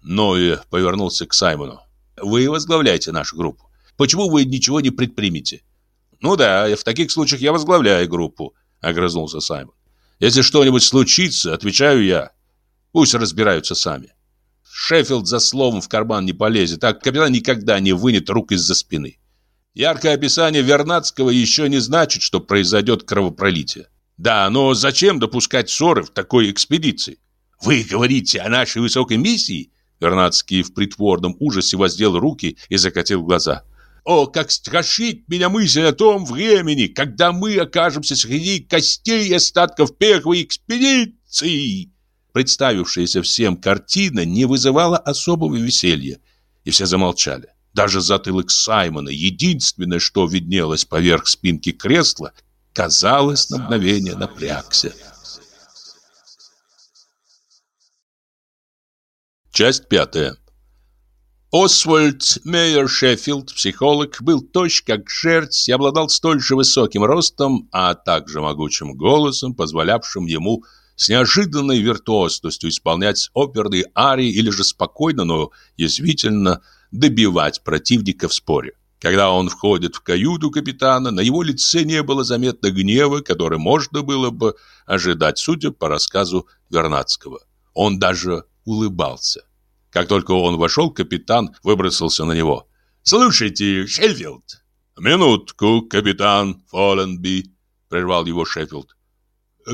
Нови повернулся к Саймону. «Вы возглавляете нашу группу. Почему вы ничего не предпримете?» «Ну да, в таких случаях я возглавляю группу», — огрызнулся Саймон. «Если что-нибудь случится, отвечаю я. Пусть разбираются сами. Шеффилд за словом в карман не полезет, так капитан никогда не вынет рук из-за спины. Яркое описание Вернадского еще не значит, что произойдет кровопролитие. Да, но зачем допускать ссоры в такой экспедиции? Вы говорите о нашей высокой миссии? Вернадский в притворном ужасе воздел руки и закатил глаза. О, как страшит меня мысль о том времени, когда мы окажемся среди костей и остатков первой экспедиции. Представившаяся всем картина не вызывала особого веселья, и все замолчали. Даже затылок Саймона, единственное, что виднелось поверх спинки кресла, казалось, на мгновение напрягся. Часть пятая. Освальд Мейер Шеффилд, психолог, был точь как жерть и обладал столь же высоким ростом, а также могучим голосом, позволявшим ему с неожиданной виртуозностью исполнять оперные арии или же спокойно, но язвительно добивать противника в споре. Когда он входит в каюту капитана, на его лице не было заметно гнева, который можно было бы ожидать, судя по рассказу Вернадского. Он даже улыбался. Как только он вошел, капитан выбросился на него. «Слушайте, Шеффилд!» «Минутку, капитан Фолленби!» — прервал его Шеффилд.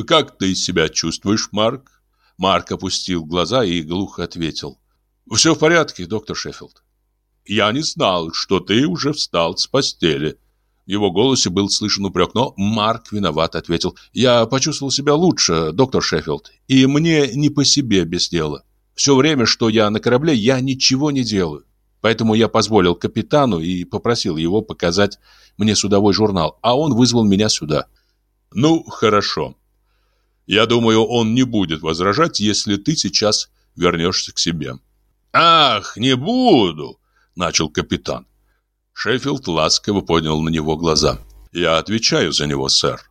«Как ты себя чувствуешь, Марк?» Марк опустил глаза и глухо ответил. «Все в порядке, доктор Шеффилд». «Я не знал, что ты уже встал с постели». В его голосе был слышен упрек, но Марк виноват ответил. «Я почувствовал себя лучше, доктор Шеффилд, и мне не по себе без дела. Все время, что я на корабле, я ничего не делаю. Поэтому я позволил капитану и попросил его показать мне судовой журнал, а он вызвал меня сюда». «Ну, хорошо», я думаю, он не будет возражать, если ты сейчас вернешься к себе. Ах, не буду, начал капитан. Шеффилд ласково поднял на него глаза. Я отвечаю за него, сэр.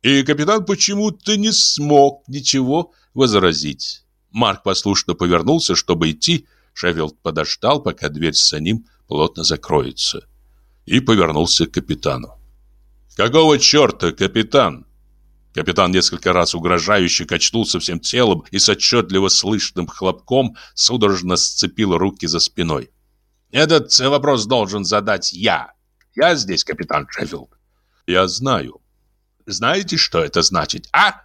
И капитан почему-то не смог ничего возразить. Марк послушно повернулся, чтобы идти. Шеффилд подождал, пока дверь за ним плотно закроется. И повернулся к капитану. «Какого черта, капитан?» Капитан несколько раз угрожающе качнулся всем телом и с отчетливо слышным хлопком судорожно сцепил руки за спиной. «Этот вопрос должен задать я. Я здесь, капитан Шеффилд». «Я знаю». «Знаете, что это значит, а?»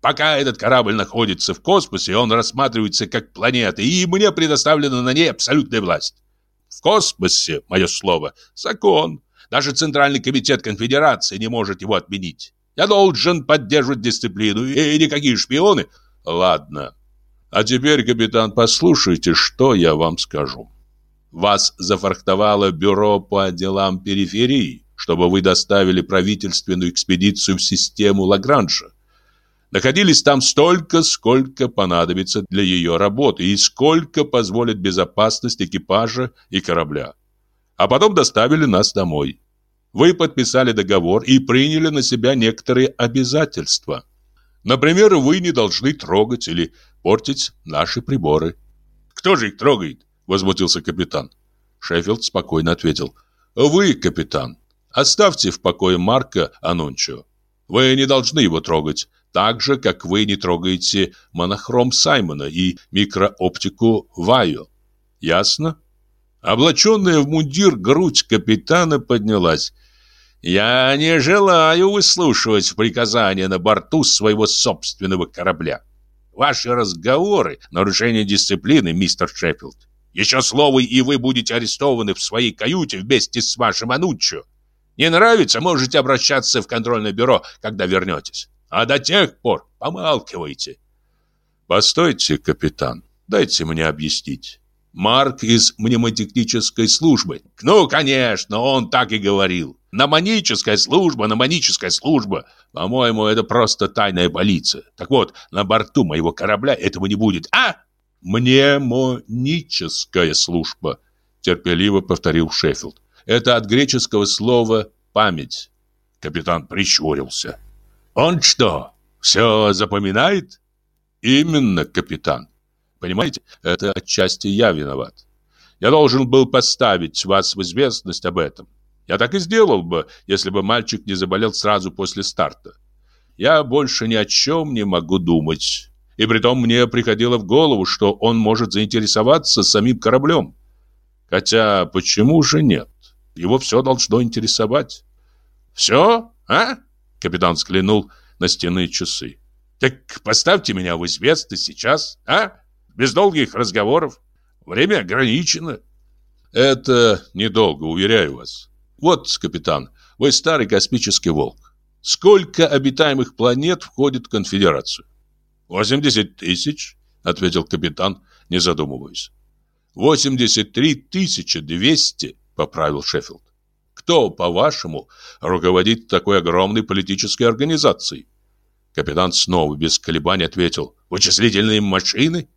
Пока этот корабль находится в космосе, он рассматривается как планета, и мне предоставлена на ней абсолютная власть. В космосе, мое слово, закон. Даже Центральный комитет конфедерации не может его отменить. Я должен поддерживать дисциплину, и никакие шпионы... Ладно. А теперь, капитан, послушайте, что я вам скажу. Вас зафрахтовало бюро по делам периферии, чтобы вы доставили правительственную экспедицию в систему Лагранжа. Находились там столько, сколько понадобится для ее работы и сколько позволит безопасность экипажа и корабля. А потом доставили нас домой. Вы подписали договор и приняли на себя некоторые обязательства. Например, вы не должны трогать или портить наши приборы. Кто же их трогает? Возмутился капитан. Шеффилд спокойно ответил. Вы, капитан. Оставьте в покое Марка Анунчо. Вы не должны его трогать, так же, как вы не трогаете монохром Саймона и микрооптику Вайо. Ясно? Облаченная в мундир грудь капитана поднялась. «Я не желаю выслушивать приказания на борту своего собственного корабля. Ваши разговоры — нарушение дисциплины, мистер Шеффилд. Еще слово, и вы будете арестованы в своей каюте вместе с вашим Ануччо. Не нравится, можете обращаться в контрольное бюро, когда вернетесь. А до тех пор помалкивайте». «Постойте, капитан, дайте мне объяснить». Марк из мнемотехнической службы. Ну, конечно, он так и говорил. Намоническая служба, намоническая служба. По-моему, это просто тайная полиция. Так вот, на борту моего корабля этого не будет. А? Мнемоническая служба, терпеливо повторил Шеффилд. Это от греческого слова «память». Капитан прищурился. «Он что, все запоминает?» «Именно, капитан. Понимаете, это отчасти я виноват. Я должен был поставить вас в известность об этом. Я так и сделал бы, если бы мальчик не заболел сразу после старта. Я больше ни о чем не могу думать. И притом мне приходило в голову, что он может заинтересоваться самим кораблем. Хотя почему же нет? Его все должно интересовать. «Все, а?» Капитан взглянул на стены часы. «Так поставьте меня в известность сейчас, а?» без долгих разговоров. Время ограничено. Это недолго, уверяю вас. Вот, капитан, вы старый космический волк. Сколько обитаемых планет входит в конфедерацию? 80 тысяч, ответил капитан, не задумываясь. 83 тысячи 200, поправил Шеффилд. Кто, по-вашему, руководит такой огромной политической организацией? Капитан снова без колебаний ответил. Вычислительные машины?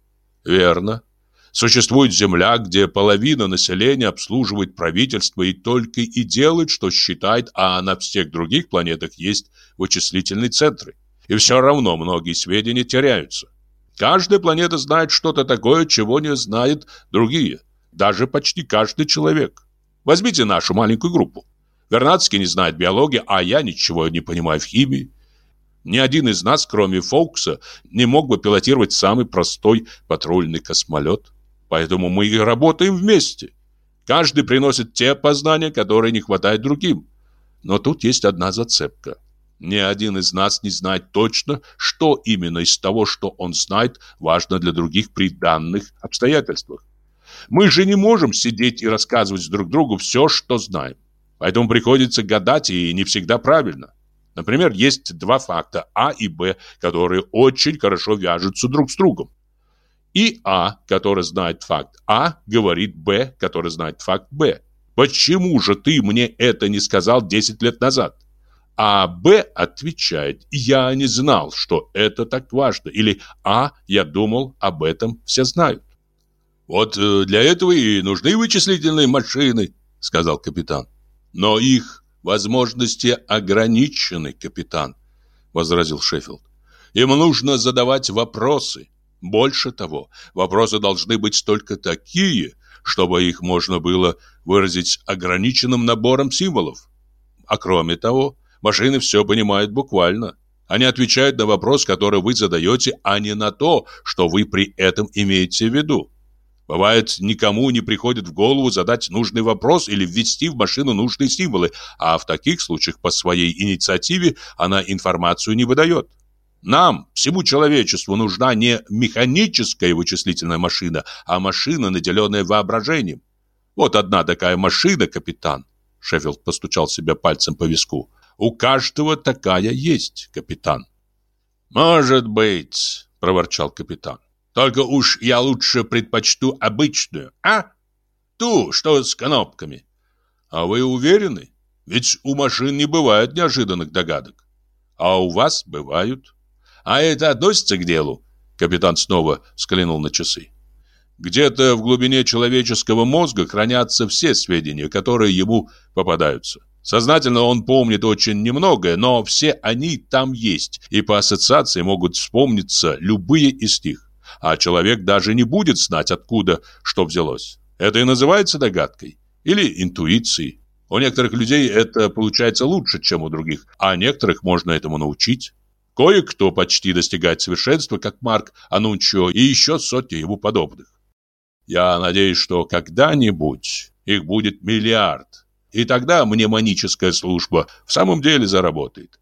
Верно. Существует земля, где половина населения обслуживает правительство и только и делает, что считает, а на всех других планетах есть вычислительные центры. И все равно многие сведения теряются. Каждая планета знает что-то такое, чего не знают другие. Даже почти каждый человек. Возьмите нашу маленькую группу. Вернадский не знает биологии, а я ничего не понимаю в химии. Ни один из нас, кроме Фоукса, не мог бы пилотировать самый простой патрульный космолет. Поэтому мы и работаем вместе. Каждый приносит те познания, которые не хватает другим. Но тут есть одна зацепка. Ни один из нас не знает точно, что именно из того, что он знает, важно для других при данных обстоятельствах. Мы же не можем сидеть и рассказывать друг другу все, что знаем. Поэтому приходится гадать, и не всегда правильно. Например, есть два факта А и Б, которые очень хорошо вяжутся друг с другом. И А, который знает факт А, говорит Б, который знает факт Б. Почему же ты мне это не сказал 10 лет назад? А Б отвечает, я не знал, что это так важно. Или А, я думал, об этом все знают. Вот э, для этого и нужны вычислительные машины, сказал капитан. Но их Возможности ограничены, капитан, возразил Шеффилд. Им нужно задавать вопросы. Больше того, вопросы должны быть только такие, чтобы их можно было выразить ограниченным набором символов. А кроме того, машины все понимают буквально. Они отвечают на вопрос, который вы задаете, а не на то, что вы при этом имеете в виду. Бывает, никому не приходит в голову задать нужный вопрос или ввести в машину нужные символы, а в таких случаях по своей инициативе она информацию не выдает. Нам, всему человечеству, нужна не механическая вычислительная машина, а машина, наделенная воображением. Вот одна такая машина, капитан. Шеффилд постучал себя пальцем по виску. У каждого такая есть, капитан. Может быть, проворчал капитан. Только уж я лучше предпочту обычную, а? ту, что с кнопками. А вы уверены? Ведь у машин не бывает неожиданных догадок. А у вас бывают. А это относится к делу? Капитан снова взглянул на часы. Где-то в глубине человеческого мозга хранятся все сведения, которые ему попадаются. Сознательно он помнит очень немногое, но все они там есть, и по ассоциации могут вспомниться любые из них. А человек даже не будет знать, откуда что взялось. Это и называется догадкой или интуицией. У некоторых людей это получается лучше, чем у других, а некоторых можно этому научить. Кое-кто почти достигает совершенства, как Марк Анунчо и еще сотни ему подобных. Я надеюсь, что когда-нибудь их будет миллиард, и тогда мнемоническая служба в самом деле заработает.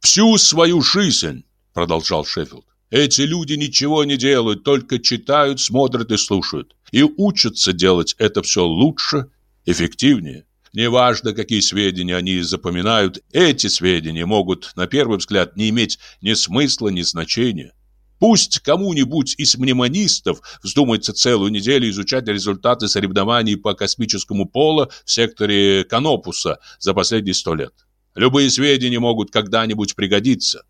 Всю свою жизнь, продолжал Шеффилд, эти люди ничего не делают, только читают, смотрят и слушают. И учатся делать это все лучше, эффективнее. Неважно, какие сведения они запоминают, эти сведения могут, на первый взгляд, не иметь ни смысла, ни значения. Пусть кому-нибудь из мнемонистов вздумается целую неделю изучать результаты соревнований по космическому полу в секторе Канопуса за последние сто лет. Любые сведения могут когда-нибудь пригодиться.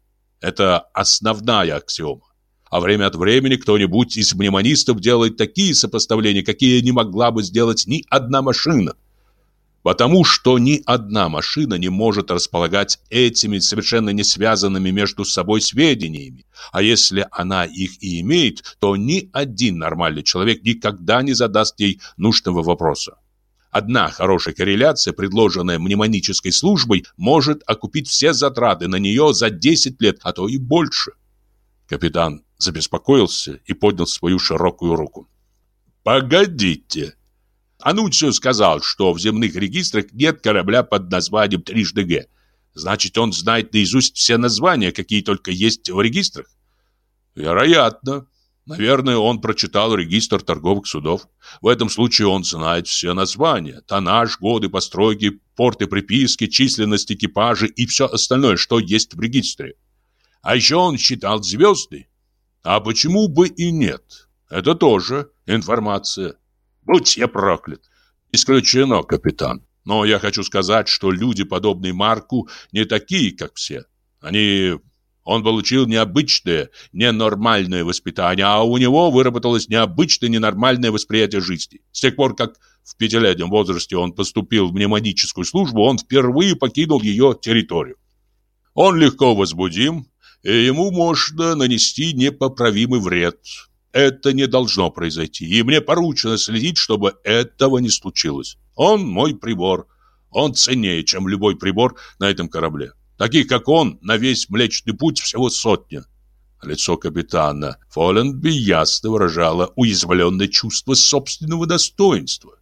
Это основная аксиома. А время от времени кто-нибудь из мнемонистов делает такие сопоставления, какие не могла бы сделать ни одна машина. Потому что ни одна машина не может располагать этими совершенно не связанными между собой сведениями. А если она их и имеет, то ни один нормальный человек никогда не задаст ей нужного вопроса. Одна хорошая корреляция, предложенная мнемонической службой, может окупить все затраты на нее за 10 лет, а то и больше. Капитан забеспокоился и поднял свою широкую руку. «Погодите!» Анунцио сказал, что в земных регистрах нет корабля под названием трижды Г. Значит, он знает наизусть все названия, какие только есть в регистрах? Вероятно. Наверное, он прочитал регистр торговых судов. В этом случае он знает все названия. Тоннаж, годы постройки, порты приписки, численность экипажа и все остальное, что есть в регистре. А еще он считал звезды. А почему бы и нет? Это тоже информация. Будь я проклят. Исключено, капитан. Но я хочу сказать, что люди, подобные Марку, не такие, как все. Они... Он получил необычное, ненормальное воспитание, а у него выработалось необычное, ненормальное восприятие жизни. С тех пор, как в пятилетнем возрасте он поступил в мнемоническую службу, он впервые покинул ее территорию. Он легко возбудим, и ему можно нанести непоправимый вред. Это не должно произойти, и мне поручено следить, чтобы этого не случилось. Он мой прибор. Он ценнее, чем любой прибор на этом корабле. Таких, как он, на весь Млечный Путь всего сотня. Лицо капитана Фоленби ясно выражало уязвленное чувство собственного достоинства.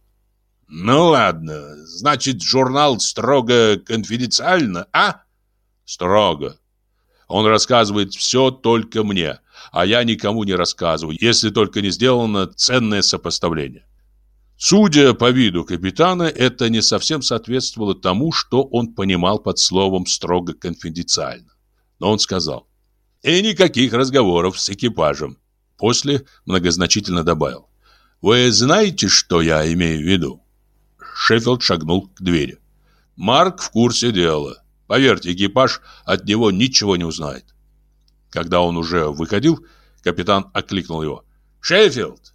«Ну ладно, значит, журнал строго конфиденциально, а?» «Строго. Он рассказывает все только мне, а я никому не рассказываю, если только не сделано ценное сопоставление. Судя по виду капитана, это не совсем соответствовало тому, что он понимал под словом «строго конфиденциально». Но он сказал, «И никаких разговоров с экипажем». После многозначительно добавил, «Вы знаете, что я имею в виду?» Шеффилд шагнул к двери. Марк в курсе дела. Поверьте, экипаж от него ничего не узнает. Когда он уже выходил, капитан окликнул его. «Шеффилд!»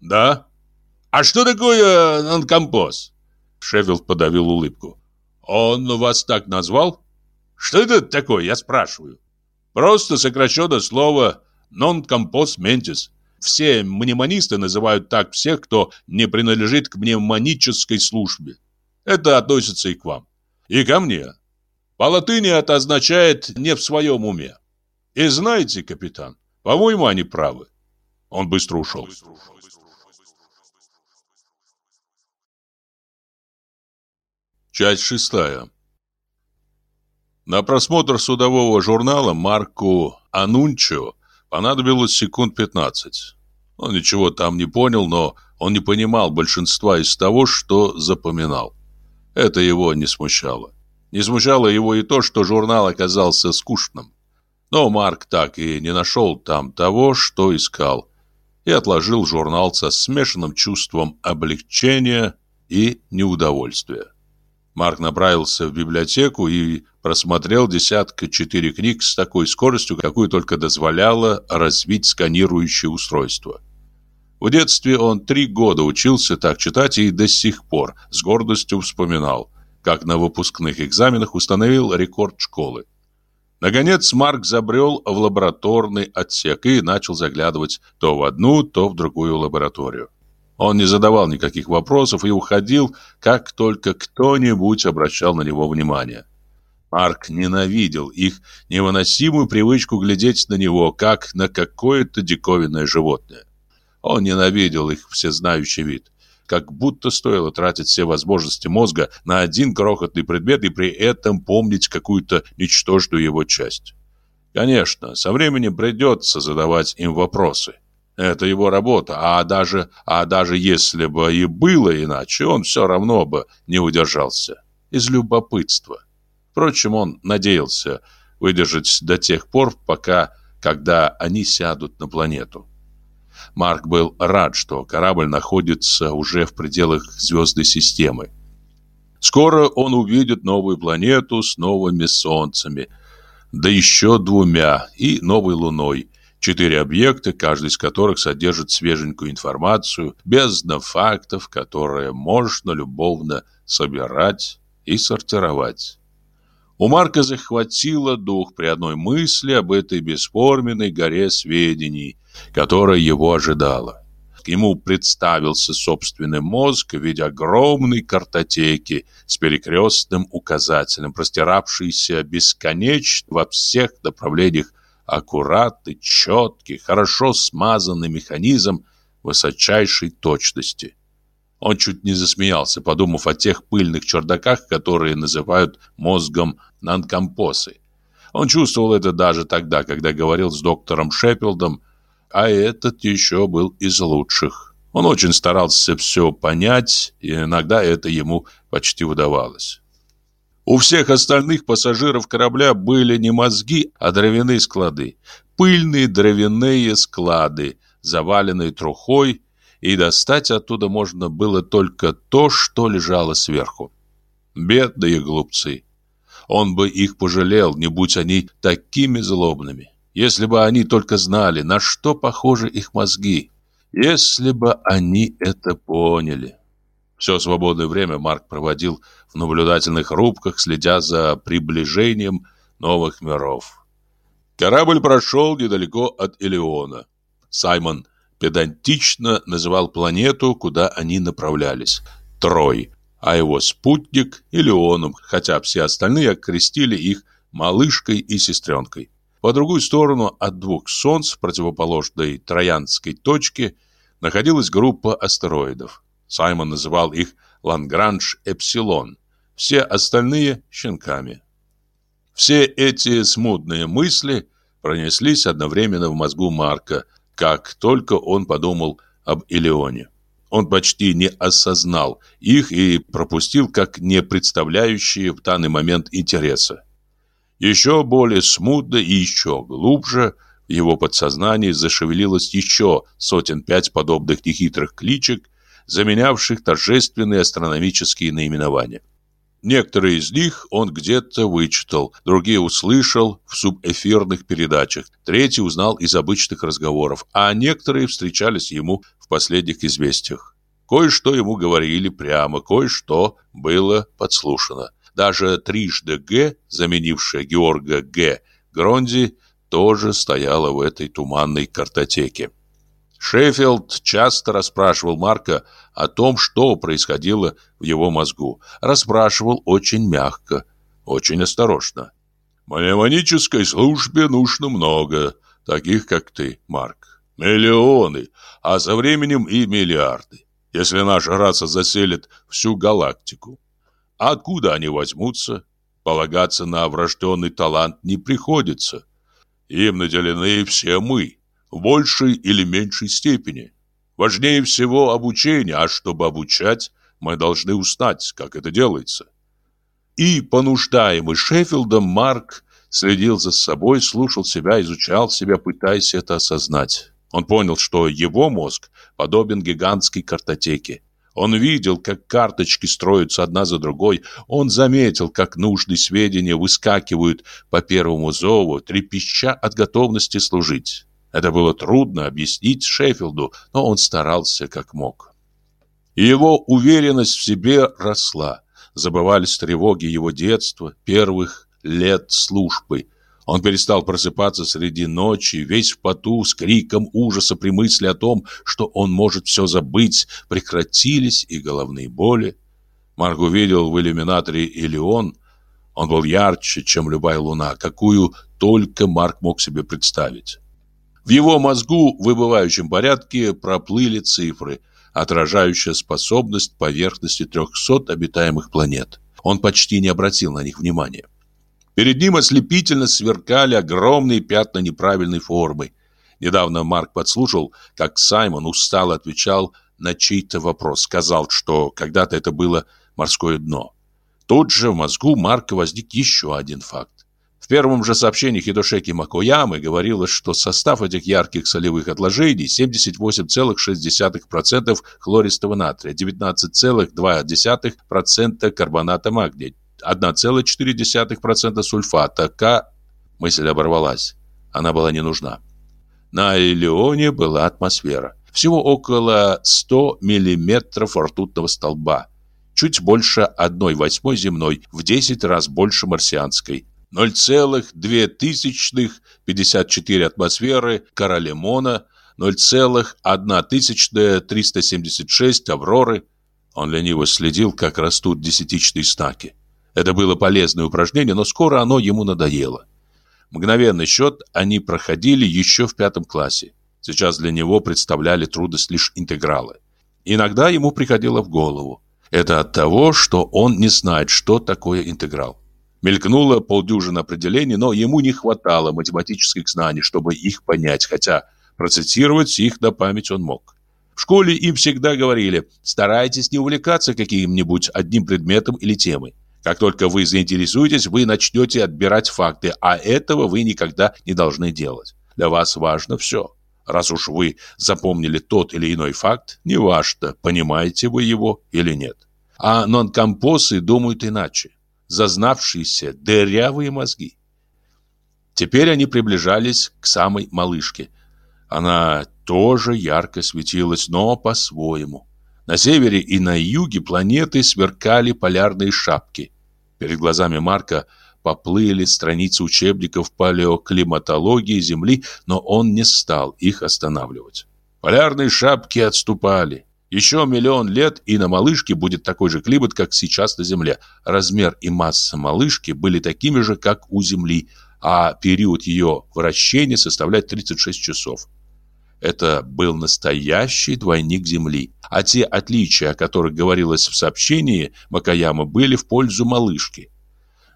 «Да?» «А что такое нонкомпоз?» Шеффилд подавил улыбку. «Он вас так назвал?» «Что это такое, я спрашиваю?» «Просто сокращенное слово «нонкомпоз ментис». Все мнемонисты называют так всех, кто не принадлежит к мнемонической службе. Это относится и к вам. И ко мне. По латыни это означает «не в своем уме». И знаете, капитан, по-моему, они правы. Он быстро ушел. Часть шестая. На просмотр судового журнала Марку Анунчо понадобилось секунд 15. Он ничего там не понял, но он не понимал большинства из того, что запоминал. Это его не смущало. Не смущало его и то, что журнал оказался скучным. Но Марк так и не нашел там того, что искал. и отложил журнал со смешанным чувством облегчения и неудовольствия. Марк направился в библиотеку и просмотрел десятка четыре книг с такой скоростью, какую только дозволяло развить сканирующее устройство. В детстве он три года учился так читать и до сих пор с гордостью вспоминал, как на выпускных экзаменах установил рекорд школы. Наконец Марк забрел в лабораторный отсек и начал заглядывать то в одну, то в другую лабораторию. Он не задавал никаких вопросов и уходил, как только кто-нибудь обращал на него внимание. Марк ненавидел их невыносимую привычку глядеть на него, как на какое-то диковинное животное. Он ненавидел их всезнающий вид. Как будто стоило тратить все возможности мозга на один крохотный предмет и при этом помнить какую-то ничтожную его часть. Конечно, со временем придется задавать им вопросы. Это его работа, а даже, а даже если бы и было иначе, он все равно бы не удержался. Из любопытства. Впрочем, он надеялся выдержать до тех пор, пока, когда они сядут на планету. Марк был рад, что корабль находится уже в пределах звездной системы. Скоро он увидит новую планету с новыми солнцами, да еще двумя и новой луной, Четыре объекта, каждый из которых содержит свеженькую информацию, без фактов, которые можно любовно собирать и сортировать. У Марка захватило дух при одной мысли об этой бесформенной горе сведений, которая его ожидала. Ему представился собственный мозг в виде огромной картотеки с перекрестным указателем, простиравшейся бесконечно во всех направлениях аккуратный, четкий, хорошо смазанный механизм высочайшей точности. Он чуть не засмеялся, подумав о тех пыльных чердаках, которые называют мозгом нанкомпосы. Он чувствовал это даже тогда, когда говорил с доктором Шеппилдом, а этот еще был из лучших. Он очень старался все понять, и иногда это ему почти удавалось. У всех остальных пассажиров корабля были не мозги, а дровяные склады. Пыльные дровяные склады, заваленные трухой, и достать оттуда можно было только то, что лежало сверху. Бедные глупцы. Он бы их пожалел, не будь они такими злобными. Если бы они только знали, на что похожи их мозги. Если бы они это поняли. Все свободное время Марк проводил наблюдательных рубках, следя за приближением новых миров. Корабль прошел недалеко от Элеона. Саймон педантично называл планету, куда они направлялись, Трой, а его спутник – Элеоном, хотя все остальные окрестили их малышкой и сестренкой. По другую сторону от двух солнц, противоположной Троянской точке, находилась группа астероидов. Саймон называл их Лангранж-Эпсилон, все остальные – щенками. Все эти смутные мысли пронеслись одновременно в мозгу Марка, как только он подумал об Илеоне. Он почти не осознал их и пропустил как не представляющие в данный момент интереса. Еще более смутно и еще глубже в его подсознании зашевелилось еще сотен пять подобных нехитрых кличек, заменявших торжественные астрономические наименования. Некоторые из них он где-то вычитал, другие услышал в субэфирных передачах, третий узнал из обычных разговоров, а некоторые встречались ему в последних известиях. Кое-что ему говорили прямо, кое-что было подслушано. Даже трижды Г, заменившая Георга Г. Гронди, тоже стояла в этой туманной картотеке. Шеффилд часто расспрашивал Марка о том, что происходило в его мозгу. Расспрашивал очень мягко, очень осторожно. «Мнемонической службе нужно много, таких как ты, Марк. Миллионы, а со временем и миллиарды, если наша раса заселит всю галактику. откуда они возьмутся? Полагаться на врожденный талант не приходится. Им наделены все мы, в большей или меньшей степени. Важнее всего обучение, а чтобы обучать, мы должны узнать, как это делается. И, понуждаемый Шеффилдом, Марк следил за собой, слушал себя, изучал себя, пытаясь это осознать. Он понял, что его мозг подобен гигантской картотеке. Он видел, как карточки строятся одна за другой. Он заметил, как нужные сведения выскакивают по первому зову, трепеща от готовности служить. Это было трудно объяснить Шеффилду, но он старался как мог. Его уверенность в себе росла. Забывались тревоги его детства, первых лет службы – он перестал просыпаться среди ночи, весь в поту, с криком ужаса при мысли о том, что он может все забыть, прекратились и головные боли. Марк увидел в иллюминаторе Илион. Он был ярче, чем любая луна, какую только Марк мог себе представить. В его мозгу в выбывающем порядке проплыли цифры, отражающие способность поверхности 300 обитаемых планет. Он почти не обратил на них внимания. Перед ним ослепительно сверкали огромные пятна неправильной формы. Недавно Марк подслушал, как Саймон устало отвечал на чей-то вопрос. Сказал, что когда-то это было морское дно. Тут же в мозгу Марка возник еще один факт. В первом же сообщении Хидошеки Макоямы говорилось, что состав этих ярких солевых отложений 78,6% хлористого натрия, 19,2% карбоната магния, 1,4% сульфата К. Мысль оборвалась. Она была не нужна. На Элеоне была атмосфера. Всего около 100 миллиметров ртутного столба. Чуть больше 1 восьмой земной, в 10 раз больше марсианской. 0,254 атмосферы Каралемона, 0,1376 Авроры. Он лениво следил, как растут десятичные стаки. Это было полезное упражнение, но скоро оно ему надоело. Мгновенный счет они проходили еще в пятом классе. Сейчас для него представляли трудность лишь интегралы. Иногда ему приходило в голову. Это от того, что он не знает, что такое интеграл. Мелькнуло полдюжины определений, но ему не хватало математических знаний, чтобы их понять, хотя процитировать их на память он мог. В школе им всегда говорили, старайтесь не увлекаться каким-нибудь одним предметом или темой. Как только вы заинтересуетесь, вы начнете отбирать факты, а этого вы никогда не должны делать. Для вас важно все. Раз уж вы запомнили тот или иной факт, неважно, понимаете вы его или нет. А нонкомпосы думают иначе. Зазнавшиеся дырявые мозги. Теперь они приближались к самой малышке. Она тоже ярко светилась, но по-своему. На севере и на юге планеты сверкали полярные шапки. Перед глазами Марка поплыли страницы учебников палеоклиматологии Земли, но он не стал их останавливать. Полярные шапки отступали. Еще миллион лет, и на малышке будет такой же климат, как сейчас на Земле. Размер и масса малышки были такими же, как у Земли, а период ее вращения составляет 36 часов. Это был настоящий двойник Земли. А те отличия, о которых говорилось в сообщении Макаяма, были в пользу малышки.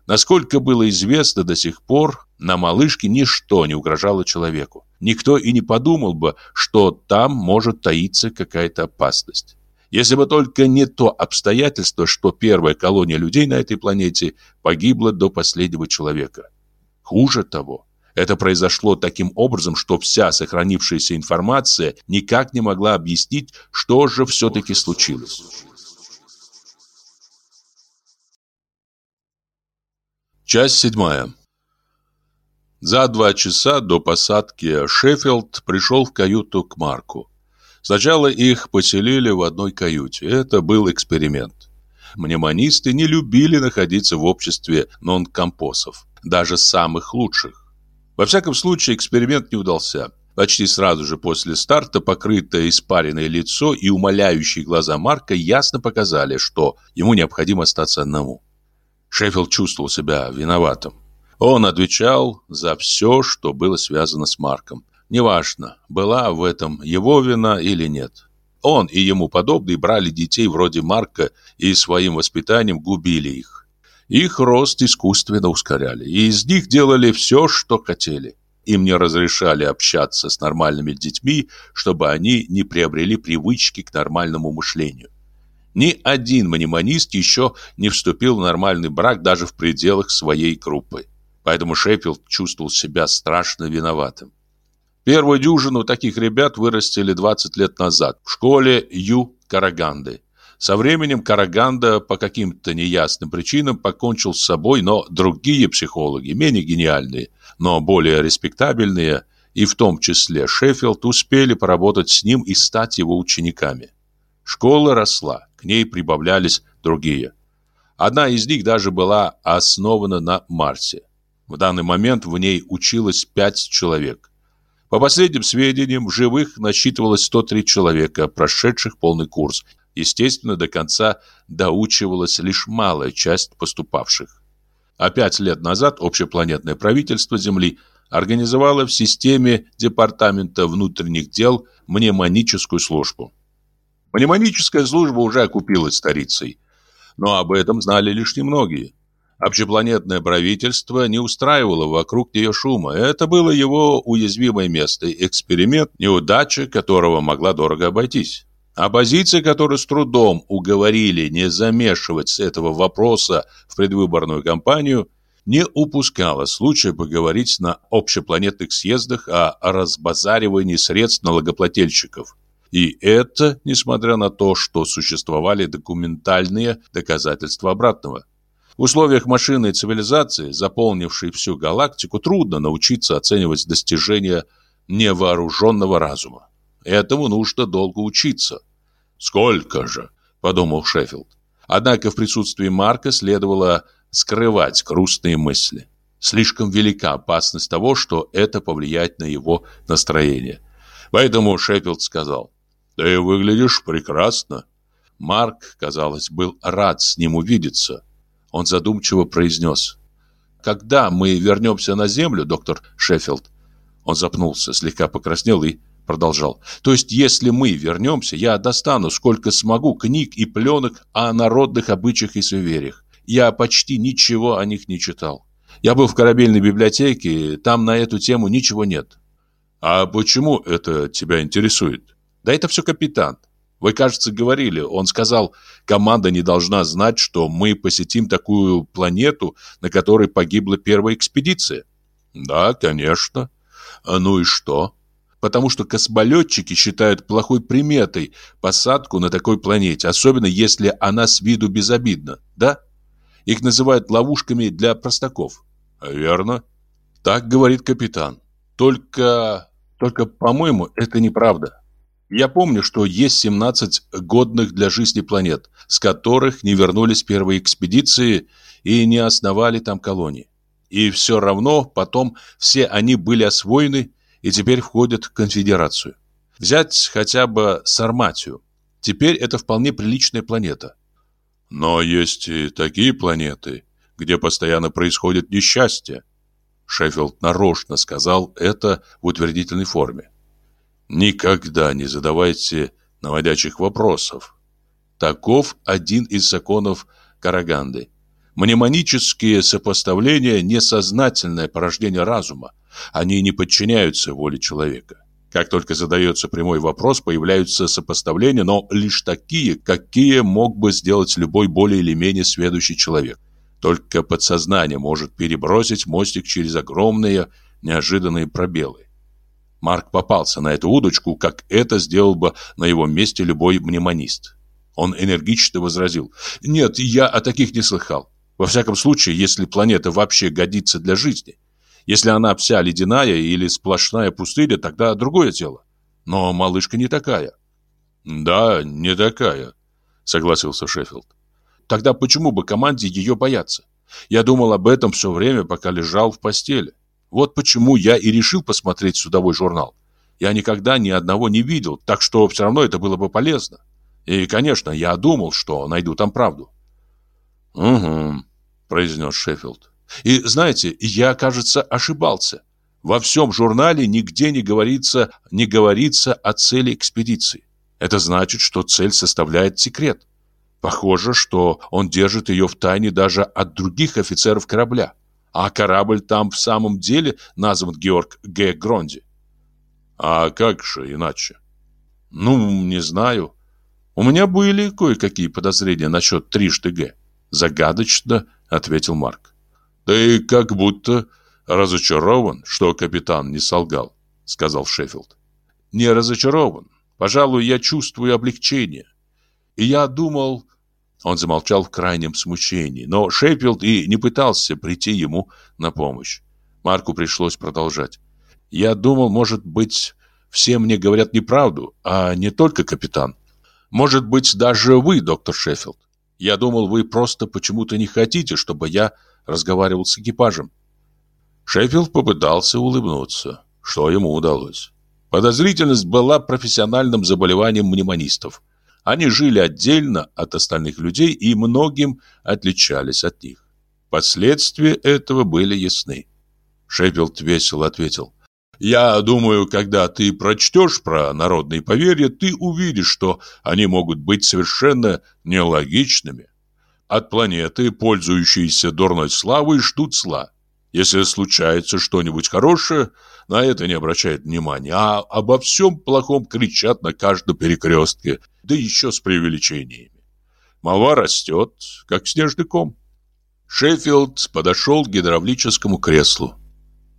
Насколько было известно до сих пор, на малышке ничто не угрожало человеку. Никто и не подумал бы, что там может таиться какая-то опасность. Если бы только не то обстоятельство, что первая колония людей на этой планете погибла до последнего человека. Хуже того, это произошло таким образом, что вся сохранившаяся информация никак не могла объяснить, что же все-таки случилось. Часть седьмая. За два часа до посадки Шеффилд пришел в каюту к Марку. Сначала их поселили в одной каюте. Это был эксперимент. Мнемонисты не любили находиться в обществе нонкомпосов, даже самых лучших. Во всяком случае, эксперимент не удался. Почти сразу же после старта покрытое испаренное лицо и умоляющие глаза Марка ясно показали, что ему необходимо остаться одному. Шеффилд чувствовал себя виноватым. Он отвечал за все, что было связано с Марком. Неважно, была в этом его вина или нет. Он и ему подобные брали детей вроде Марка и своим воспитанием губили их. Их рост искусственно ускоряли, и из них делали все, что хотели. Им не разрешали общаться с нормальными детьми, чтобы они не приобрели привычки к нормальному мышлению. Ни один маниманист еще не вступил в нормальный брак даже в пределах своей группы. Поэтому Шеффилд чувствовал себя страшно виноватым. Первую дюжину таких ребят вырастили 20 лет назад в школе Ю Караганды. Со временем Караганда по каким-то неясным причинам покончил с собой, но другие психологи, менее гениальные, но более респектабельные, и в том числе Шеффилд, успели поработать с ним и стать его учениками. Школа росла, к ней прибавлялись другие. Одна из них даже была основана на Марсе. В данный момент в ней училось пять человек. По последним сведениям, в живых насчитывалось 103 человека, прошедших полный курс. Естественно, до конца доучивалась лишь малая часть поступавших. А пять лет назад общепланетное правительство Земли организовало в системе Департамента внутренних дел мнемоническую службу. Мнемоническая служба уже окупилась старицей, но об этом знали лишь немногие. Общепланетное правительство не устраивало вокруг нее шума. Это было его уязвимое место, эксперимент, неудача которого могла дорого обойтись. Оппозиция, которую с трудом уговорили не замешивать с этого вопроса в предвыборную кампанию, не упускала случая поговорить на общепланетных съездах о разбазаривании средств налогоплательщиков. И это, несмотря на то, что существовали документальные доказательства обратного. В условиях машинной цивилизации, заполнившей всю галактику, трудно научиться оценивать достижения невооруженного разума. Этому нужно долго учиться. «Сколько же?» – подумал Шеффилд. Однако в присутствии Марка следовало скрывать грустные мысли. Слишком велика опасность того, что это повлияет на его настроение. Поэтому Шеффилд сказал, «Ты выглядишь прекрасно». Марк, казалось, был рад с ним увидеться. Он задумчиво произнес. «Когда мы вернемся на землю, доктор Шеффилд?» Он запнулся, слегка покраснел и продолжал. «То есть, если мы вернемся, я достану сколько смогу книг и пленок о народных обычаях и суевериях. Я почти ничего о них не читал. Я был в корабельной библиотеке, там на эту тему ничего нет». «А почему это тебя интересует?» «Да это все капитан. Вы, кажется, говорили, он сказал, команда не должна знать, что мы посетим такую планету, на которой погибла первая экспедиция. Да, конечно. А ну и что? Потому что космолетчики считают плохой приметой посадку на такой планете, особенно если она с виду безобидна, да? Их называют ловушками для простаков. Верно. Так говорит капитан. Только... Только, по-моему, это неправда. Я помню, что есть 17 годных для жизни планет, с которых не вернулись первые экспедиции и не основали там колонии. И все равно потом все они были освоены и теперь входят в конфедерацию. Взять хотя бы Сарматию. Теперь это вполне приличная планета. Но есть и такие планеты, где постоянно происходит несчастье. Шеффилд нарочно сказал это в утвердительной форме. Никогда не задавайте наводящих вопросов. Таков один из законов Караганды. Мнемонические сопоставления – несознательное порождение разума. Они не подчиняются воле человека. Как только задается прямой вопрос, появляются сопоставления, но лишь такие, какие мог бы сделать любой более или менее сведущий человек. Только подсознание может перебросить мостик через огромные неожиданные пробелы. Марк попался на эту удочку, как это сделал бы на его месте любой мнемонист. Он энергично возразил. «Нет, я о таких не слыхал. Во всяком случае, если планета вообще годится для жизни. Если она вся ледяная или сплошная пустыня, тогда другое дело. Но малышка не такая». «Да, не такая», — согласился Шеффилд. «Тогда почему бы команде ее бояться? Я думал об этом все время, пока лежал в постели. Вот почему я и решил посмотреть судовой журнал. Я никогда ни одного не видел, так что все равно это было бы полезно. И, конечно, я думал, что найду там правду. «Угу», — произнес Шеффилд. «И, знаете, я, кажется, ошибался. Во всем журнале нигде не говорится, не говорится о цели экспедиции. Это значит, что цель составляет секрет. Похоже, что он держит ее в тайне даже от других офицеров корабля. А корабль там в самом деле назван Георг Г. Гронди. А как же иначе? Ну, не знаю. У меня были кое-какие подозрения насчет трижды Г. Загадочно ответил Марк. Ты как будто разочарован, что капитан не солгал, сказал Шеффилд. Не разочарован. Пожалуй, я чувствую облегчение. И я думал... Он замолчал в крайнем смущении, но Шеффилд и не пытался прийти ему на помощь. Марку пришлось продолжать. Я думал, может быть, все мне говорят неправду, а не только капитан. Может быть, даже вы, доктор Шеффилд. Я думал, вы просто почему-то не хотите, чтобы я разговаривал с экипажем. Шеффилд попытался улыбнуться, что ему удалось. Подозрительность была профессиональным заболеванием мнемонистов. Они жили отдельно от остальных людей и многим отличались от них. Последствия этого были ясны. Шеффилд весело ответил. «Я думаю, когда ты прочтешь про народные поверья, ты увидишь, что они могут быть совершенно нелогичными. От планеты, пользующейся дурной славой, ждут зла. Если случается что-нибудь хорошее, на это не обращают внимания, а обо всем плохом кричат на каждом перекрестке, да еще с преувеличениями. Молва растет, как снежный ком. Шеффилд подошел к гидравлическому креслу.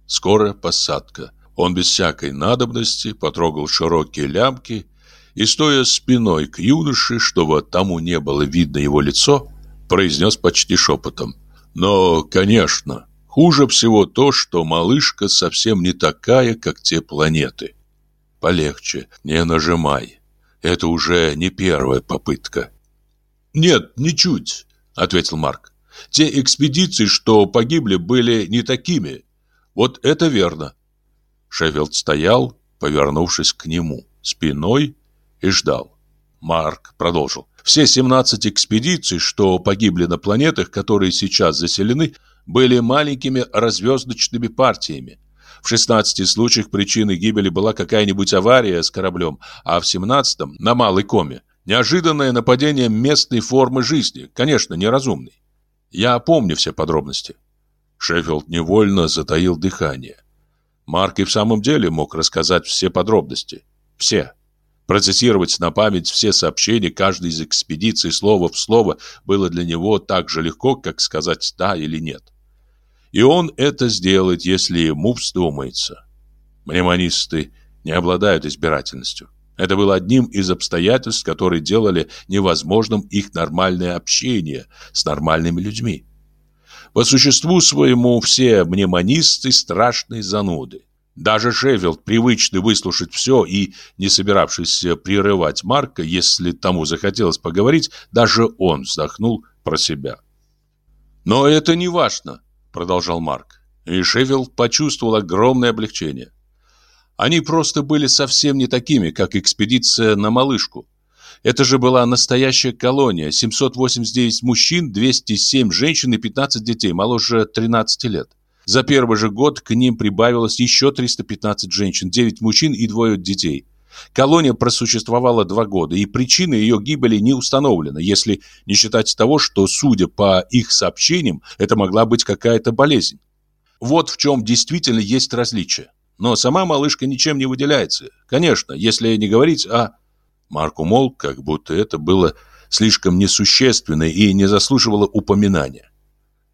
Скоро посадка. Он без всякой надобности потрогал широкие лямки и, стоя спиной к юноше, чтобы тому не было видно его лицо, произнес почти шепотом. «Но, конечно, хуже всего то, что малышка совсем не такая, как те планеты. Полегче, не нажимай. Это уже не первая попытка». «Нет, ничуть», — ответил Марк. «Те экспедиции, что погибли, были не такими. Вот это верно. Шеффилд стоял, повернувшись к нему, спиной и ждал. Марк продолжил. Все 17 экспедиций, что погибли на планетах, которые сейчас заселены, были маленькими развездочными партиями. В 16 случаях причиной гибели была какая-нибудь авария с кораблем, а в 17 на Малой Коме неожиданное нападение местной формы жизни, конечно, неразумной. Я помню все подробности. Шеффилд невольно затаил дыхание. Марк и в самом деле мог рассказать все подробности. Все. Процессировать на память все сообщения каждой из экспедиций слово в слово было для него так же легко, как сказать «да» или «нет». И он это сделает, если ему вздумается. Мнемонисты не обладают избирательностью. Это было одним из обстоятельств, которые делали невозможным их нормальное общение с нормальными людьми. По существу своему все мнемонисты страшные зануды. Даже Шеффилд, привычный выслушать все и не собиравшийся прерывать Марка, если тому захотелось поговорить, даже он вздохнул про себя. «Но это не важно», — продолжал Марк. И Шеффилд почувствовал огромное облегчение. Они просто были совсем не такими, как экспедиция на малышку. Это же была настоящая колония. 789 мужчин, 207 женщин и 15 детей, моложе 13 лет. За первый же год к ним прибавилось еще 315 женщин, 9 мужчин и двое детей. Колония просуществовала два года, и причина ее гибели не установлена, если не считать того, что, судя по их сообщениям, это могла быть какая-то болезнь. Вот в чем действительно есть различие. Но сама малышка ничем не выделяется. Конечно, если не говорить о Марк умолк, как будто это было слишком несущественно и не заслуживало упоминания.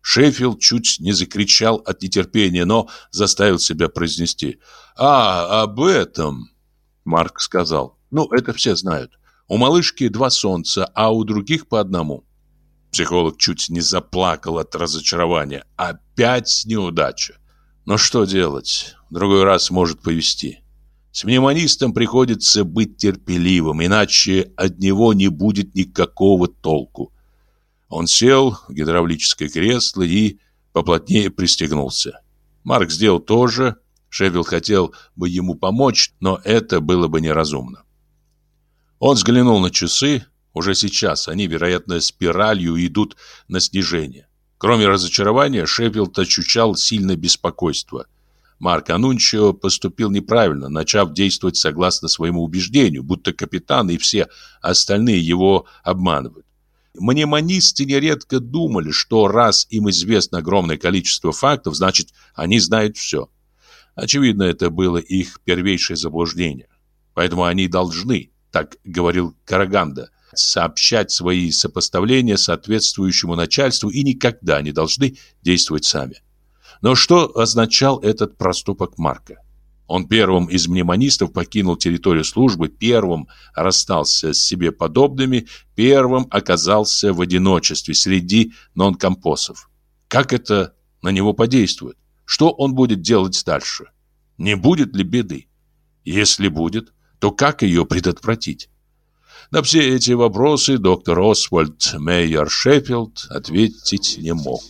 Шеффилд чуть не закричал от нетерпения, но заставил себя произнести. «А, об этом!» Марк сказал. «Ну, это все знают. У малышки два солнца, а у других по одному». Психолог чуть не заплакал от разочарования. Опять неудача. Но что делать? В другой раз может повести. С мнемонистом приходится быть терпеливым, иначе от него не будет никакого толку. Он сел в гидравлическое кресло и поплотнее пристегнулся. Марк сделал то же. Шеффилд хотел бы ему помочь, но это было бы неразумно. Он взглянул на часы. Уже сейчас они, вероятно, спиралью идут на снижение. Кроме разочарования, Шеффилд ощущал сильное беспокойство – Марк Анунчио поступил неправильно, начав действовать согласно своему убеждению, будто капитан и все остальные его обманывают. Мнемонисты нередко думали, что раз им известно огромное количество фактов, значит, они знают все. Очевидно, это было их первейшее заблуждение. Поэтому они должны, так говорил Караганда, сообщать свои сопоставления соответствующему начальству и никогда не должны действовать сами. Но что означал этот проступок Марка? Он первым из мнемонистов покинул территорию службы, первым расстался с себе подобными, первым оказался в одиночестве среди нонкомпосов. Как это на него подействует? Что он будет делать дальше? Не будет ли беды? Если будет, то как ее предотвратить? На все эти вопросы доктор Освальд Мейер Шеффилд ответить не мог.